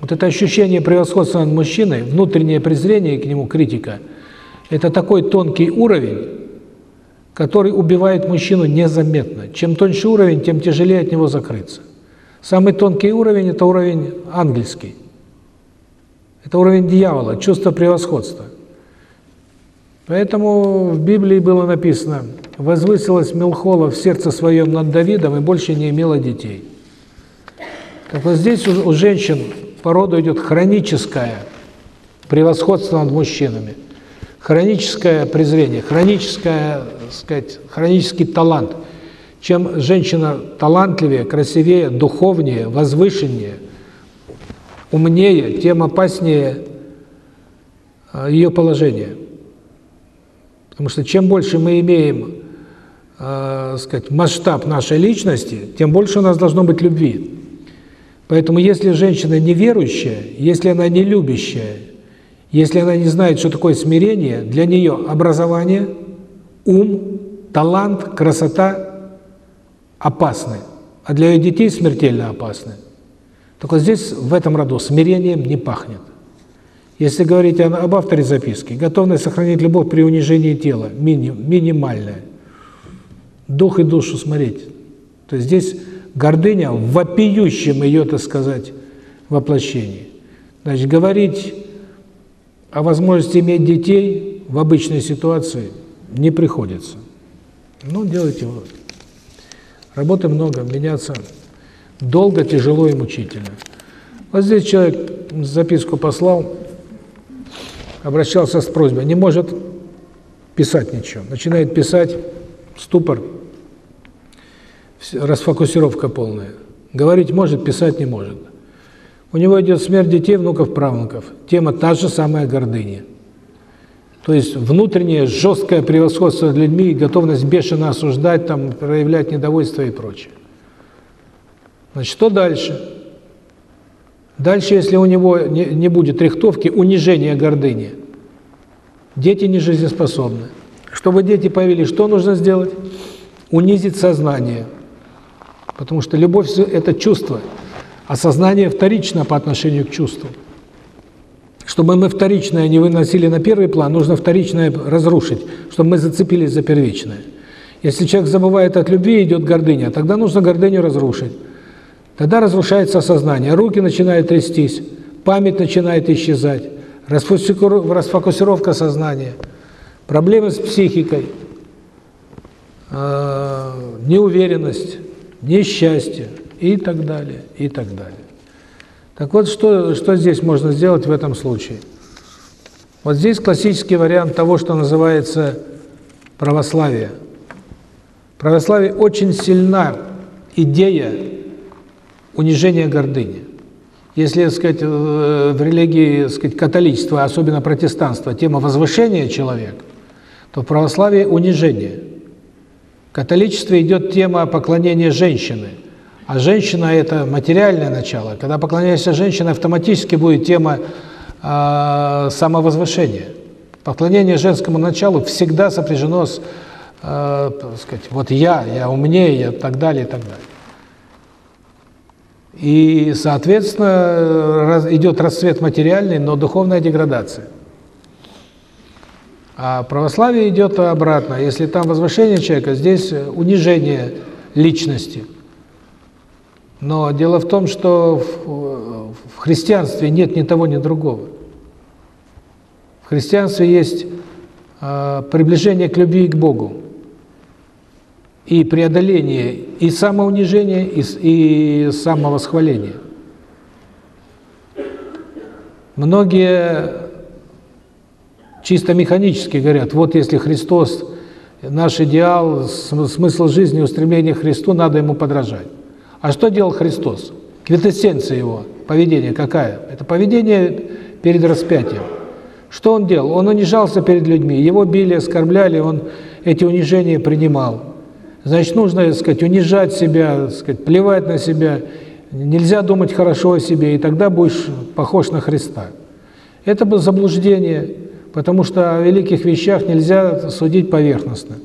Вот это ощущение превосходства над мужчиной, внутреннее презрение к нему, критика, это такой тонкий уровень, который убивает мужчину незаметно. Чем тоньше уровень, тем тяжелее от него закрыться. Самый тонкий уровень – это уровень ангельский. Это уровень дьявола, чувство превосходства. Поэтому в Библии было написано «Возвысилась Милхола в сердце своем над Давидом и больше не имела детей». Так вот здесь у, у женщин по роду идет хроническое превосходство над мужчинами, хроническое презрение, хроническое, сказать, хронический талант. Чем женщина талантливее, красивее, духовнее, возвышеннее, умнее, тем опаснее а, ее положение. Потому что чем больше мы имеем э, сказать, масштаб нашей личности, тем больше у нас должно быть любви. Поэтому если женщина неверующая, если она не любящая, если она не знает, что такое смирение, для нее образование, ум, талант, красота опасны, а для ее детей смертельно опасны. Вот здесь, в этом роду, смирением не пахнет. Если говорить об авторе записки, готовность сохранить любовь при унижении тела, миним, минимальная. Дух и душу смотреть. То есть здесь гордыня в вопиющем ее, так сказать, воплощении. Значит, говорить о возможности иметь детей в обычной ситуации не приходится. Ну, делайте вывод. Работы много, меняться долго, тяжело и мучительно. Вот здесь человек записку послал, обращался с просьбой, не может писать ничего. Начинает писать, ступор, расфокусировка полная. Говорить может, писать не может. У него идет смерть детей, внуков, правнуков. Тема та же самая гордыня. То есть внутреннее жесткое превосходство над людьми готовность бешено осуждать, там, проявлять недовольство и прочее. Значит, что дальше? Дальше, если у него не, не будет рихтовки, унижение гордыни, дети не жизнеспособны. Чтобы дети появились, что нужно сделать? Унизить сознание. Потому что любовь – это чувство, а сознание вторично по отношению к чувству. Чтобы мы вторичное не выносили на первый план, нужно вторичное разрушить, чтобы мы зацепились за первичное. Если человек забывает от любви, идет гордыня, тогда нужно гордыню разрушить. Тогда разрушается сознание, руки начинают трястись, память начинает исчезать, расфокусировка сознания, проблемы с психикой, а, неуверенность, несчастье и так далее, и так далее. Так вот, что, что здесь можно сделать в этом случае? Вот здесь классический вариант того, что называется православие. Православие очень сильна идея унижение гордыни. Если, так сказать, в религии, так сказать, католичества, особенно протестанства, тема возвышения человека, то в православии унижение. В католичестве идет тема поклонения женщины, а женщина – это материальное начало. Когда поклоняешься женщине, автоматически будет тема э, самовозвышения. Поклонение женскому началу всегда сопряжено с, э, сказать, вот я, я умнее, я так далее, и так далее. И, соответственно, идет расцвет материальный, но духовная деградация. А православие идет обратно. Если там возвышение человека, здесь унижение личности. Но дело в том, что в, в христианстве нет ни того, ни другого. В христианстве есть э, приближение к любви и к Богу и преодоление и самоунижения, и, и самовосхваления. Многие чисто механически говорят, вот если Христос наш идеал, смысл жизни, устремление к Христу, надо ему подражать. А что делал Христос? Квинтэссенция его поведения какая? Это поведение перед распятием. Что он делал? Он унижался перед людьми, его били, оскорбляли, он эти унижения принимал. Значит, нужно, так сказать, унижать себя, так сказать, плевать на себя. Нельзя думать хорошо о себе, и тогда будешь похож на Христа. Это было заблуждение, потому что о великих вещах нельзя судить поверхностно.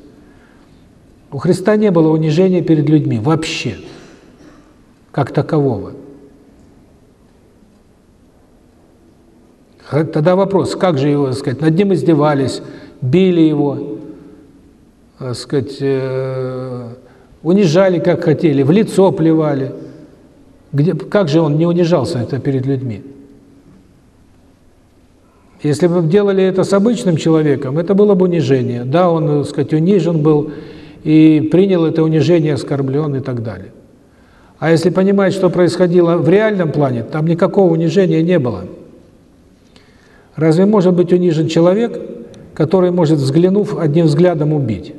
У Христа не было унижения перед людьми вообще, как такового. Тогда вопрос, как же его, так сказать, над ним издевались, били его, так сказать, э, унижали, как хотели, в лицо плевали. Где, как же он не унижался это перед людьми? Если бы делали это с обычным человеком, это было бы унижение. Да, он, так сказать, унижен был и принял это унижение, оскорблен и так далее. А если понимать, что происходило в реальном плане, там никакого унижения не было. Разве может быть унижен человек, который может, взглянув, одним взглядом убить?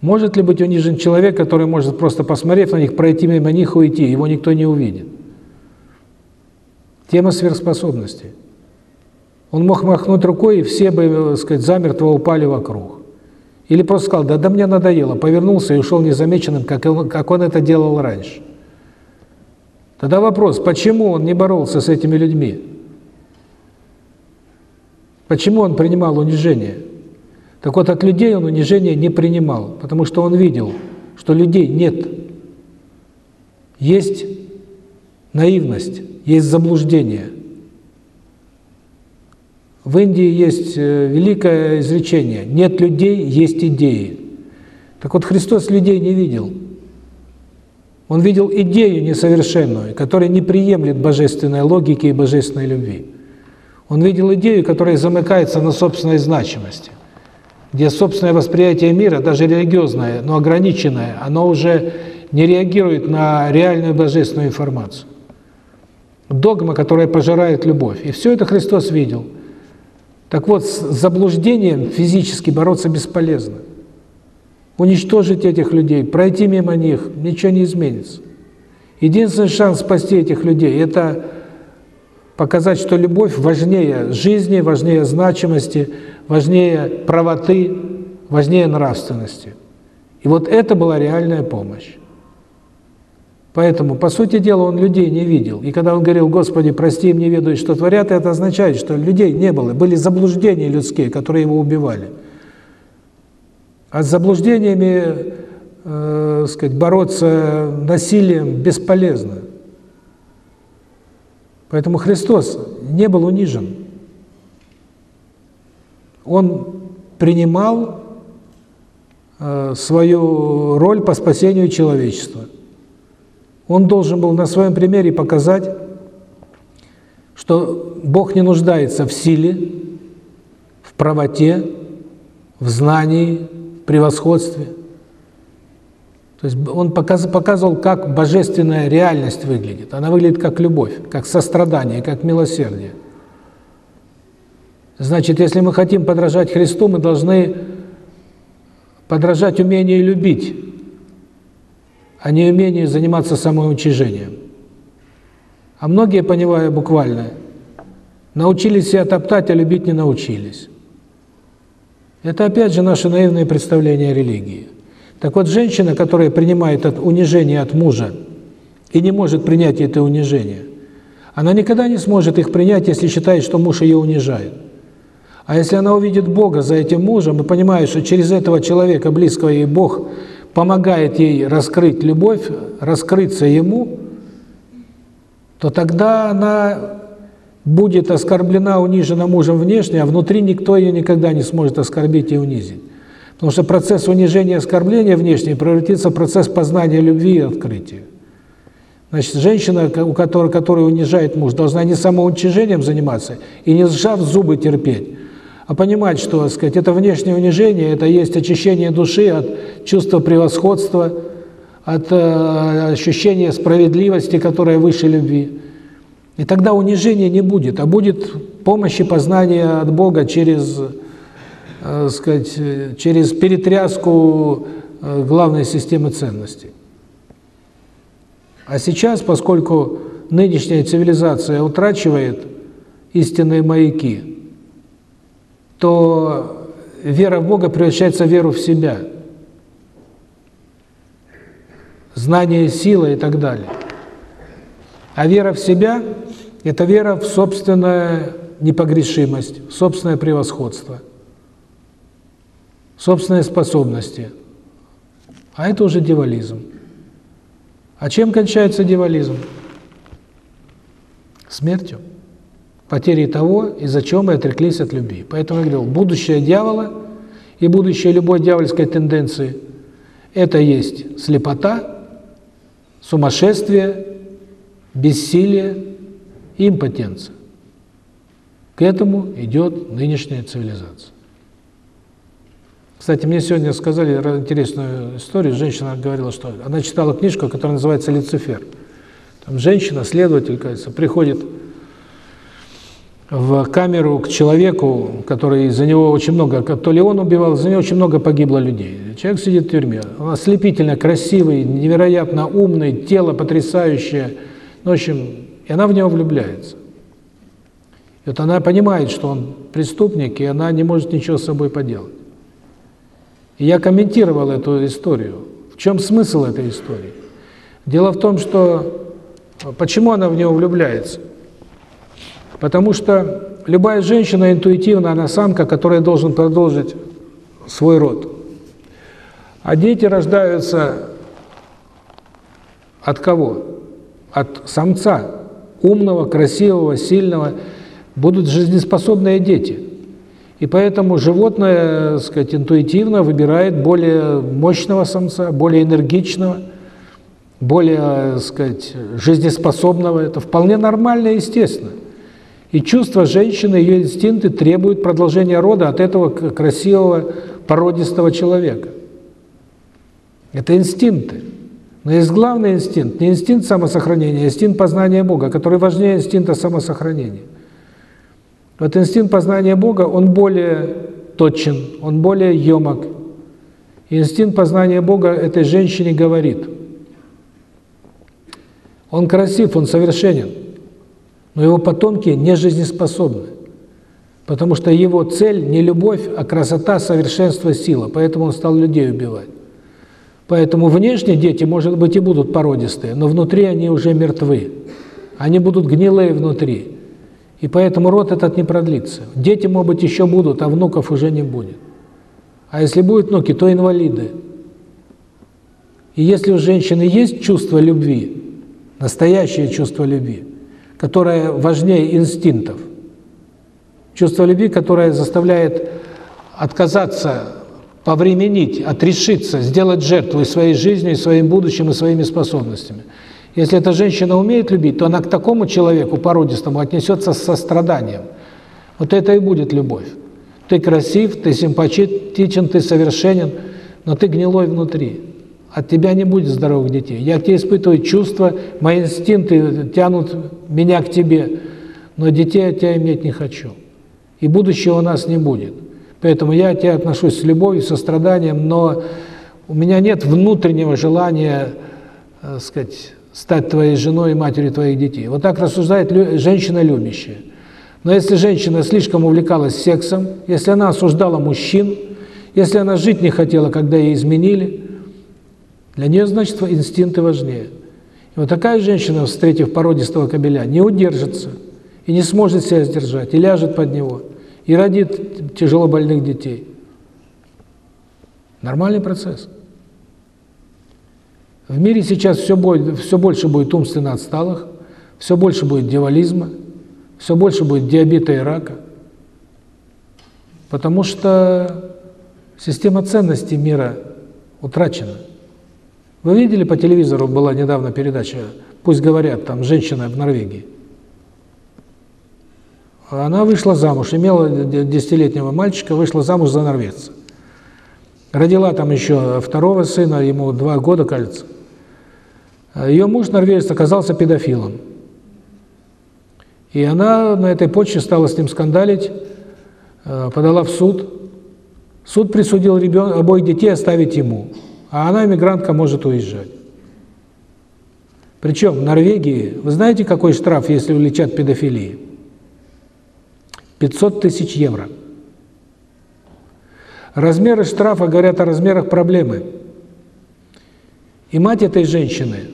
Может ли быть унижен человек, который может просто посмотрев на них, пройти мимо них, уйти, его никто не увидит? Тема сверхспособности. Он мог махнуть рукой, и все бы, так сказать, замертво упали вокруг. Или просто сказал, да, да мне надоело, повернулся и ушел незамеченным, как он, как он это делал раньше. Тогда вопрос, почему он не боролся с этими людьми? Почему он принимал унижение? Так вот, от людей он унижение не принимал, потому что он видел, что людей нет. Есть наивность, есть заблуждение. В Индии есть э, великое изречение «нет людей, есть идеи». Так вот, Христос людей не видел. Он видел идею несовершенную, которая не приемлет божественной логики и божественной любви. Он видел идею, которая замыкается на собственной значимости, где собственное восприятие мира, даже религиозное, но ограниченное, оно уже не реагирует на реальную божественную информацию. Догма, которая пожирает любовь. И все это Христос видел. Так вот, с заблуждением физически бороться бесполезно. Уничтожить этих людей, пройти мимо них, ничего не изменится. Единственный шанс спасти этих людей – это показать, что любовь важнее жизни, важнее значимости, важнее правоты, важнее нравственности. И вот это была реальная помощь. Поэтому, по сути дела, он людей не видел. И когда он говорил, Господи, прости им, не ведают, что творят, это означает, что людей не было. Были заблуждения людские, которые его убивали. А с заблуждениями, э, сказать, бороться насилием бесполезно. Поэтому Христос не был унижен. Он принимал э, свою роль по спасению человечества. Он должен был на своем примере показать, что Бог не нуждается в силе, в правоте, в знании, в превосходстве. То есть он показывал, как божественная реальность выглядит. Она выглядит как любовь, как сострадание, как милосердие. Значит, если мы хотим подражать Христу, мы должны подражать умению любить, а не умению заниматься самоуничижением. А многие, понимая буквально, научились себя топтать, а любить не научились. Это опять же наше наивное представление о религии. Так вот, женщина, которая принимает от унижение от мужа и не может принять это унижение, она никогда не сможет их принять, если считает, что муж ее унижает. А если она увидит Бога за этим мужем и понимает, что через этого человека, близкого ей Бог, помогает ей раскрыть любовь, раскрыться Ему, то тогда она будет оскорблена, унижена мужем внешне, а внутри никто ее никогда не сможет оскорбить и унизить. Потому что процесс унижения и оскорбления внешне превратится в процесс познания любви и открытия. Значит, женщина, у которой, которая унижает муж, должна не самоуничижением заниматься и не сжав зубы терпеть, а понимать, что, сказать, это внешнее унижение, это есть очищение души от чувства превосходства, от э, ощущения справедливости, которая выше любви. И тогда унижения не будет, а будет помощь и познание от Бога через, э, сказать, через перетряску э, главной системы ценностей. А сейчас, поскольку нынешняя цивилизация утрачивает истинные маяки, то вера в Бога превращается в веру в себя. Знание, сила и так далее. А вера в себя – это вера в собственную непогрешимость, в собственное превосходство, собственные способности. А это уже дьяволизм. А чем кончается дьяволизм? Смертью потери того, из-за чего мы отреклись от любви. Поэтому я говорил, будущее дьявола и будущее любой дьявольской тенденции – это есть слепота, сумасшествие, бессилие импотенция. К этому идет нынешняя цивилизация. Кстати, мне сегодня сказали интересную историю. Женщина говорила, что она читала книжку, которая называется «Люцифер». Там женщина, следователь, кажется, приходит в камеру к человеку, который за него очень много, то ли он убивал, за него очень много погибло людей. Человек сидит в тюрьме, он ослепительно красивый, невероятно умный, тело потрясающее, ну, в общем, и она в него влюбляется. И вот она понимает, что он преступник, и она не может ничего с собой поделать. И я комментировал эту историю. В чем смысл этой истории? Дело в том, что почему она в него влюбляется? Потому что любая женщина интуитивно, она самка, которая должен продолжить свой род. А дети рождаются от кого? От самца, умного, красивого, сильного. Будут жизнеспособные дети. И поэтому животное, так сказать, интуитивно выбирает более мощного самца, более энергичного, более, так сказать, жизнеспособного. Это вполне нормально и естественно. И чувства женщины, ее инстинкты требуют продолжения рода от этого красивого, породистого человека. Это инстинкты. Но есть главный инстинкт, не инстинкт самосохранения, а инстинкт познания Бога, который важнее инстинкта самосохранения. Вот инстинкт познания Бога, он более точен, он более емок. И инстинкт познания Бога этой женщине говорит. Он красив, он совершенен, но его потомки не жизнеспособны. Потому что его цель не любовь, а красота, совершенство, сила. Поэтому он стал людей убивать. Поэтому внешне дети, может быть, и будут породистые, но внутри они уже мертвы. Они будут гнилые внутри. И поэтому род этот не продлится. Дети, может быть, еще будут, а внуков уже не будет. А если будут внуки, то инвалиды. И если у женщины есть чувство любви, настоящее чувство любви, которое важнее инстинктов, чувство любви, которое заставляет отказаться повременить, отрешиться, сделать жертву и своей жизнью, и своим будущим, и своими способностями. Если эта женщина умеет любить, то она к такому человеку породистому отнесется с состраданием. Вот это и будет любовь. Ты красив, ты симпатичен, ты совершенен, но ты гнилой внутри. От тебя не будет здоровых детей. Я к тебе испытываю чувства, мои инстинкты тянут меня к тебе, но детей от тебя иметь не хочу. И будущего у нас не будет. Поэтому я к тебе отношусь с любовью, состраданием, но у меня нет внутреннего желания, так э, сказать, стать твоей женой и матерью твоих детей. Вот так рассуждает женщина любящая. Но если женщина слишком увлекалась сексом, если она осуждала мужчин, если она жить не хотела, когда ей изменили, для нее, значит, инстинкты важнее. И вот такая женщина, встретив породистого кобеля, не удержится и не сможет себя сдержать, и ляжет под него – и родит тяжело больных детей. Нормальный процесс. В мире сейчас все, будет, все больше будет умственно отсталых, все больше будет дьяволизма, все больше будет диабета и рака. Потому что система ценностей мира утрачена. Вы видели по телевизору, была недавно передача «Пусть говорят», там женщина в Норвегии. Она вышла замуж, имела десятилетнего мальчика, вышла замуж за норвежца. Родила там еще второго сына, ему два года, кажется. Ее муж, норвежец, оказался педофилом. И она на этой почве стала с ним скандалить, э, подала в суд. Суд присудил ребен... обоих детей оставить ему, а она, иммигрантка, может уезжать. Причем в Норвегии, вы знаете, какой штраф, если уличат педофилии? 500 тысяч евро. Размеры штрафа говорят о размерах проблемы. И мать этой женщины,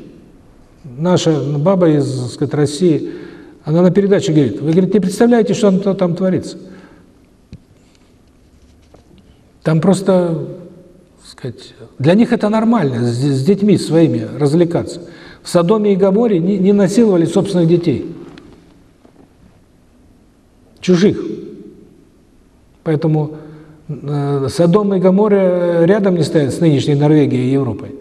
наша баба из сказать, России, она на передаче говорит, вы говорит, не представляете, что там творится. Там просто, сказать, для них это нормально, с, с детьми своими развлекаться. В Содоме и Габоре не, не насиловали собственных детей чужих. Поэтому э, Содом и Гоморра рядом не стоят с нынешней Норвегией и Европой.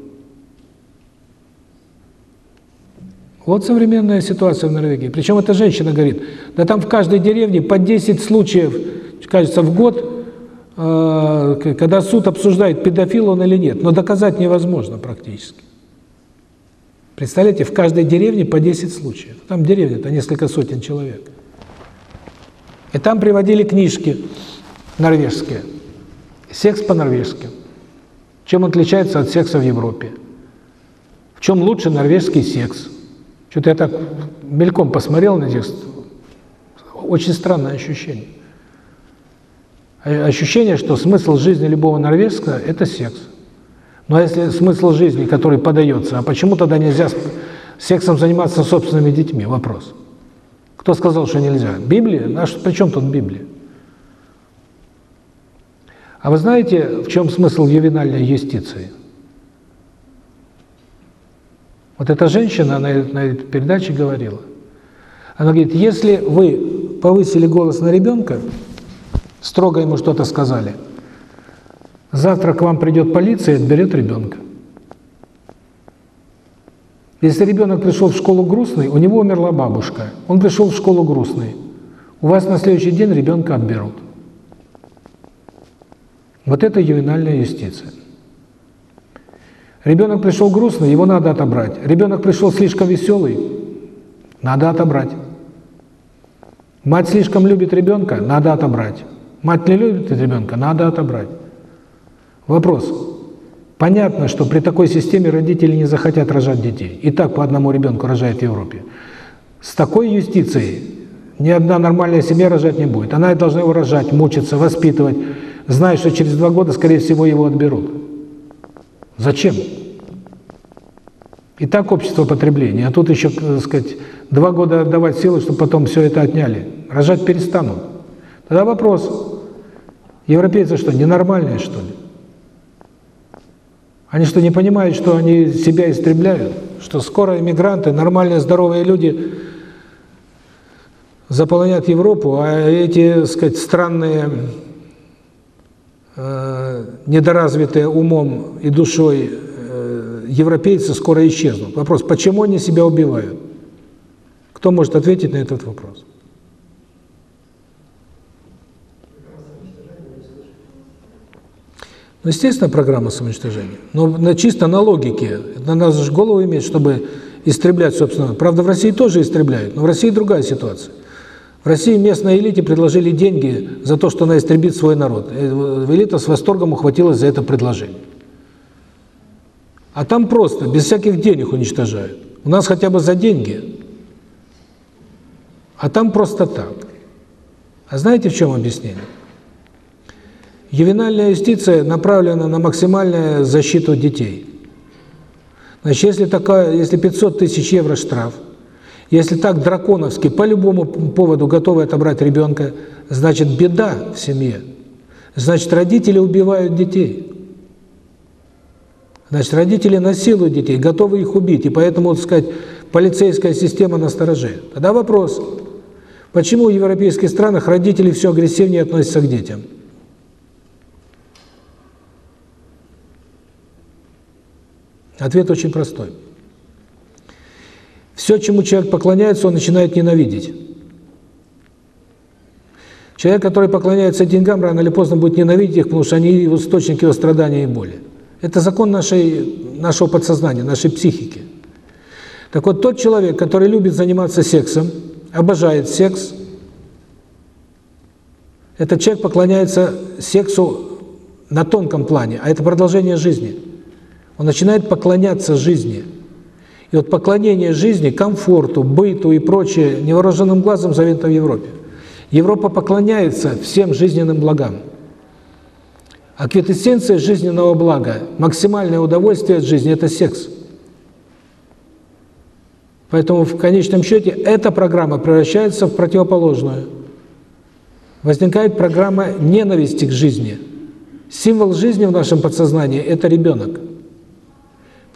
Вот современная ситуация в Норвегии. Причем эта женщина говорит, да там в каждой деревне по 10 случаев, кажется, в год, когда суд обсуждает, педофил он или нет, но доказать невозможно практически. Представляете, в каждой деревне по 10 случаев. Там деревня-то несколько сотен человек. И там приводили книжки норвежские. Секс по-норвежски. Чем отличается от секса в Европе? В чем лучше норвежский секс? Что-то я так мельком посмотрел на текст. Очень странное ощущение. Ощущение, что смысл жизни любого норвежского – это секс. Но если смысл жизни, который подается, а почему тогда нельзя сексом заниматься собственными детьми? Вопрос. Кто сказал, что нельзя? Библия? А при чем тут Библия? А вы знаете, в чем смысл ювенальной юстиции? Вот эта женщина на, на этой передаче говорила. Она говорит, если вы повысили голос на ребенка, строго ему что-то сказали, завтра к вам придет полиция и отберет ребенка. Если ребенок пришел в школу грустный, у него умерла бабушка, он пришел в школу грустный, у вас на следующий день ребенка отберут. Вот это ювенальная юстиция. Ребенок пришел грустный, его надо отобрать. Ребенок пришел слишком веселый, надо отобрать. Мать слишком любит ребенка, надо отобрать. Мать не любит ребенка, надо отобрать. Вопрос. Понятно, что при такой системе родители не захотят рожать детей. И так по одному ребенку рожают в Европе. С такой юстицией ни одна нормальная семья рожать не будет. Она должна его рожать, мучиться, воспитывать, зная, что через два года, скорее всего, его отберут. Зачем? И так общество потребления, а тут еще, так сказать, два года отдавать силы, чтобы потом все это отняли. Рожать перестанут. Тогда вопрос, европейцы что, ненормальные, что ли? Они что, не понимают, что они себя истребляют? Что скоро иммигранты, нормальные, здоровые люди заполонят Европу, а эти, так сказать, странные, э, недоразвитые умом и душой э, европейцы скоро исчезнут. Вопрос, почему они себя убивают? Кто может ответить на этот вопрос? Ну, естественно, программа самоуничтожения. Но чисто на логике. На нас же голову иметь, чтобы истреблять, собственно. Правда, в России тоже истребляют, но в России другая ситуация. В России местной элите предложили деньги за то, что она истребит свой народ. Э, элита с восторгом ухватилась за это предложение. А там просто, без всяких денег уничтожают. У нас хотя бы за деньги. А там просто так. А знаете, в чем объяснение? Ювенальная юстиция направлена на максимальную защиту детей. Значит, если, такая, если 500 тысяч евро штраф, если так драконовски по любому поводу готовы отобрать ребенка, значит беда в семье. Значит, родители убивают детей. Значит, родители насилуют детей, готовы их убить, и поэтому, так сказать, полицейская система на стороже. Тогда вопрос, почему в европейских странах родители все агрессивнее относятся к детям? Ответ очень простой. Все, чему человек поклоняется, он начинает ненавидеть. Человек, который поклоняется деньгам, рано или поздно будет ненавидеть их, потому что они источник его страдания и боли. Это закон нашей, нашего подсознания, нашей психики. Так вот, тот человек, который любит заниматься сексом, обожает секс, этот человек поклоняется сексу на тонком плане, а это продолжение жизни. Он начинает поклоняться жизни. И вот поклонение жизни, комфорту, быту и прочее невооруженным глазом заведено в Европе. Европа поклоняется всем жизненным благам. А квитэссенция жизненного блага, максимальное удовольствие от жизни – это секс. Поэтому в конечном счете эта программа превращается в противоположную. Возникает программа ненависти к жизни. Символ жизни в нашем подсознании – это ребенок.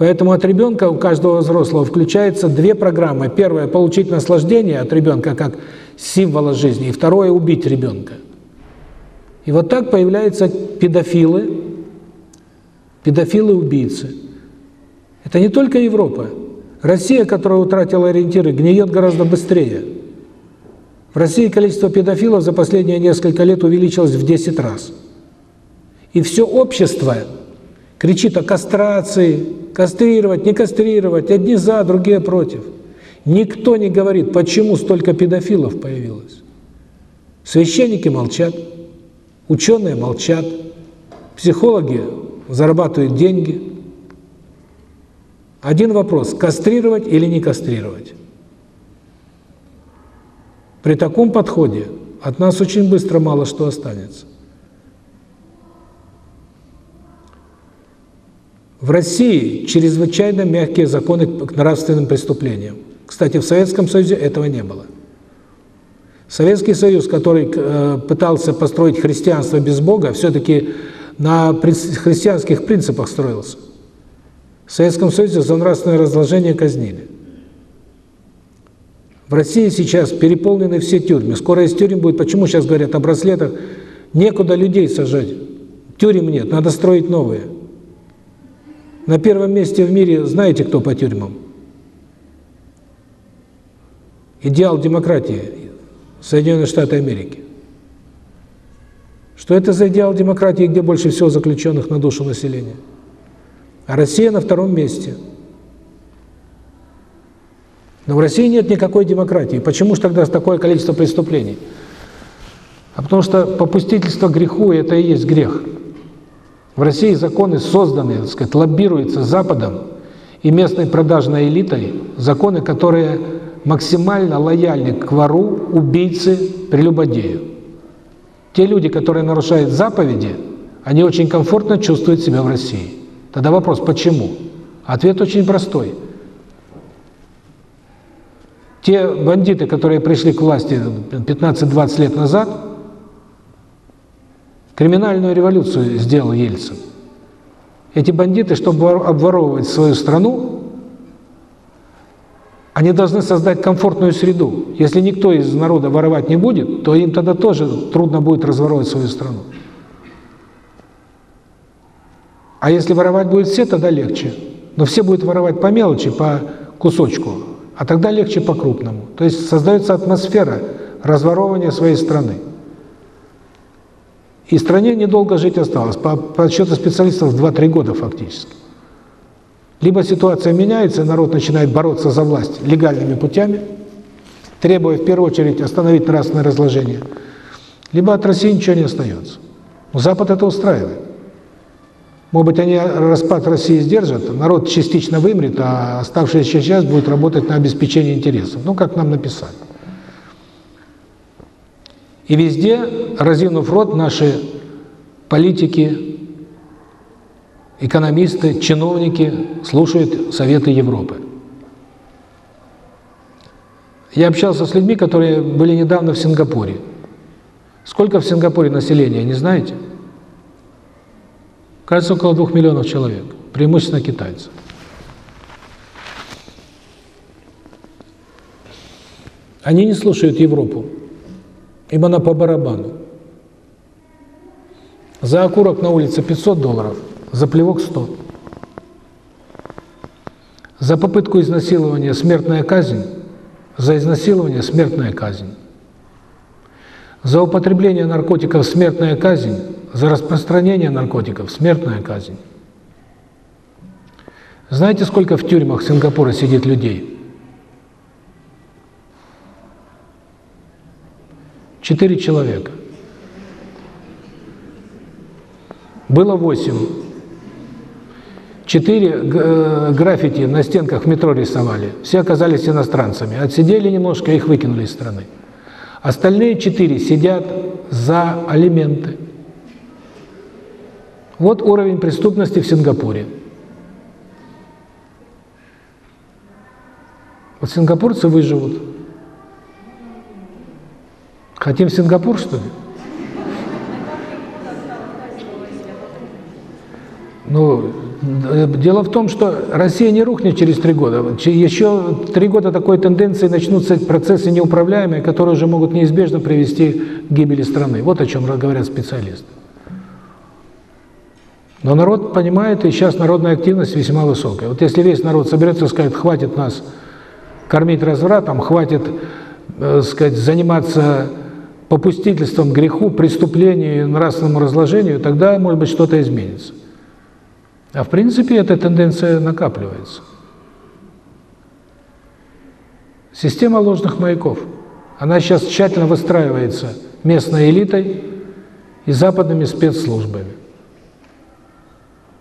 Поэтому от ребенка у каждого взрослого включается две программы. Первая – получить наслаждение от ребенка как символа жизни, и второе – убить ребенка. И вот так появляются педофилы, педофилы-убийцы. Это не только Европа. Россия, которая утратила ориентиры, гниет гораздо быстрее. В России количество педофилов за последние несколько лет увеличилось в 10 раз. И все общество кричит о кастрации, кастрировать, не кастрировать, одни за, другие против. Никто не говорит, почему столько педофилов появилось. Священники молчат, ученые молчат, психологи зарабатывают деньги. Один вопрос – кастрировать или не кастрировать? При таком подходе от нас очень быстро мало что останется. В России чрезвычайно мягкие законы к нравственным преступлениям. Кстати, в Советском Союзе этого не было. Советский Союз, который э, пытался построить христианство без Бога, все-таки на христианских принципах строился. В Советском Союзе за нравственное разложение казнили. В России сейчас переполнены все тюрьмы. Скоро из тюрем будет. Почему сейчас говорят о браслетах? Некуда людей сажать. Тюрем нет, надо строить новые. На первом месте в мире знаете, кто по тюрьмам? Идеал демократии. Соединенные Штаты Америки. Что это за идеал демократии, где больше всего заключенных на душу населения? А Россия на втором месте. Но в России нет никакой демократии. Почему же тогда такое количество преступлений? А потому что попустительство греху – это и есть грех. В России законы созданы, так сказать, лоббируются Западом и местной продажной элитой, законы, которые максимально лояльны к вору, убийце, прелюбодею. Те люди, которые нарушают заповеди, они очень комфортно чувствуют себя в России. Тогда вопрос, почему? Ответ очень простой. Те бандиты, которые пришли к власти 15-20 лет назад, криминальную революцию сделал Ельцин. Эти бандиты, чтобы обворовывать свою страну, они должны создать комфортную среду. Если никто из народа воровать не будет, то им тогда тоже трудно будет разворовать свою страну. А если воровать будет все, тогда легче. Но все будут воровать по мелочи, по кусочку, а тогда легче по крупному. То есть создается атмосфера разворовывания своей страны. И стране недолго жить осталось. По подсчету специалистов 2-3 года фактически. Либо ситуация меняется, народ начинает бороться за власть легальными путями, требуя в первую очередь остановить нравственное разложение, либо от России ничего не остается. Но Запад это устраивает. Может быть, они распад России сдержат, народ частично вымрет, а оставшаяся часть будет работать на обеспечение интересов. Ну, как нам написали. И везде, разинув рот, наши политики, экономисты, чиновники слушают советы Европы. Я общался с людьми, которые были недавно в Сингапуре. Сколько в Сингапуре населения, не знаете? Кажется, около двух миллионов человек, преимущественно китайцев. Они не слушают Европу, им она по барабану. За окурок на улице 500 долларов – за плевок 100. За попытку изнасилования смертная казнь, за изнасилование смертная казнь. За употребление наркотиков смертная казнь, за распространение наркотиков смертная казнь. Знаете, сколько в тюрьмах Сингапура сидит людей? Четыре человека. Было восемь. Четыре э, граффити на стенках метро рисовали. Все оказались иностранцами. Отсидели немножко, их выкинули из страны. Остальные четыре сидят за алименты. Вот уровень преступности в Сингапуре. Вот сингапурцы выживут. Хотим Сингапур, что ли? Ну, Дело в том, что Россия не рухнет через три года. Еще три года такой тенденции начнутся процессы неуправляемые, которые уже могут неизбежно привести к гибели страны. Вот о чем говорят специалисты. Но народ понимает, и сейчас народная активность весьма высокая. Вот если весь народ соберется и скажет, хватит нас кормить развратом, хватит, э, сказать, заниматься попустительством греху, преступлению, нравственному разложению, тогда, может быть, что-то изменится. А в принципе эта тенденция накапливается. Система ложных маяков. Она сейчас тщательно выстраивается местной элитой и западными спецслужбами.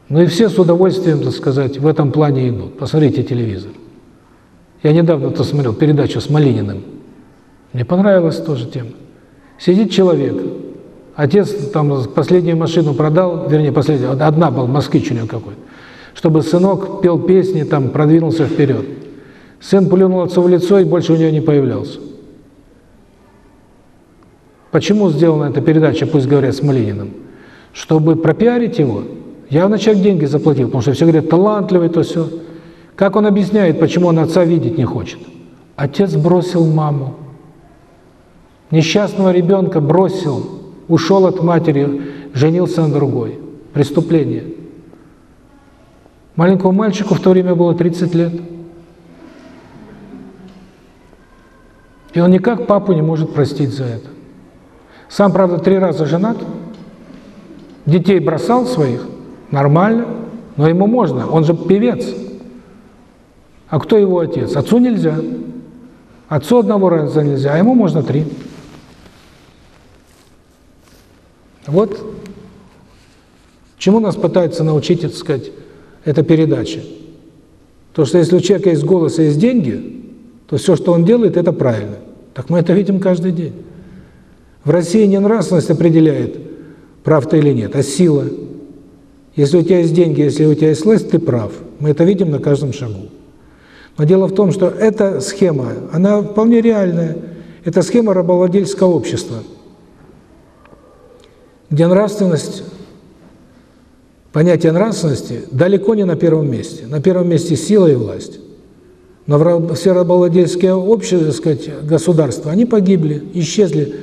Ну и все с удовольствием, так сказать, в этом плане идут. Посмотрите телевизор. Я недавно-то смотрел передачу с Малининым. Мне понравилась тоже тема. Сидит человек, Отец там последнюю машину продал, вернее, последнюю, одна была, москвич у него какой-то. чтобы сынок пел песни, там, продвинулся вперед. Сын плюнул отцу в лицо и больше у нее не появлялся. Почему сделана эта передача, пусть говорят, с Малининым? Чтобы пропиарить его. Я вначале деньги заплатил, потому что все говорят, талантливый, то все. Как он объясняет, почему он отца видеть не хочет? Отец бросил маму. Несчастного ребенка бросил, ушел от матери, женился на другой. Преступление. Маленькому мальчику в то время было 30 лет. И он никак папу не может простить за это. Сам, правда, три раза женат, детей бросал своих, нормально, но ему можно, он же певец. А кто его отец? Отцу нельзя. Отцу одного раза нельзя, а ему можно три. Вот чему нас пытаются научить, так сказать, эта передача. То, что если у человека есть голос и есть деньги, то все, что он делает, это правильно. Так мы это видим каждый день. В России не нравственность определяет, прав ты или нет, а сила. Если у тебя есть деньги, если у тебя есть власть, ты прав. Мы это видим на каждом шагу. Но дело в том, что эта схема, она вполне реальная. Это схема рабовладельческого общества, где нравственность, понятие нравственности далеко не на первом месте. На первом месте сила и власть. Но все рабовладельческие общества, сказать, государства, они погибли, исчезли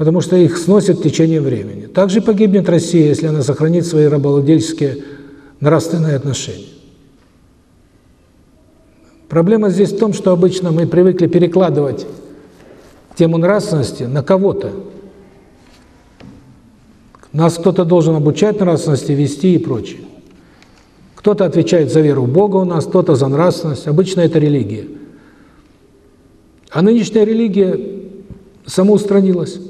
потому что их сносят в течение времени. Также погибнет Россия, если она сохранит свои рабовладельческие нравственные отношения. Проблема здесь в том, что обычно мы привыкли перекладывать тему нравственности на кого-то. Нас кто-то должен обучать нравственности, вести и прочее. Кто-то отвечает за веру в Бога у нас, кто-то за нравственность. Обычно это религия. А нынешняя религия самоустранилась.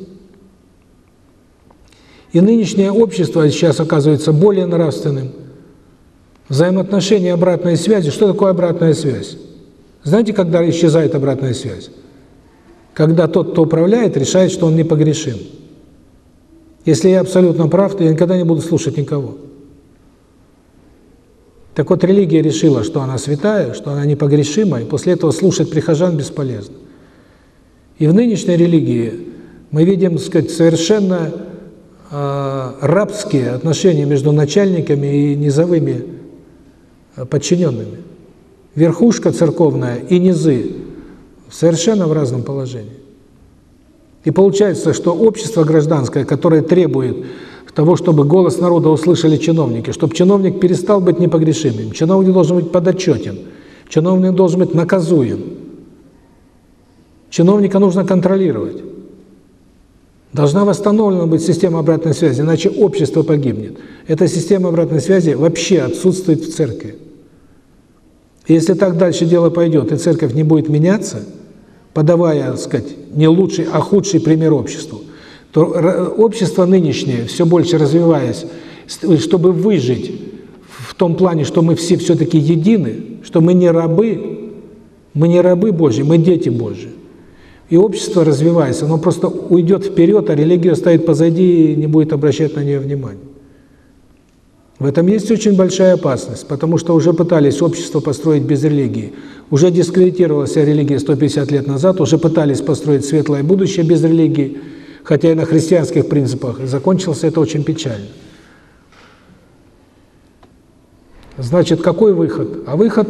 И нынешнее общество сейчас оказывается более нравственным. Взаимоотношения обратной связи. Что такое обратная связь? Знаете, когда исчезает обратная связь? Когда тот, кто управляет, решает, что он непогрешим. Если я абсолютно прав, то я никогда не буду слушать никого. Так вот, религия решила, что она святая, что она непогрешима, и после этого слушать прихожан бесполезно. И в нынешней религии мы видим, так сказать, совершенно э, рабские отношения между начальниками и низовыми э, подчиненными. Верхушка церковная и низы совершенно в разном положении. И получается, что общество гражданское, которое требует того, чтобы голос народа услышали чиновники, чтобы чиновник перестал быть непогрешимым, чиновник должен быть подотчетен, чиновник должен быть наказуем, чиновника нужно контролировать. Должна восстановлена быть система обратной связи, иначе общество погибнет. Эта система обратной связи вообще отсутствует в церкви. И если так дальше дело пойдет, и церковь не будет меняться, подавая, так сказать, не лучший, а худший пример обществу, то общество нынешнее, все больше развиваясь, чтобы выжить в том плане, что мы все все-таки едины, что мы не рабы, мы не рабы Божьи, мы дети Божьи. И общество развивается, оно просто уйдет вперед, а религия стоит позади и не будет обращать на нее внимания. В этом есть очень большая опасность, потому что уже пытались общество построить без религии. Уже дискредитировалась религия 150 лет назад, уже пытались построить светлое будущее без религии, хотя и на христианских принципах. Закончился это очень печально. Значит, какой выход? А выход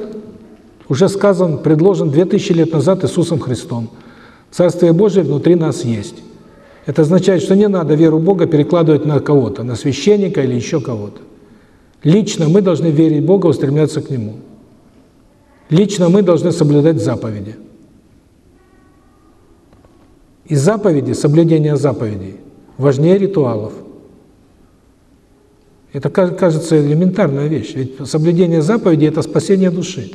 уже сказан, предложен 2000 лет назад Иисусом Христом. Царствие Божие внутри нас есть. Это означает, что не надо веру Бога перекладывать на кого-то, на священника или еще кого-то. Лично мы должны верить в Бога, устремляться к Нему. Лично мы должны соблюдать заповеди. И заповеди, соблюдение заповедей, важнее ритуалов. Это кажется элементарная вещь, ведь соблюдение заповедей – это спасение души.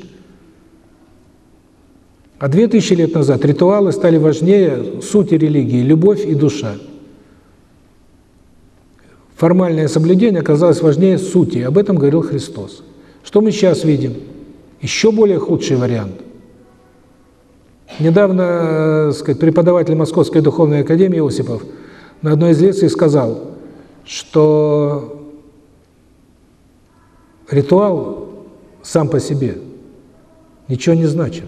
А две тысячи лет назад ритуалы стали важнее сути религии – любовь и душа. Формальное соблюдение оказалось важнее сути, об этом говорил Христос. Что мы сейчас видим? Еще более худший вариант. Недавно э, сказать, преподаватель Московской Духовной Академии Осипов на одной из лекций сказал, что ритуал сам по себе ничего не значит.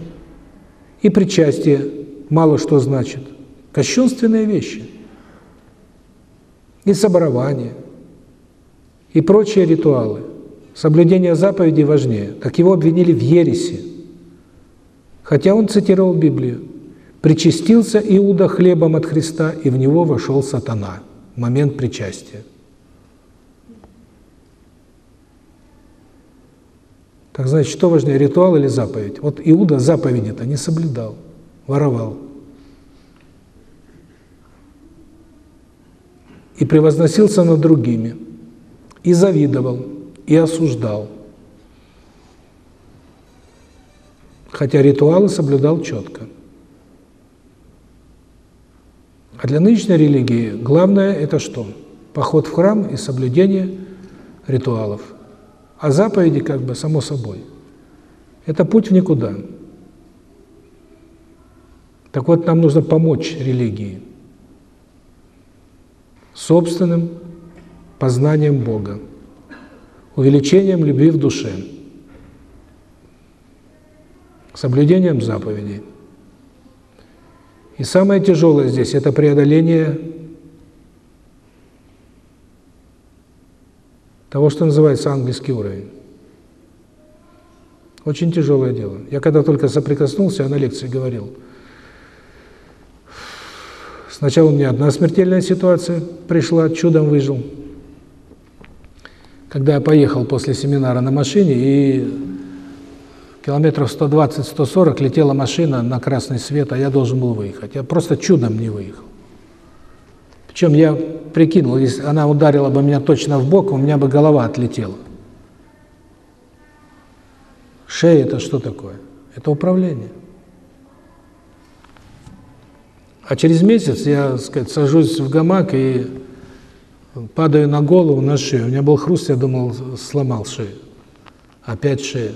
И причастие мало что значит. Кощунственные вещи. И соборование, и прочие ритуалы. Соблюдение заповедей важнее. Так его обвинили в ереси. Хотя он цитировал Библию. «Причастился Иуда хлебом от Христа, и в него вошел сатана» момент причастия. Так значит, что важнее, ритуал или заповедь? Вот Иуда заповеди-то не соблюдал, воровал. И превозносился над другими, и завидовал, и осуждал. Хотя ритуалы соблюдал четко. А для нынешней религии главное это что? Поход в храм и соблюдение ритуалов. А заповеди как бы само собой. Это путь в никуда. Так вот, нам нужно помочь религии собственным познанием Бога, увеличением любви в душе, соблюдением заповедей. И самое тяжелое здесь – это преодоление того, что называется английский уровень. Очень тяжелое дело. Я когда только соприкоснулся, я на лекции говорил. Сначала у меня одна смертельная ситуация пришла, чудом выжил. Когда я поехал после семинара на машине, и километров 120-140 летела машина на красный свет, а я должен был выехать. Я просто чудом не выехал. Причем я прикинул, если она ударила бы меня точно в бок, у меня бы голова отлетела. Шея – это что такое? Это управление. А через месяц я, сказать, сажусь в гамак и падаю на голову, на шею. У меня был хруст, я думал, сломал шею. Опять шея.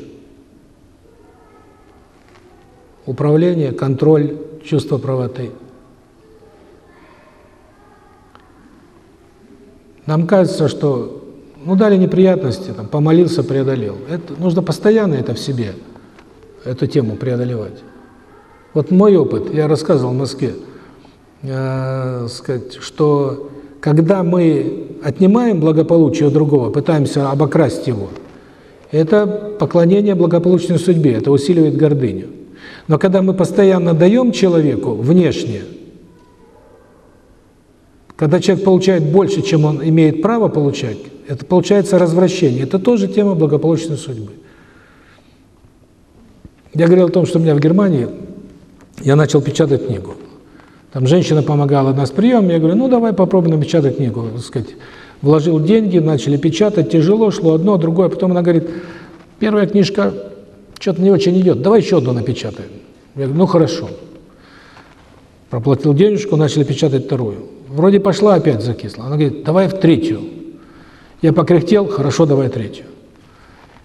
Управление, контроль, чувство правоты – Нам кажется, что ну дали неприятности, там, помолился, преодолел. Это нужно постоянно это в себе, эту тему преодолевать. Вот мой опыт, я рассказывал в Москве, э, сказать, что когда мы отнимаем благополучие другого, пытаемся обокрасть его, это поклонение благополучной судьбе, это усиливает гордыню. Но когда мы постоянно даем человеку внешне, когда человек получает больше, чем он имеет право получать, это получается развращение. Это тоже тема благополучной судьбы. Я говорил о том, что у меня в Германии я начал печатать книгу. Там женщина помогала нас прием, я говорю, ну давай попробуем напечатать книгу, так сказать. Вложил деньги, начали печатать, тяжело шло одно, другое, потом она говорит, первая книжка что-то не очень идет, давай еще одну напечатаем. Я говорю, ну хорошо. Проплатил денежку, начали печатать вторую. Вроде пошла, опять закисла. Она говорит, давай в третью. Я покряхтел, хорошо, давай третью.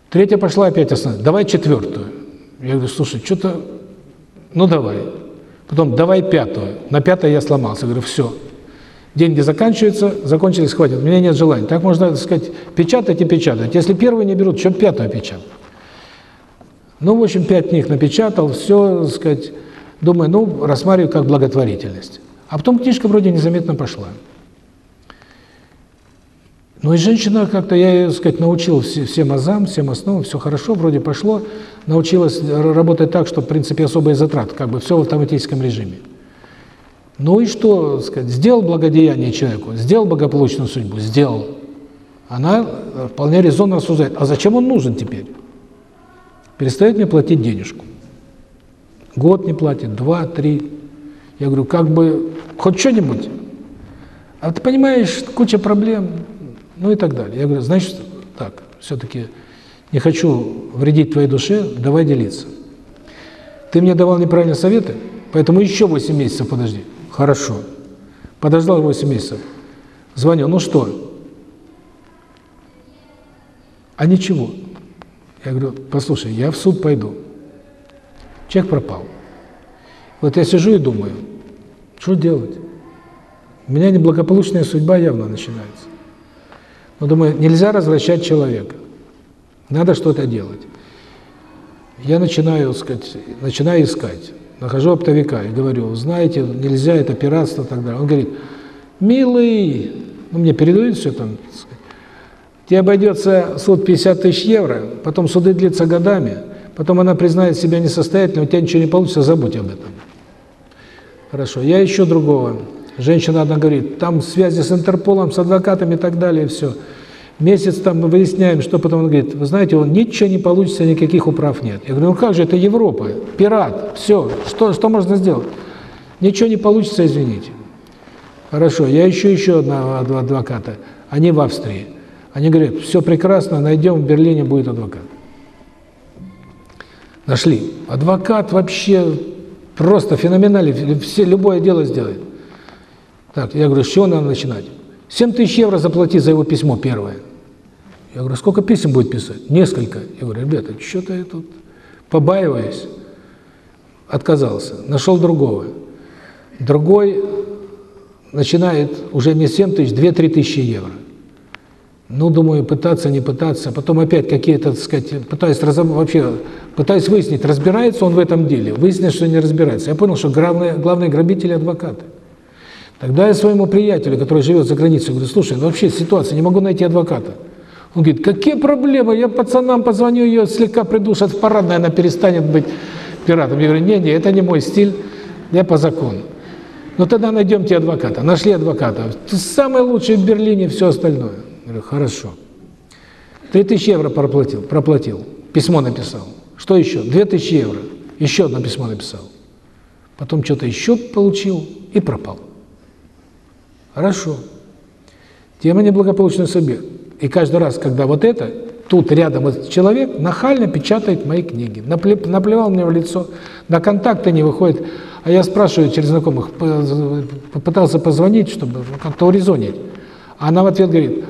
Третья пошла, опять остановилась. Давай четвертую. Я говорю, слушай, что-то, ну давай. Потом, давай пятую. На пятой я сломался. Говорю, все. Деньги заканчиваются, закончились, хватит. У меня нет желания. Так можно, так сказать, печатать и печатать. Если первую не берут, чем пятую печатать? Ну, в общем, пять книг напечатал, все, так сказать, думаю, ну, рассматриваю как благотворительность. А потом книжка вроде незаметно пошла. Ну и женщина как-то, я ее, сказать, научил всем азам, всем основам, все хорошо, вроде пошло, научилась работать так, что, в принципе, особые затраты, как бы все в автоматическом режиме. Ну и что, сказать, сделал благодеяние человеку, сделал благополучную судьбу, сделал. Она э, вполне резонно рассуждает, а зачем он нужен теперь? Перестает мне платить денежку. Год не платит, два, три. Я говорю, как бы, хоть что-нибудь. А ты понимаешь, куча проблем, ну и так далее. Я говорю, значит, так, все-таки не хочу вредить твоей душе, давай делиться. Ты мне давал неправильные советы, поэтому еще 8 месяцев подожди. Хорошо. Подождал 8 месяцев. Звонил, ну что? А ничего. Я говорю, послушай, я в суд пойду. Человек пропал. Вот я сижу и думаю, что делать? У меня неблагополучная судьба явно начинается. Но думаю, нельзя развращать человека. Надо что-то делать. Я начинаю, сказать, начинаю искать. Нахожу оптовика и говорю, знаете, нельзя, это пиратство и так далее. Он говорит, милый, ну, мне передают все там, тебе обойдется суд 50 тысяч евро, потом суды длятся годами, потом она признает себя несостоятельной, у тебя ничего не получится, забудь об этом. Хорошо, я ищу другого. Женщина одна говорит, там связи с Интерполом, с адвокатами и так далее, все. Месяц там мы выясняем, что потом он говорит, вы знаете, он ничего не получится, никаких управ нет. Я говорю, ну как же, это Европа, пират, все, что, что можно сделать? Ничего не получится, извините. Хорошо, я ищу еще одного адвоката, они в Австрии. Они говорят, все прекрасно, найдем, в Берлине будет адвокат. Нашли. Адвокат вообще просто феноменальный, все, любое дело сделает. Так, я говорю, с чего надо начинать? 7 тысяч евро заплати за его письмо первое. Я говорю, сколько писем будет писать? Несколько. Я говорю, ребята, что-то я тут побаиваюсь. Отказался. Нашел другого. Другой начинает уже не 7 тысяч, 2-3 тысячи евро. Ну, думаю, пытаться, не пытаться. Потом опять какие-то, так сказать, пытаюсь разоб... вообще, пытаюсь выяснить, разбирается он в этом деле. Выяснилось, что не разбирается. Я понял, что главные, главные грабители – адвокаты. Тогда я своему приятелю, который живет за границей, говорю, слушай, вообще ситуация, не могу найти адвоката. Он говорит, какие проблемы, я пацанам позвоню, ее слегка придушат в парадной, она перестанет быть пиратом. Я говорю, не-не, это не мой стиль, я по закону. Ну тогда найдемте адвоката. Нашли адвоката. Самый лучший в Берлине, все остальное. Говорю, хорошо. 3000 евро проплатил, проплатил, письмо написал. Что еще? 2000 евро. Еще одно письмо написал. Потом что-то еще получил и пропал. Хорошо. Тема неблагополучный субъект. И каждый раз, когда вот это, тут рядом вот человек нахально печатает мои книги, наплевал мне в лицо, на контакты не выходит. А я спрашиваю через знакомых, попытался позвонить, чтобы как-то урезонить. А она в ответ говорит,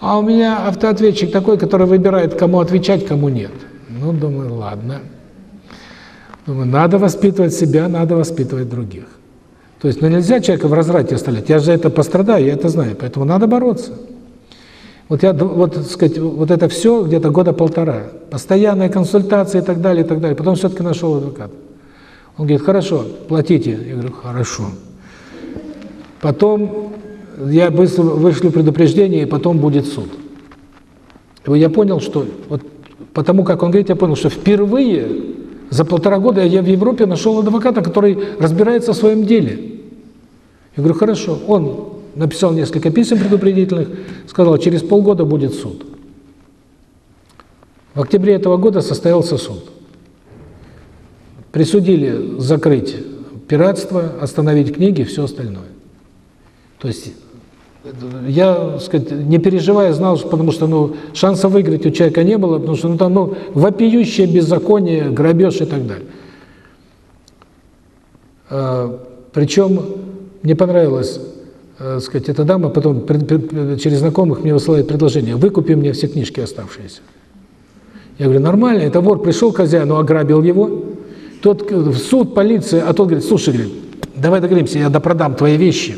а у меня автоответчик такой, который выбирает, кому отвечать, кому нет. Ну, думаю, ладно. Думаю, надо воспитывать себя, надо воспитывать других. То есть, ну нельзя человека в разрате оставлять. Я же за это пострадаю, я это знаю, поэтому надо бороться. Вот я, вот, так сказать, вот это все где-то года полтора. Постоянные консультации и так далее, и так далее. Потом все-таки нашел адвоката. Он говорит, хорошо, платите. Я говорю, хорошо. Потом я быстро вышлю предупреждение, и потом будет суд. И я понял, что вот потому как он говорит, я понял, что впервые за полтора года я в Европе нашел адвоката, который разбирается в своем деле. Я говорю, хорошо. Он написал несколько писем предупредительных, сказал, через полгода будет суд. В октябре этого года состоялся суд. Присудили закрыть пиратство, остановить книги, все остальное. То есть я, сказать, не переживая, знал, потому что ну, шанса выиграть у человека не было, потому что ну, там ну, вопиющее беззаконие, грабеж и так далее. А, причем мне понравилось, э, сказать, эта дама потом через знакомых мне высылает предложение, выкупи мне все книжки оставшиеся. Я говорю, нормально, это вор пришел к хозяину, ограбил его, тот в суд, полиция, а тот говорит, слушай, давай договоримся, я допродам твои вещи,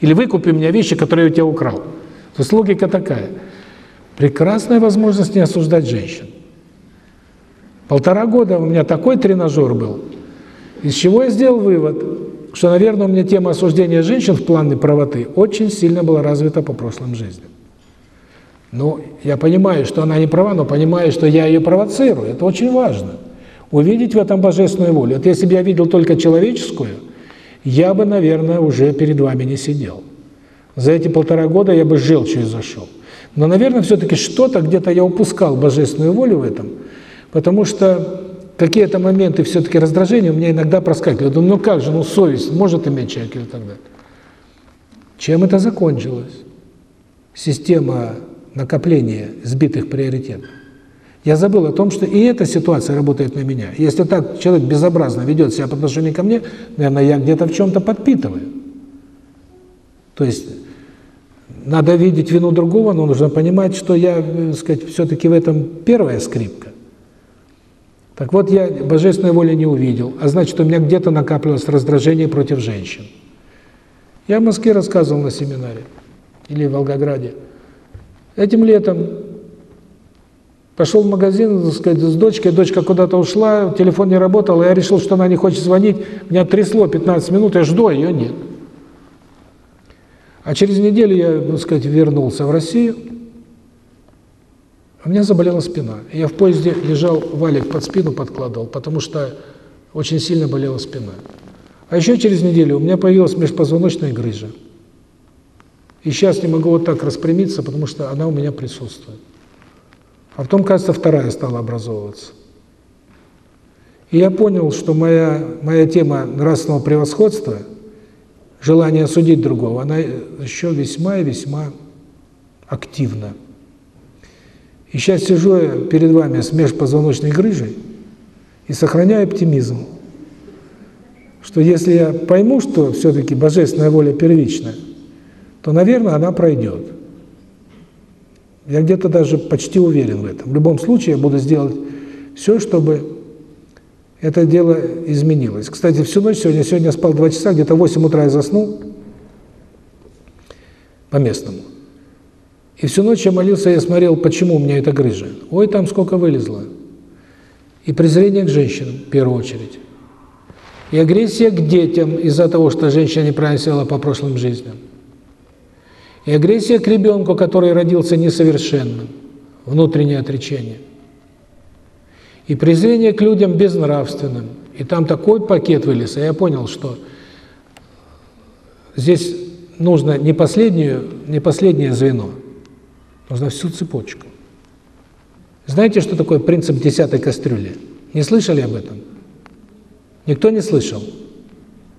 или выкупи у меня вещи, которые я у тебя украл. То есть логика такая. Прекрасная возможность не осуждать женщин. Полтора года у меня такой тренажер был, из чего я сделал вывод, что, наверное, у меня тема осуждения женщин в плане правоты очень сильно была развита по прошлым жизням. Ну, я понимаю, что она не права, но понимаю, что я ее провоцирую. Это очень важно. Увидеть в этом божественную волю. Вот если бы я видел только человеческую – я бы, наверное, уже перед вами не сидел. За эти полтора года я бы желчью зашел. Но, наверное, все-таки что-то где-то я упускал божественную волю в этом, потому что какие-то моменты все-таки раздражения у меня иногда проскакивают. Думаю, ну как же, ну совесть может иметь человек или так далее. Чем это закончилось? Система накопления сбитых приоритетов. Я забыл о том, что и эта ситуация работает на меня. Если так человек безобразно ведет себя по отношению ко мне, наверное, я где-то в чем-то подпитываю. То есть надо видеть вину другого, но нужно понимать, что я, так э, сказать, все-таки в этом первая скрипка. Так вот, я божественной воли не увидел, а значит, у меня где-то накапливалось раздражение против женщин. Я в Москве рассказывал на семинаре, или в Волгограде. Этим летом Пошел в магазин, так сказать, с дочкой, дочка куда-то ушла, телефон не работал, я решил, что она не хочет звонить, меня трясло 15 минут, я жду, а ее нет. А через неделю я, так сказать, вернулся в Россию, у меня заболела спина. Я в поезде лежал, валик под спину подкладывал, потому что очень сильно болела спина. А еще через неделю у меня появилась межпозвоночная грыжа. И сейчас не могу вот так распрямиться, потому что она у меня присутствует. А потом, кажется, вторая стала образовываться. И я понял, что моя, моя тема нравственного превосходства, желание осудить другого, она еще весьма и весьма активна. И сейчас сижу я перед вами с межпозвоночной грыжей и сохраняю оптимизм, что если я пойму, что все-таки божественная воля первична, то, наверное, она пройдет. Я где-то даже почти уверен в этом. В любом случае я буду сделать все, чтобы это дело изменилось. Кстати, всю ночь сегодня, сегодня спал 2 часа, где-то в 8 утра я заснул по местному. И всю ночь я молился, я смотрел, почему у меня эта грыжа. Ой, там сколько вылезло. И презрение к женщинам, в первую очередь. И агрессия к детям из-за того, что женщина неправильно села по прошлым жизням. И агрессия к ребенку, который родился несовершенным. Внутреннее отречение. И презрение к людям безнравственным. И там такой пакет вылез, и я понял, что здесь нужно не, последнюю, не последнее звено, Нужно всю цепочку. Знаете, что такое принцип десятой кастрюли? Не слышали об этом? Никто не слышал?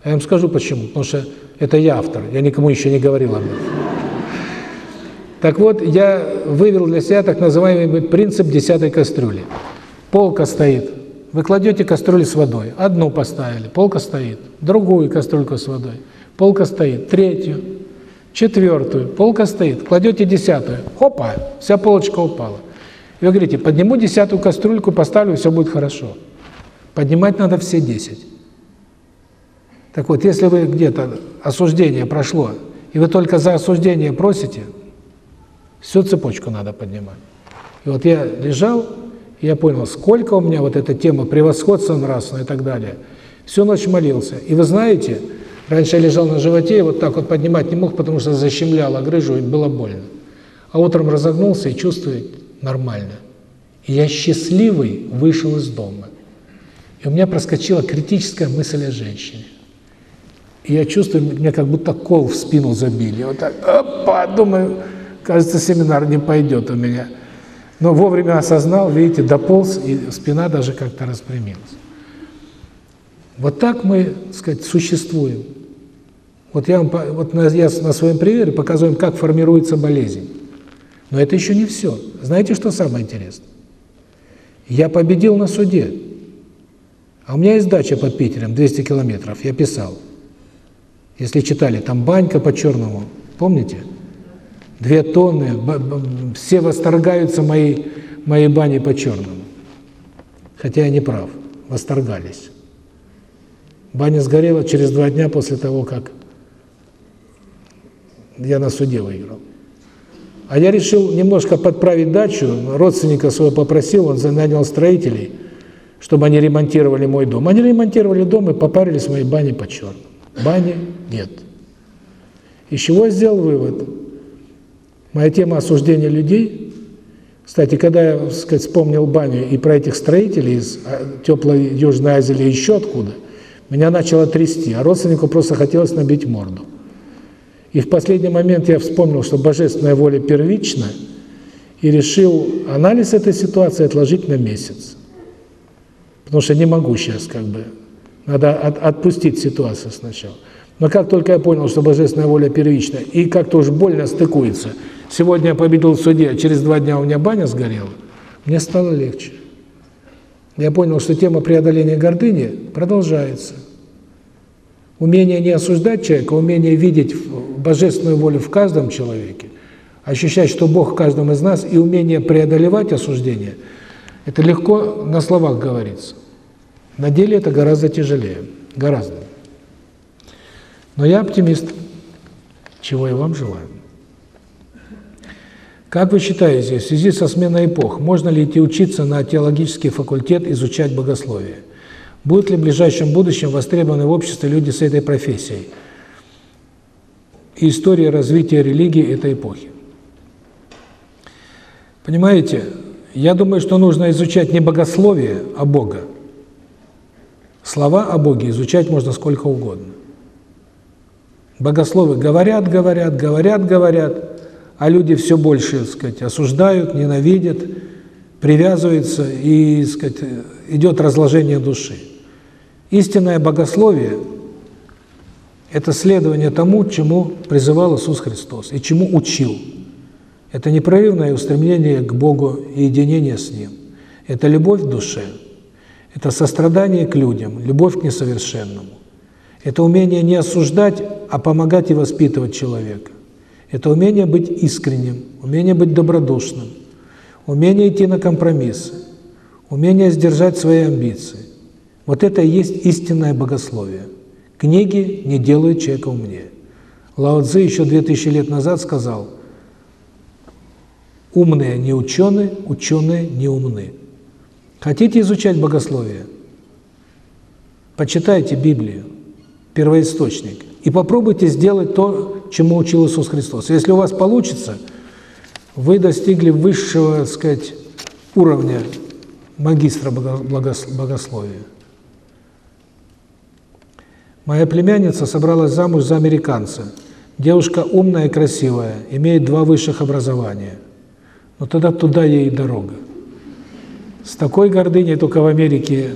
Я вам скажу почему. Потому что это я автор, я никому еще не говорил об этом. Так вот, я вывел для себя так называемый принцип десятой кастрюли. Полка стоит, вы кладете кастрюлю с водой, одну поставили, полка стоит, другую кастрюльку с водой, полка стоит, третью, четвертую, полка стоит, кладете десятую, хопа, вся полочка упала. И вы говорите, подниму десятую кастрюльку, поставлю, все будет хорошо. Поднимать надо все десять. Так вот, если вы где-то осуждение прошло, и вы только за осуждение просите, всю цепочку надо поднимать. И вот я лежал, и я понял, сколько у меня вот эта тема превосходства нравственного и так далее. Всю ночь молился. И вы знаете, Раньше я лежал на животе и вот так вот поднимать не мог, потому что защемляло грыжу и было больно. А утром разогнулся и чувствую нормально. И я счастливый вышел из дома. И у меня проскочила критическая мысль о женщине. И я чувствую, мне как будто кол в спину забили. Вот так, опа, думаю, кажется, семинар не пойдет у меня. Но вовремя осознал, видите, дополз, и спина даже как-то распрямилась. Вот так мы, так сказать, существуем. Вот я вам вот я на своем примере показываю, как формируется болезнь. Но это еще не все. Знаете, что самое интересное? Я победил на суде. А у меня есть дача под Питером, 200 километров, я писал. Если читали, там банька по черному, помните? Две тонны, все восторгаются моей, моей бани по черному. Хотя я не прав, восторгались. Баня сгорела через два дня после того, как я на суде выиграл. А я решил немножко подправить дачу, родственника своего попросил, он нанял строителей, чтобы они ремонтировали мой дом. Они ремонтировали дом и попарились в моей бане по черному. Бани нет. Из чего я сделал вывод? Моя тема осуждения людей, кстати, когда я, сказать, вспомнил баню и про этих строителей из а, теплой Южной Азии или еще откуда, меня начало трясти, а родственнику просто хотелось набить морду. И в последний момент я вспомнил, что божественная воля первична, и решил анализ этой ситуации отложить на месяц. Потому что не могу сейчас как бы, надо от, отпустить ситуацию сначала. Но как только я понял, что божественная воля первична, и как-то уж больно стыкуется, сегодня я победил в суде, а через два дня у меня баня сгорела, мне стало легче. Я понял, что тема преодоления гордыни продолжается. Умение не осуждать человека, умение видеть божественную волю в каждом человеке, ощущать, что Бог в каждом из нас, и умение преодолевать осуждение, это легко на словах говорится. На деле это гораздо тяжелее, гораздо. Но я оптимист, чего я вам желаю. Как вы считаете, в связи со сменой эпох, можно ли идти учиться на теологический факультет, изучать богословие? Будут ли в ближайшем будущем востребованы в обществе люди с этой профессией? И история развития религии этой эпохи. Понимаете, я думаю, что нужно изучать не богословие, а Бога. Слова о Боге изучать можно сколько угодно. Богословы говорят, говорят, говорят, говорят, а люди все больше, так сказать, осуждают, ненавидят, привязываются, и, так сказать, идет разложение души. Истинное богословие – это следование тому, чему призывал Иисус Христос и чему учил. Это непрерывное устремление к Богу и единение с Ним. Это любовь в душе, это сострадание к людям, любовь к несовершенному. Это умение не осуждать, а помогать и воспитывать человека. Это умение быть искренним, умение быть добродушным, умение идти на компромиссы, умение сдержать свои амбиции. Вот это и есть истинное богословие. Книги не делают человека умнее. Лао Цзи еще 2000 лет назад сказал, умные не ученые, ученые не умны. Хотите изучать богословие? Почитайте Библию, первоисточник, и попробуйте сделать то, чему учил Иисус Христос. Если у вас получится, вы достигли высшего, так сказать, уровня магистра богословия. Моя племянница собралась замуж за американца. Девушка умная и красивая, имеет два высших образования. Но тогда туда ей дорога. С такой гордыней только в Америке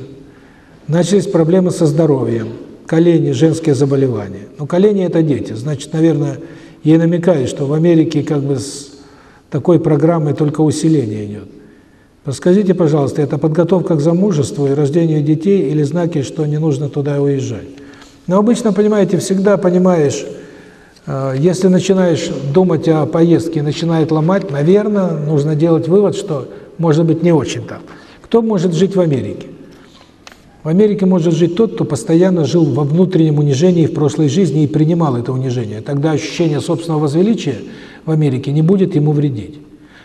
начались проблемы со здоровьем колени, женские заболевания. Но колени – это дети. Значит, наверное, ей намекают, что в Америке как бы с такой программой только усиление идет. Подскажите, пожалуйста, это подготовка к замужеству и рождению детей или знаки, что не нужно туда уезжать? Но обычно, понимаете, всегда понимаешь, э, если начинаешь думать о поездке, начинает ломать, наверное, нужно делать вывод, что может быть не очень там. Кто может жить в Америке? В Америке может жить тот, кто постоянно жил во внутреннем унижении в прошлой жизни и принимал это унижение. Тогда ощущение собственного возвеличия в Америке не будет ему вредить.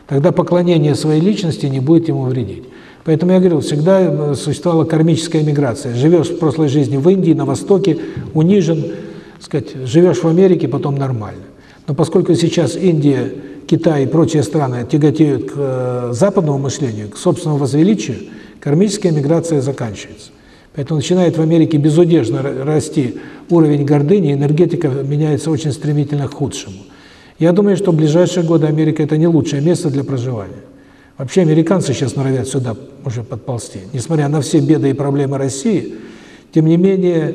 Тогда поклонение своей личности не будет ему вредить. Поэтому я говорил, всегда э, существовала кармическая миграция. Живешь в прошлой жизни в Индии, на Востоке, унижен, сказать, живешь в Америке, потом нормально. Но поскольку сейчас Индия, Китай и прочие страны тяготеют к э, западному мышлению, к собственному возвеличию, кармическая миграция заканчивается. Поэтому начинает в Америке безудержно расти уровень гордыни, энергетика меняется очень стремительно к худшему. Я думаю, что в ближайшие годы Америка – это не лучшее место для проживания. Вообще американцы сейчас норовят сюда уже подползти. Несмотря на все беды и проблемы России, тем не менее,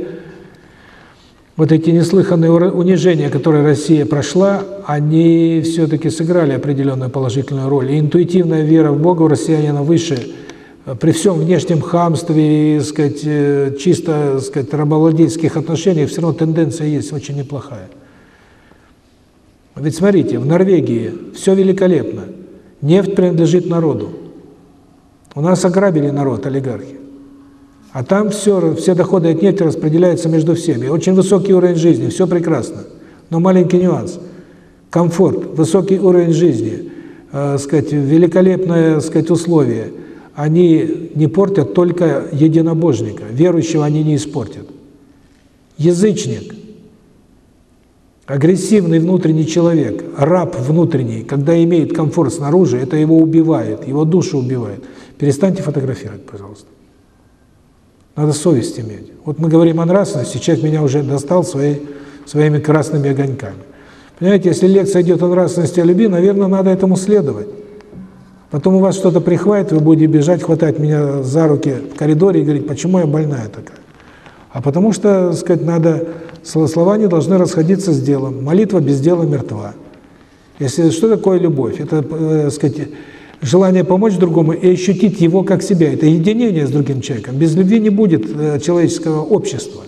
вот эти неслыханные унижения, которые Россия прошла, они все-таки сыграли определенную положительную роль. И интуитивная вера в Бога у россиянина выше – при всем внешнем хамстве и, сказать, э, чисто, сказать, рабовладельских отношениях, все равно тенденция есть очень неплохая. Ведь смотрите, в Норвегии все великолепно. Нефть принадлежит народу. У нас ограбили народ, олигархи. А там все, все доходы от нефти распределяются между всеми. Очень высокий уровень жизни, все прекрасно. Но маленький нюанс. Комфорт, высокий уровень жизни, э, сказать, великолепные сказать, условия – они не портят только единобожника, верующего они не испортят. Язычник, агрессивный внутренний человек, раб внутренний, когда имеет комфорт снаружи, это его убивает, его душу убивает. Перестаньте фотографировать, пожалуйста. Надо совесть иметь. Вот мы говорим о нравственности, человек меня уже достал своей, своими красными огоньками. Понимаете, если лекция идет о нравственности, о любви, наверное, надо этому следовать. Потом у вас что-то прихватит, вы будете бежать, хватать меня за руки в коридоре и говорить, почему я больная такая. А потому что, так сказать, надо, слова не должны расходиться с делом. Молитва без дела мертва. Если что такое любовь? Это, э, сказать, желание помочь другому и ощутить его как себя. Это единение с другим человеком. Без любви не будет э, человеческого общества.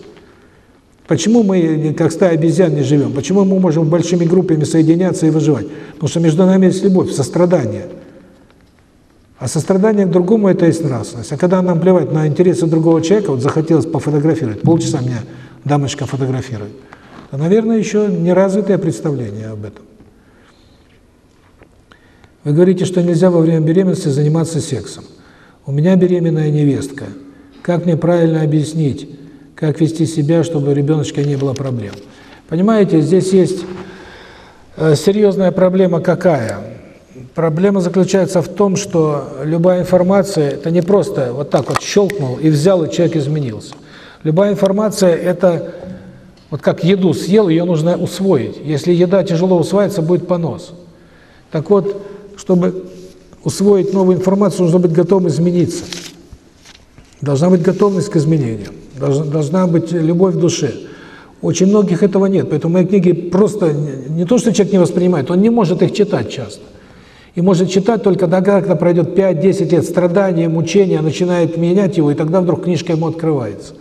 Почему мы, как стая обезьян, не живем? Почему мы можем большими группами соединяться и выживать? Потому что между нами есть любовь, сострадание. А сострадание к другому – это есть нравственность. А когда нам плевать на интересы другого человека, вот захотелось пофотографировать, полчаса меня дамочка фотографирует, то, наверное, еще неразвитое представление об этом. Вы говорите, что нельзя во время беременности заниматься сексом. У меня беременная невестка. Как мне правильно объяснить, как вести себя, чтобы у ребеночка не было проблем? Понимаете, здесь есть э, серьезная проблема какая? Проблема заключается в том, что любая информация – это не просто вот так вот щелкнул и взял, и человек изменился. Любая информация – это вот как еду съел, ее нужно усвоить. Если еда тяжело усваивается, будет понос. Так вот, чтобы усвоить новую информацию, нужно быть готовым измениться. Должна быть готовность к изменениям, должна, должна быть любовь в душе. Очень многих этого нет, поэтому мои книги просто не то, что человек не воспринимает, он не может их читать часто. И может читать только тогда, когда пройдет 5-10 лет страдания, мучения, начинает менять его, и тогда вдруг книжка ему открывается.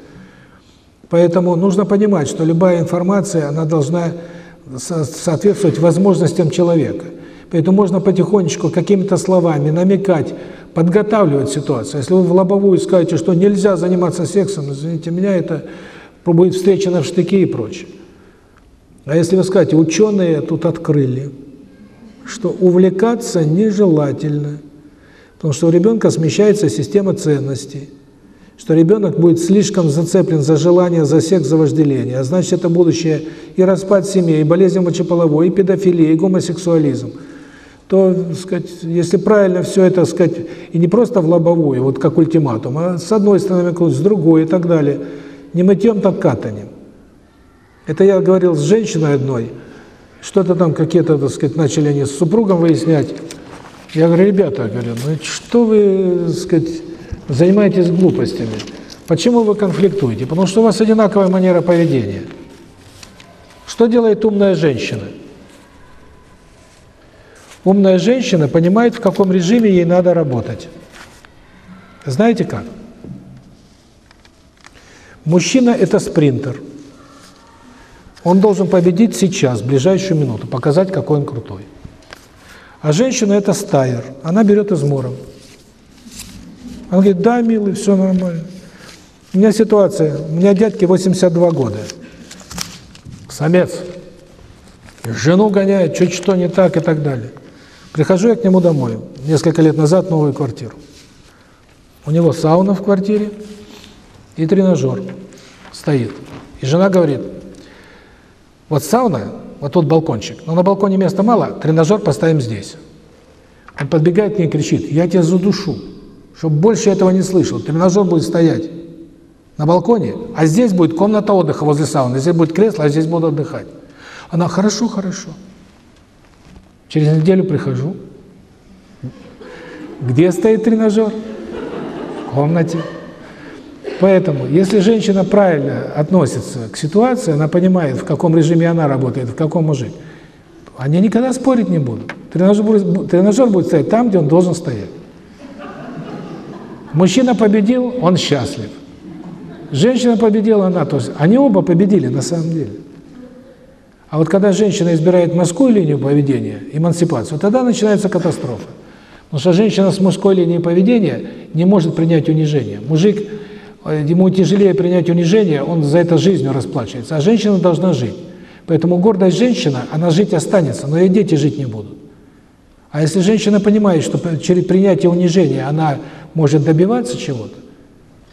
Поэтому нужно понимать, что любая информация, она должна соответствовать возможностям человека. Поэтому можно потихонечку какими-то словами намекать, подготавливать ситуацию. Если вы в лобовую скажете, что нельзя заниматься сексом, извините меня, это будет встречено в штыки и прочее. А если вы скажете, ученые тут открыли, что увлекаться нежелательно, потому что у ребенка смещается система ценностей, что ребенок будет слишком зацеплен за желание, за секс, за вожделение. А значит, это будущее и распад семьи, и болезнь мочеполовой, и педофилия, и гомосексуализм. То, сказать, если правильно все это, сказать, и не просто в лобовую, вот как ультиматум, а с одной стороны, с другой и так далее, не мытьем, так катанием. Это я говорил с женщиной одной, что-то там какие-то, так сказать, начали они с супругом выяснять. Я говорю, ребята, говорю, ну что вы, так сказать, занимаетесь глупостями. Почему вы конфликтуете? Потому что у вас одинаковая манера поведения. Что делает умная женщина? Умная женщина понимает, в каком режиме ей надо работать. Знаете как? Мужчина – это спринтер. Он должен победить сейчас, в ближайшую минуту, показать, какой он крутой. А женщина – это стайер. Она берет измором. Он говорит, да, милый, все нормально. У меня ситуация, у меня дядьке 82 года. Самец. Жену гоняет, чуть что не так и так далее. Прихожу я к нему домой, несколько лет назад, новую квартиру. У него сауна в квартире и тренажер стоит. И жена говорит, вот сауна, вот тут балкончик, но на балконе места мало, тренажер поставим здесь. Он подбегает к ней и кричит, я тебя задушу чтобы больше этого не слышал. Тренажер будет стоять на балконе, а здесь будет комната отдыха возле сауны, здесь будет кресло, а здесь буду отдыхать. Она, хорошо, хорошо. Через неделю прихожу. Где стоит тренажер? В комнате. Поэтому, если женщина правильно относится к ситуации, она понимает, в каком режиме она работает, в каком мужик, они никогда спорить не будут. Тренажер будет, тренажер будет стоять там, где он должен стоять. Мужчина победил, он счастлив. Женщина победила, она тоже. Они оба победили на самом деле. А вот когда женщина избирает мужскую линию поведения, эмансипацию, тогда начинается катастрофа. Потому что женщина с мужской линией поведения не может принять унижение. Мужик, ему тяжелее принять унижение, он за это жизнью расплачивается. А женщина должна жить. Поэтому гордость женщина, она жить останется, но и дети жить не будут. А если женщина понимает, что через принятие унижения она может добиваться чего-то,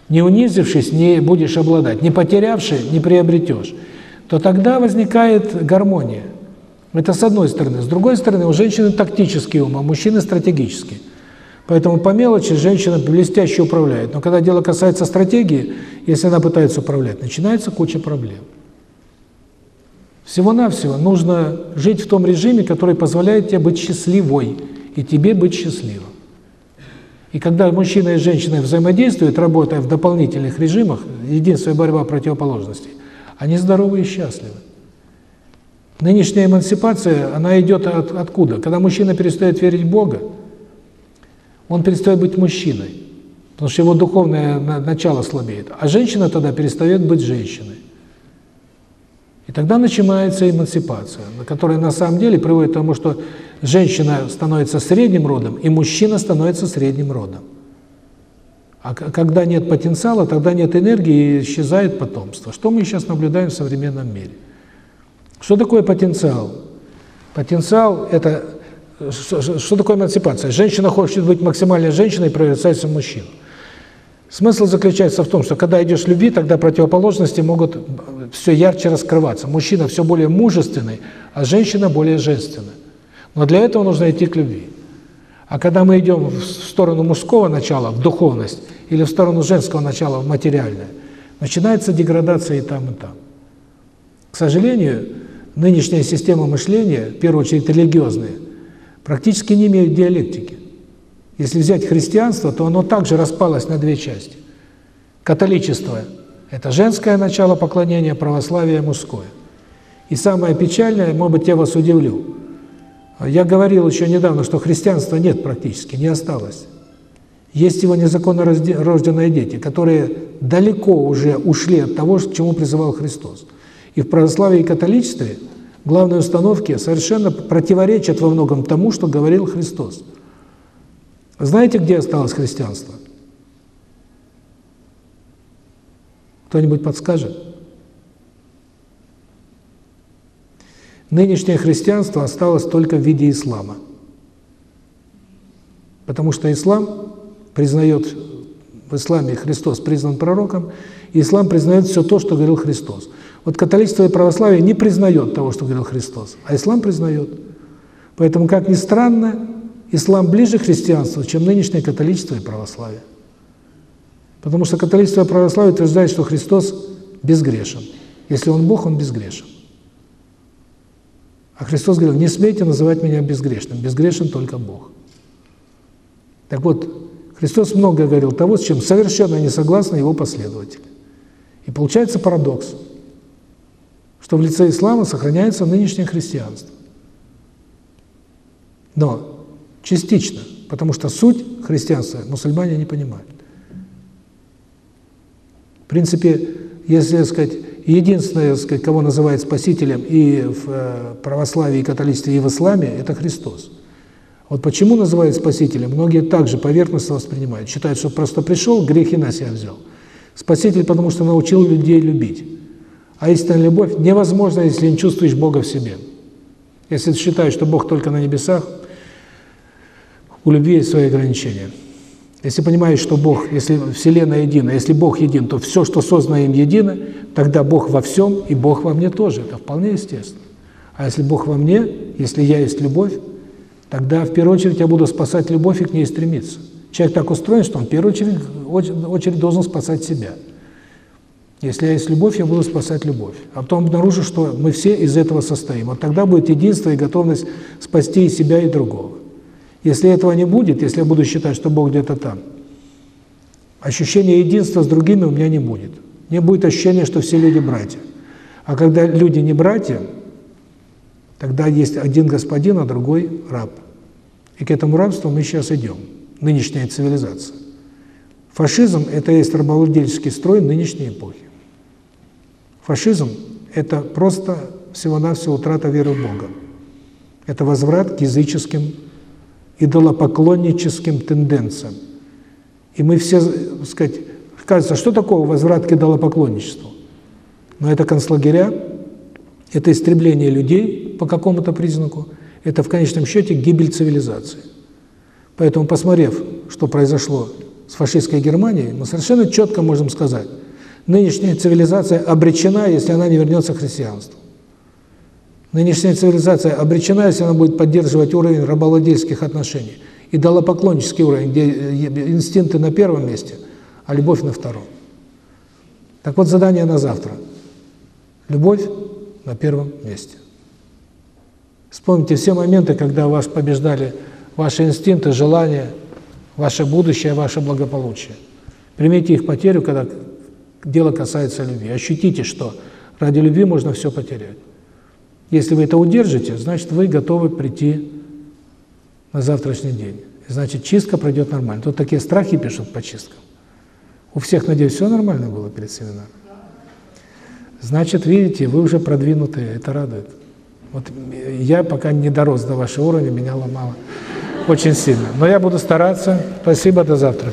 не унизившись, не будешь обладать, не потерявши, не приобретешь, то тогда возникает гармония. Это с одной стороны. С другой стороны, у женщины тактический ум, а у мужчины стратегический. Поэтому по мелочи женщина блестяще управляет. Но когда дело касается стратегии, если она пытается управлять, начинается куча проблем. Всего-навсего нужно жить в том режиме, который позволяет тебе быть счастливой, и тебе быть счастливым. И когда мужчина и женщина взаимодействуют, работая в дополнительных режимах, единственная борьба противоположностей, они здоровы и счастливы. Нынешняя эмансипация, она идет от, откуда? Когда мужчина перестает верить в Бога, он перестает быть мужчиной, потому что его духовное начало слабеет. А женщина тогда перестает быть женщиной. И тогда начинается эмансипация, которая на самом деле приводит к тому, что женщина становится средним родом, и мужчина становится средним родом. А когда нет потенциала, тогда нет энергии, и исчезает потомство. Что мы сейчас наблюдаем в современном мире? Что такое потенциал? Потенциал – это что такое эмансипация? Женщина хочет быть максимальной женщиной и превращается в мужчину. Смысл заключается в том, что когда идешь любви, тогда противоположности могут все ярче раскрываться. Мужчина все более мужественный, а женщина более женственная. Но для этого нужно идти к любви. А когда мы идем в сторону мужского начала, в духовность, или в сторону женского начала, в материальное, начинается деградация и там, и там. К сожалению, нынешняя система мышления, в первую очередь религиозная, практически не имеют диалектики. Если взять христианство, то оно также распалось на две части. Католичество – это женское начало поклонения, православие – мужское. И самое печальное, может быть, я вас удивлю, я говорил еще недавно, что христианства нет практически, не осталось. Есть его незаконно рожденные дети, которые далеко уже ушли от того, к чему призывал Христос. И в православии и католичестве главные установки совершенно противоречат во многом тому, что говорил Христос. Знаете, где осталось христианство? Кто-нибудь подскажет? Нынешнее христианство осталось только в виде ислама. Потому что ислам признает, в исламе Христос признан пророком, и ислам признает все то, что говорил Христос. Вот католичество и православие не признает того, что говорил Христос, а ислам признает. Поэтому, как ни странно, ислам ближе к христианству, чем нынешнее католичество и православие. Потому что католичество и православие утверждает, что Христос безгрешен. Если Он Бог, Он безгрешен. А Христос говорил, не смейте называть меня безгрешным, безгрешен только Бог. Так вот, Христос много говорил того, с чем совершенно не согласны его последователи. И получается парадокс, что в лице ислама сохраняется нынешнее христианство. Но частично, потому что суть христианства мусульмане не понимают. В принципе, если, сказать, единственное, сказать, кого называют спасителем и в э, православии, и католичестве, и в исламе, это Христос. Вот почему называют спасителем, многие также поверхностно воспринимают. Считают, что просто пришел, грехи на себя взял. Спаситель, потому что научил людей любить. А истинная любовь невозможна, если не чувствуешь Бога в себе. Если ты считаешь, что Бог только на небесах, у любви есть свои ограничения. Если понимаешь, что Бог, если Вселенная едина, если Бог един, то все, что создано им едино, тогда Бог во всем, и Бог во мне тоже. Это вполне естественно. А если Бог во мне, если я есть любовь, тогда в первую очередь я буду спасать любовь и к ней стремиться. Человек так устроен, что он в первую очередь, очередь должен спасать себя. Если я есть любовь, я буду спасать любовь. А потом обнаружу, что мы все из этого состоим. Вот тогда будет единство и готовность спасти и себя, и другого. Если этого не будет, если я буду считать, что Бог где-то там, ощущения единства с другими у меня не будет. Не будет ощущения, что все люди братья. А когда люди не братья, тогда есть один господин, а другой раб. И к этому рабству мы сейчас идем, нынешняя цивилизация. Фашизм – это есть рабовладельческий строй нынешней эпохи. Фашизм – это просто всего-навсего утрата веры в Бога. Это возврат к языческим идолопоклонническим тенденциям. И мы все, так сказать, кажется, что такое возврат к идолопоклонничеству? Но это концлагеря, это истребление людей по какому-то признаку, это в конечном счете гибель цивилизации. Поэтому, посмотрев, что произошло с фашистской Германией, мы совершенно четко можем сказать, нынешняя цивилизация обречена, если она не вернется к христианству. Нынешняя цивилизация обречена, если она будет поддерживать уровень рабовладельских отношений. И дала поклоннический уровень, где э, инстинкты на первом месте, а любовь на втором. Так вот, задание на завтра. Любовь на первом месте. Вспомните все моменты, когда вас побеждали ваши инстинкты, желания, ваше будущее, ваше благополучие. Примите их потерю, когда дело касается любви. Ощутите, что ради любви можно все потерять. Если вы это удержите, значит, вы готовы прийти на завтрашний день. Значит, чистка пройдет нормально. Тут такие страхи пишут по чисткам. У всех, надеюсь, все нормально было перед семинаром? Значит, видите, вы уже продвинутые, это радует. Вот я пока не дорос до вашего уровня, меня ломало очень сильно. Но я буду стараться. Спасибо, до завтра.